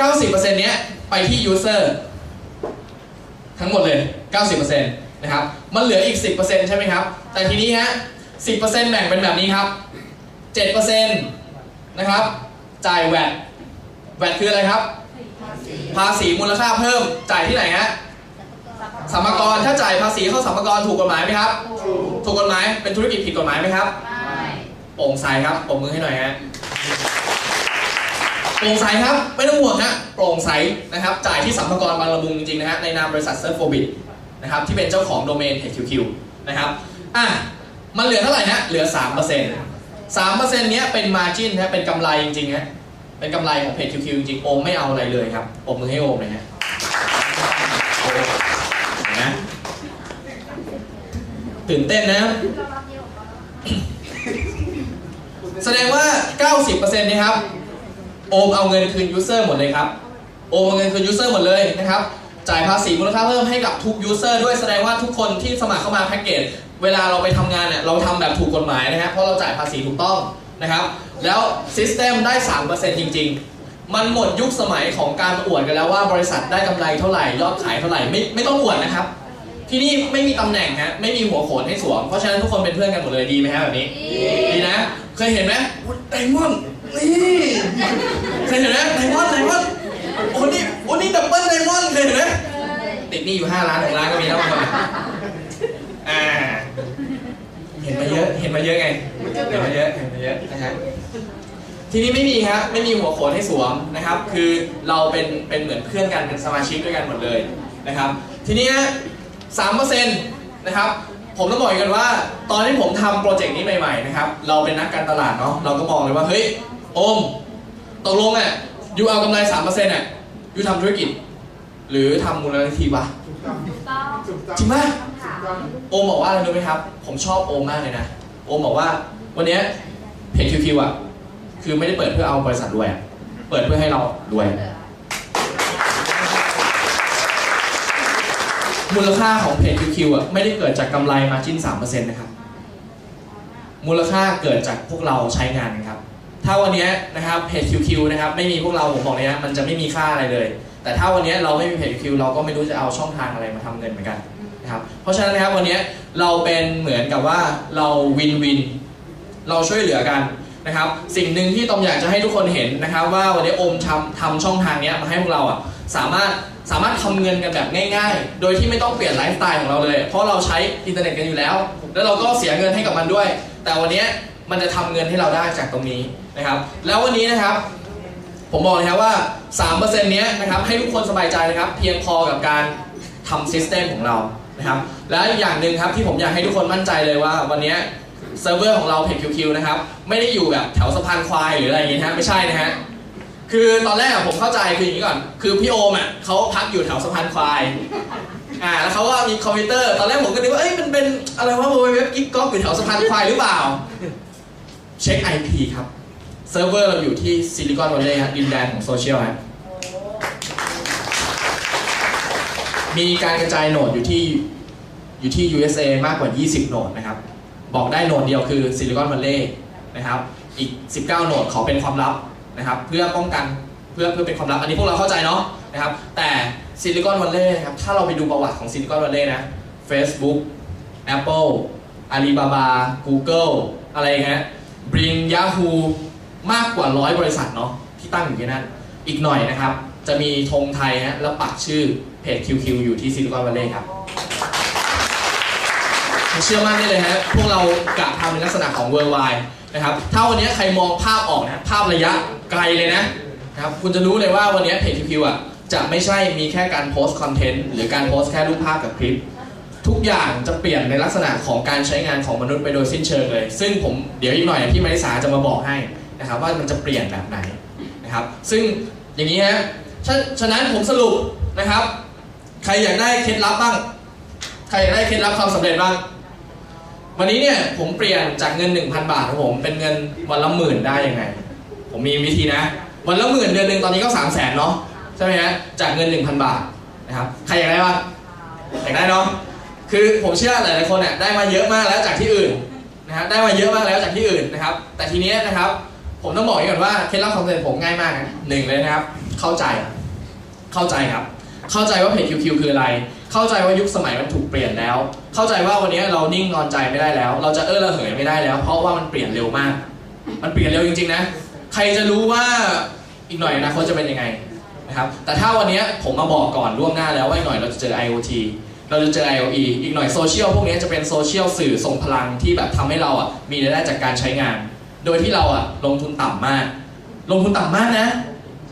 90%เนี้ยไปที่ user ทั้งหมดเลย 90%นะครับมันเหลืออีก 10%ใช่ไหมครับ แต่ทีนี้ฮะ 10%แบ่งเป็นแบบนี้ครับ 7%นะครับ จ่ายแวดแวดคืออะไรครับ ภาษีภาษีมูลค่าเพิ่มจ่ายที่ไหนฮะสัมภากรถ้าจ่ายภาษีเข้าสัมภากรถูกกฎหมายไหมครับ ถูกกฎหมายเป็นธุรกิจผิดกฎหมายไหมครับไม่โปร่งใสครับปรบมือให้หน่อยฮะ โปร่งใสครับ ไม่ต้องห่วงฮะโปร่งใสนะครับ จ่ายที่สรรพากรบางละมุงจริงๆนะฮะในนามบริษัทเซิร์ฟโฟบินะครับที่เป็นเจ้าของโดเมน HQQ นะครับอะมันเหลือเท่าไหร่ฮะเหลือ 3% 3%เนี้ยเป็น margin นะเป็นกำไรจริงๆฮะเป็นกำไรของเพจ QQ จริงๆโอมไม่เอาอะไรเลยครับปรบมือให้โอมเลยฮะเห็นไหมตื่นเต้นนะเรารับเยอะกว่าเราแสดงว่า 90%นี่ครับ โอมเอาเงินคืน user หมดเลยครับ โอมเอาเงินคืน user หมดเลยนะครับ จ่ายภาษีมูลค่าเพิ่มให้กับทุก user ด้วยแสดงว่าทุกคนที่สมัครเข้ามาแพ็กเกจ เวลาเราไปทำงานเนี่ยเราทำแบบถูกกฎหมายนะครับเพราะเราจ่ายภาษีถูกต้องนะครับ แล้ว system ได้3%จริง ๆ มันหมดยุคสมัยของการอวดกันแล้วว่าบริษัทได้กำไรเท่าไหร่ยอดขายเท่าไหร่ไม่ไม่ต้องอวดนะครับ ที่นี่ไม่มีตำแหน่งฮะไม่มีหัวโขนให้สวมเพราะฉะนั้นทุกคนเป็นเพื่อนกันหมดเลยดีไหมฮะแบบนี้ดีนะ เคยเห็นไหมอุ๊ย diamond นี่เคยเห็นไหม diamond diamond โอ้นี่โอ้นี่ double diamond เคยเห็นไหมติดหนี้อยู่ 5 ล้านหกล้านก็มีแล้วบางคนอ่า เห็นมาเยอะ เห็นมาเยอะไง เห็นมาเยอะ เห็นมาเยอะนะฮะทีนี้ไม่มีครับ ไม่มีหัวโขนให้สวมนะครับ คือเราเป็นเป็นเหมือนเพื่อนกันเป็นสมาชิกด้วยกันหมดเลยนะครับ ทีนี้สามเปอร์เซ็นต์นะครับ ผมต้องบอกอีกกันว่า ตอนที่ผมทำโปรเจกต์นี้ใหม่ๆนะครับ เราเป็นนักการตลาดเนาะ เราก็มองเลยว่า เฮ้ย โอมตกลงอะ you เอากำไรสามเปอร์เซ็นต์อะ you ทำธุรกิจ หรือทำมูลนิธิวะถูกต้องจริงไหมคำถามโอมบอกว่าอะไรรู้ไหมครับ ผมชอบโอมมากเลยนะโอมบอกว่าวันเนี้ยเพจ QQ อะคือไม่ได้เปิดเพื่อเอาบริษัทรวยอะเปิดเพื่อให้เรารวย มูลค่าของเพจ QQ อะไม่ได้เกิดจากกำไร margin 3%นะครับ มูลค่าเกิดจากพวกเราใช้งานกันครับ ถ้าวันนี้นะครับเพจ QQ นะครับไม่มีพวกเราผมบอกเลยนะมันจะไม่มีค่าอะไรเลย แต่ถ้าวันนี้เราไม่มีเพจ Q เราก็ไม่รู้จะเอาช่องทางอะไรมาทำเงินเหมือนกันนะครับเพราะฉะนั้นนะครับวันนี้เราเป็นเหมือนกับว่าเรา win-win เราช่วยเหลือกันนะครับ สิ่งหนึ่งที่ตอมอยากจะให้ทุกคนเห็นนะครับ ว่าวันนี้โอมทำทำช่องทางเนี้ยมาให้พวกเราอะสามารถสามารถทำเงินกันแบบง่ายๆ โดยที่ไม่ต้องเปลี่ยนไลฟ์สไตล์ของเราเลย เพราะเราใช้อินเทอร์เน็ตกันอยู่แล้ว แล้วเราก็เสียเงินให้กับมันด้วย แต่วันนี้มันจะทำเงินให้เราได้จากตรงนี้ นะครับ แล้ววันนี้นะครับ ผมบอกเลยครับว่า 3%เนี้ยนะครับให้ทุกคนสบายใจนะครับ เพียงพอกับการทำ system ของเรานะครับ และอีกอย่างหนึ่งครับที่ผมอยากให้ทุกคนมั่นใจเลยว่าวันนี้เซิร์ฟเวอร์ของเราเพจ Q นะครับ ไม่ได้อยู่แบบแถวสะพานควายหรืออะไรอย่างงี้นะฮะไม่ใช่นะฮะคือตอนแรกผมเข้าใจคืออย่างนี้ก่อน คือพี่โอมอะเขาพักอยู่แถวสะพานควายอ่าแล้วเขาก็มีคอมพิวเตอร์ ตอนแรกผมก็นึกว่าเอ้ยมันเป็นอะไรวะเว็บกิ๊กก๊อกอยู่แถวสะพานควายหรือเปล่า เช็ค IP ครับ เซิร์ฟเวอร์เราอยู่ที่ซิลิคอนวัลเลย์ดินแดนของโซเชียลฮะมีการกระจาย node อยู่ที่อยู่ที่ USA มากกว่า 20 node นะครับ บอกได้ node เดียวคือซิลิคอนวัลเลย์นะครับ อีก 19 node ขอเป็นความลับนะครับ เพื่อป้องกันเพื่อเพื่อเป็นความลับ อันนี้พวกเราเข้าใจเนาะนะครับ แต่ซิลิคอนวัลเลย์นะครับ ถ้าเราไปดูประวัติของซิลิคอนวัลเลย์นะ Facebook Apple Alibaba Google อะไรอย่างเงี้ย Bing Yahoo มากกว่าร้อยบริษัทเนาะที่ตั้งอยู่ที่นั่น อีกหน่อยนะครับ จะมีธงไทยฮะแล้วปักชื่อเพจ QQ อยู่ที่ซิลิคอนวัลเลย์ครับเชื่อมั่นได้เลยฮะพวกเรากะทำในลักษณะของ worldwide นะครับถ้าวันนี้ใครมองภาพออกนะภาพระยะไกลเลยนะนะครับคุณจะรู้เลยว่าวันนี้เพจ QQ อะจะไม่ใช่มีแค่การโพสต์คอนเทนต์หรือการโพสต์แค่รูปภาพกับคลิป ทุกอย่างจะเปลี่ยนในลักษณะของการใช้งานของมนุษย์ไปโดยสิ้นเชิงเลย ซึ่งผมเดี๋ยวอีกหน่อยพี่มาริสาจะมาบอกให้ นะครับว่ามันจะเปลี่ยนแบบไหนนะครับซึ่งอย่างนี้ฮะฉะฉะนั้นผมสรุปนะครับ ใครอยากได้เคล็ดลับบ้าง ใครอยากได้เคล็ดลับความสำเร็จบ้าง วันนี้เนี่ยผมเปลี่ยนจากเงิน 1,000 บาทของผมเป็นเงินวันละหมื่นได้ยังไง ผมมีวิธีนะ วันละหมื่นเดือนหนึ่งตอนนี้ก็ 3 0 0แสนเนาะใช่ไหมฮะจากเงิน 1,000 บาทนะครับใครอยากได้บ้างอยากได้เนาะคือผมเชื่อหลายๆคนเนี่ยได้มาเยอะมากแล้วจากที่อื่นนะครับได้มาเยอะมากแล้วจากที่อื่นนะครับ แต่ทีเนี้ยนะครับ ผมต้องบอกอย่างก่อนว่าเคล็ดลับความสำเร็จผมง่ายมากนะหนึ่งเลยนะครับ เข้าใจ เข้าใจครับ เข้าใจว่าเพจ QQ คืออะไร เข้าใจว่ายุคสมัยมันถูกเปลี่ยนแล้ว เข้าใจว่าวันนี้เรานิ่งนอนใจไม่ได้แล้ว เราจะเออระเหยไม่ได้แล้ว เพราะว่ามันเปลี่ยนเร็วมาก มันเปลี่ยนเร็วจริงๆนะ ใครจะรู้ว่าอีกหน่อยอนาคตจะเป็นยังไงนะครับ แต่ถ้าวันนี้ผมมาบอกก่อนล่วงหน้าแล้วว่าอีกหน่อยเราจะเจอ IoT เราจะเจอ IoE อีกหน่อยโซเชียลพวกนี้จะเป็นโซเชียลสื่อส่งพลังที่แบบทำให้เราอะมีรายได้จากการใช้งาน โดยที่เราอะลงทุนต่ำมาก ลงทุนต่ำมากนะ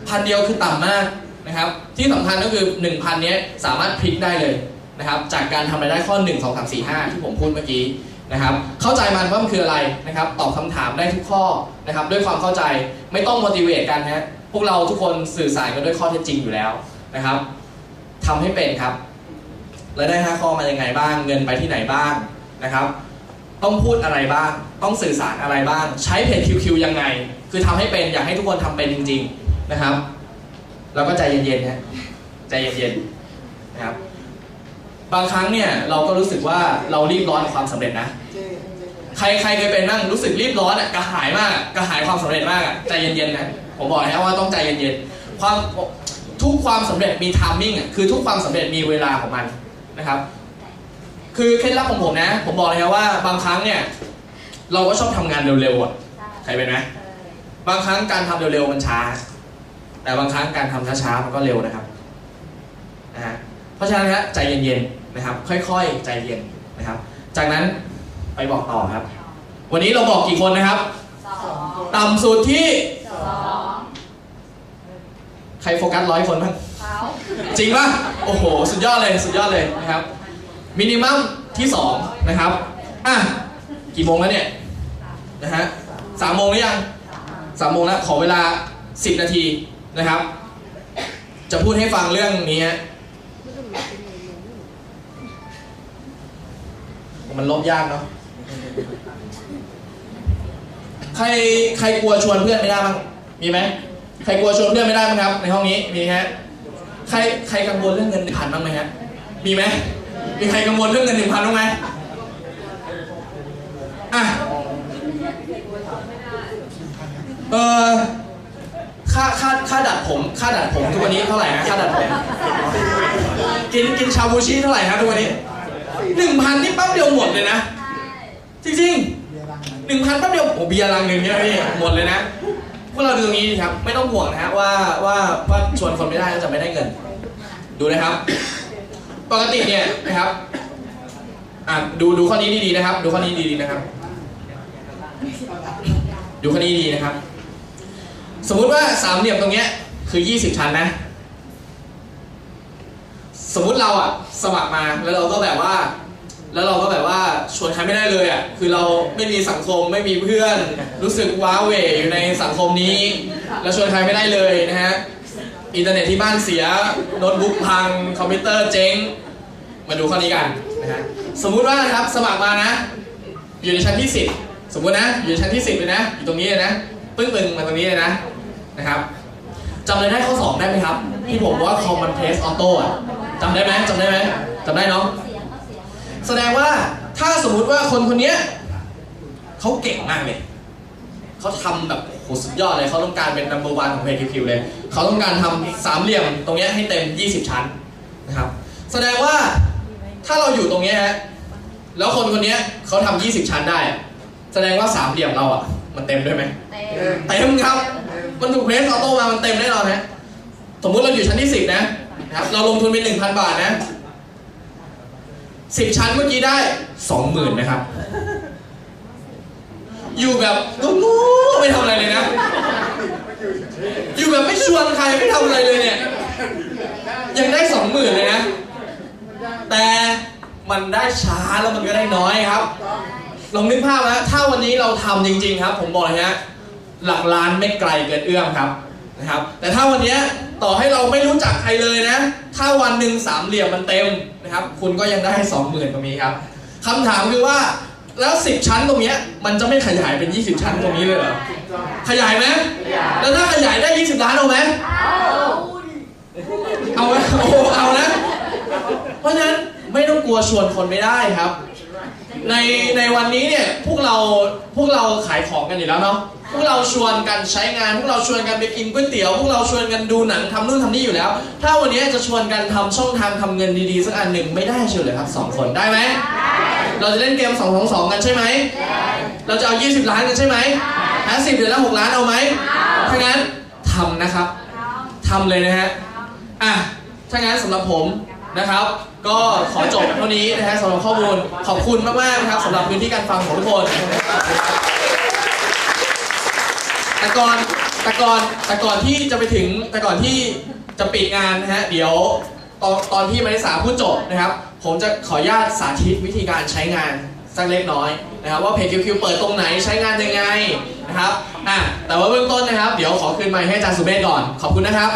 พันเดียวคือต่ำมากนะครับ ที่สำคัญก็คือ 1,000เนี้ยสามารถพลิกได้เลยนะครับ จากการทำรายได้ข้อ 1 2 3 4 5 ที่ผมพูดเมื่อกี้นะครับ เข้าใจมันว่ามันคืออะไรนะครับ ตอบคำถามได้ทุกข้อนะครับ ด้วยความเข้าใจไม่ต้อง motivate กันฮะพวกเราทุกคนสื่อสารกันด้วยข้อเท็จจริงอยู่แล้วนะครับทำให้เป็นครับรายได้ 5 ข้อมายังไงบ้าง เงินไปที่ไหนบ้างนะครับ ต้องพูดอะไรบ้าง ต้องสื่อสารอะไรบ้าง ใช้เพจ QQ ยังไง คือทำให้เป็นอยากให้ทุกคนทำเป็นจริง ๆนะครับ แล้วก็ใจเย็นๆฮะใจเย็นๆนะครับ บางครั้งเนี่ยเราก็รู้สึกว่าเรารีบร้อนกับความสำเร็จนะ ใครใครเคยเป็นบ้างรู้สึกรีบร้อนอะกระหายมากกระหายความสำเร็จมากอะใจเย็นๆนะผมบอกนะว่าต้องใจเย็นๆความทุกความสำเร็จมีทามมิ่งอะคือทุกความสำเร็จมีเวลาของมันนะครับ คือเคล็ดลับของผมนะ ผมบอกเลยครับว่าบางครั้งเนี่ย เราก็ชอบทำงานเร็วๆอะใครเป็นไหมบางครั้งการทำเร็วๆมันช้า แต่บางครั้งการทำช้าๆมันก็เร็วนะครับนะฮะเพราะฉะนั้นฮะใจเย็นๆนะครับ ค่อยๆใจเย็นนะครับ จากนั้นไปบอกต่อครับ วันนี้เราบอกกี่คนนะครับสองต่ำสุดที่สองใครโฟกัสร้อยคนบ้างเขาจริงป่ะโอ้โห สุดยอดเลยสุดยอดเลยนะครับ มินิมัมที่2นะครับอะกี่โมงแล้วเนี่ยนะฮะสามโมงหรือยังสามโมงแล้วขอเวลา 10 นาทีนะครับ จะพูดให้ฟังเรื่องนี้มันลบยากเนาะใครใครกลัวชวนเพื่อนไม่ได้บ้างมีไหมใครกลัวชวนเพื่อนไม่ได้บ้างครับ ในห้องนี้มีฮะใครใครกังวลเรื่องเงินผ่านบ้างไหมฮะมีไหม มีใครกังวลเรื่องเงินหนึ่งพันบ้างไหมอะเออค่าค่าค่าดัดผม ค่าดัดผมทุกวันนี้เท่าไหร่นะค่าดัดผม กินกินชาบูชิเท่าไหร่ครับทุกวันนี้หนึ่งพันนี่แป๊บเดียวหมดเลยนะ จริงๆหนึ่งพันแป๊บเดียวโอ้เบียร์ลังหนึ่งเนี่ยพี่หมดเลยนะพวกเราดูตรงนี้ครับ ไม่ต้องห่วงนะฮะว่าว่าว่าชวนคนไม่ได้แล้วจะไม่ได้เงิน ดูนะครับ ปกติเนี่ยนะครับอะดูดูข้อนี้ดีๆนะครับ ดูข้อนี้ดีๆนะครับ ดูข้อนี้ดีนะครับ สมมุติว่าสามเหลี่ยมตรงเนี้ยคือ20ชั้นนะ สมมุติเราอะสมัครมาแล้วเราก็แบบว่า แล้วเราก็แบบว่าชวนใครไม่ได้เลยอะคือเราไม่มีสังคมไม่มีเพื่อน รู้สึกว้าเหวอยู่ในสังคมนี้ แล้วชวนใครไม่ได้เลยนะฮะ อินเทอร์เน็ตที่บ้านเสียโน้ตบุ๊กพังคอมพิวเตอร์เจ๊ง มาดูข้อนี้กันนะฮะสมมุติว่านะครับสมัครมานะ อยู่ในชั้นที่ 10 สมมุตินะ อยู่ในชั้นที่ 10เลยนะ อยู่ตรงนี้เลยนะปึ้งปึงมาตรงนี้เลยนะนะครับจำเลยได้ข้อ 2 ได้ไหมครับ ที่ผมว่า common place auto อะจำได้ไหมจำได้ไหมจำได้เนาะเสียงแสดงว่าถ้าสมมุติว่าคนคนนี้เขาเก่งมากเลยเขาทำแบบ สุดยอดเลยเขาต้องการเป็น number one ของเพจคิวเลยเขาต้องการทำสามเหลี่ยมตรงนี้ให้เต็ม 20 ชั้นนะครับ แสดงว่าถ้าเราอยู่ตรงนี้ฮะแล้วคนคนนี้เขาทำ20 ชั้นได้ แสดงว่าสามเหลี่ยมเราอะ มันเต็มด้วยไหมเต็เต็มครับ มันถูกเพรสออโต้มามันเต็มแน่นอนฮะสมมุติเราอยู่ชั้นที่10นะนะครับ เราลงทุนไป1,000 บาทนะ10 ชั้นเมื่อกี้ได้ 20,000นะครับ อยู่แบบงูๆไม่ทำอะไรเลยนะ อยู่แบบไม่ชวนใครไม่ทำอะไรเลยเนี่ย ยังได้20,000เลยนะ แต่มันได้ช้าแล้วมันก็ได้น้อยครับ ลองนึกภาพนะถ้าวันนี้เราทำจริง ๆ ครับ ผมบอกเลยฮะหลักล้านไม่ไกลเกินเอื้อมครับนะครับ แต่ถ้าวันนี้ต่อให้เราไม่รู้จักใครเลยนะ ถ้าวันหนึ่งสามเหลี่ยมมันเต็มนะครับ คุณก็ยังได้สองหมื่นตรงนี้ครับคำถามคือว่า แล้วสิบชั้นตรงเนี้ยมันจะไม่ขยายเป็น20ชั้นตรงนี้เลยเหรอ ขยายไหมแล้วถ้าขยายได้20ล้านเอาไหมเอาไหมโอ้โหเอานะ เพราะฉะนั้นไม่ต้องกลัวชวนคนไม่ได้ครับ ในในวันนี้เนี่ยพวกเราพวกเราขายของกันอยู่แล้วเนาะพวกเราชวนกันใช้งาน พวกเราชวนกันไปกินก๋วยเตี๋ยวพวกเราชวนกันดูหนังทำนู่นทำนี่อยู่แล้ว ถ้าวันนี้จะชวนกันทำช่องทางทำเงินดีๆสักอันหนึ่งไม่ได้เชียวเลยครับสองคนได้ไหมเราจะเล่นเกม2องสองกันใช่ไหมเราจะเอา 20 ล้านกันใช่ไหมห้าสิบเดือนละหกล้านเอาไหมถ้างั้นทำนะครับทำเลยนะฮะอะถ้างั้นสำหรับผม นะครับ ก็ขอจบเท่านี้นะฮะสำหรับข้อมูลขอบคุณมากๆนะครับสำหรับพื้นที่การฟังของทุกคนแต่ก่อนแต่ก่อนแต่ก่อนที่จะไปถึงแต่ก่อนที่จะปิดงานนะฮะเดี๋ยวตอนตอนที่มาริสาพูดจบนะครับ ผมจะขออนุญาตสาธิตวิธีการใช้งานสักเล็กน้อยนะครับว่าเพจคิวคิวเปิดตรงไหนใช้งานยังไงนะครับอะแต่ว่าเบื้องต้นนะครับ เดี๋ยวขอคืนไมค์ให้อาจารย์สุเมธก่อน ขอบคุณนะครับ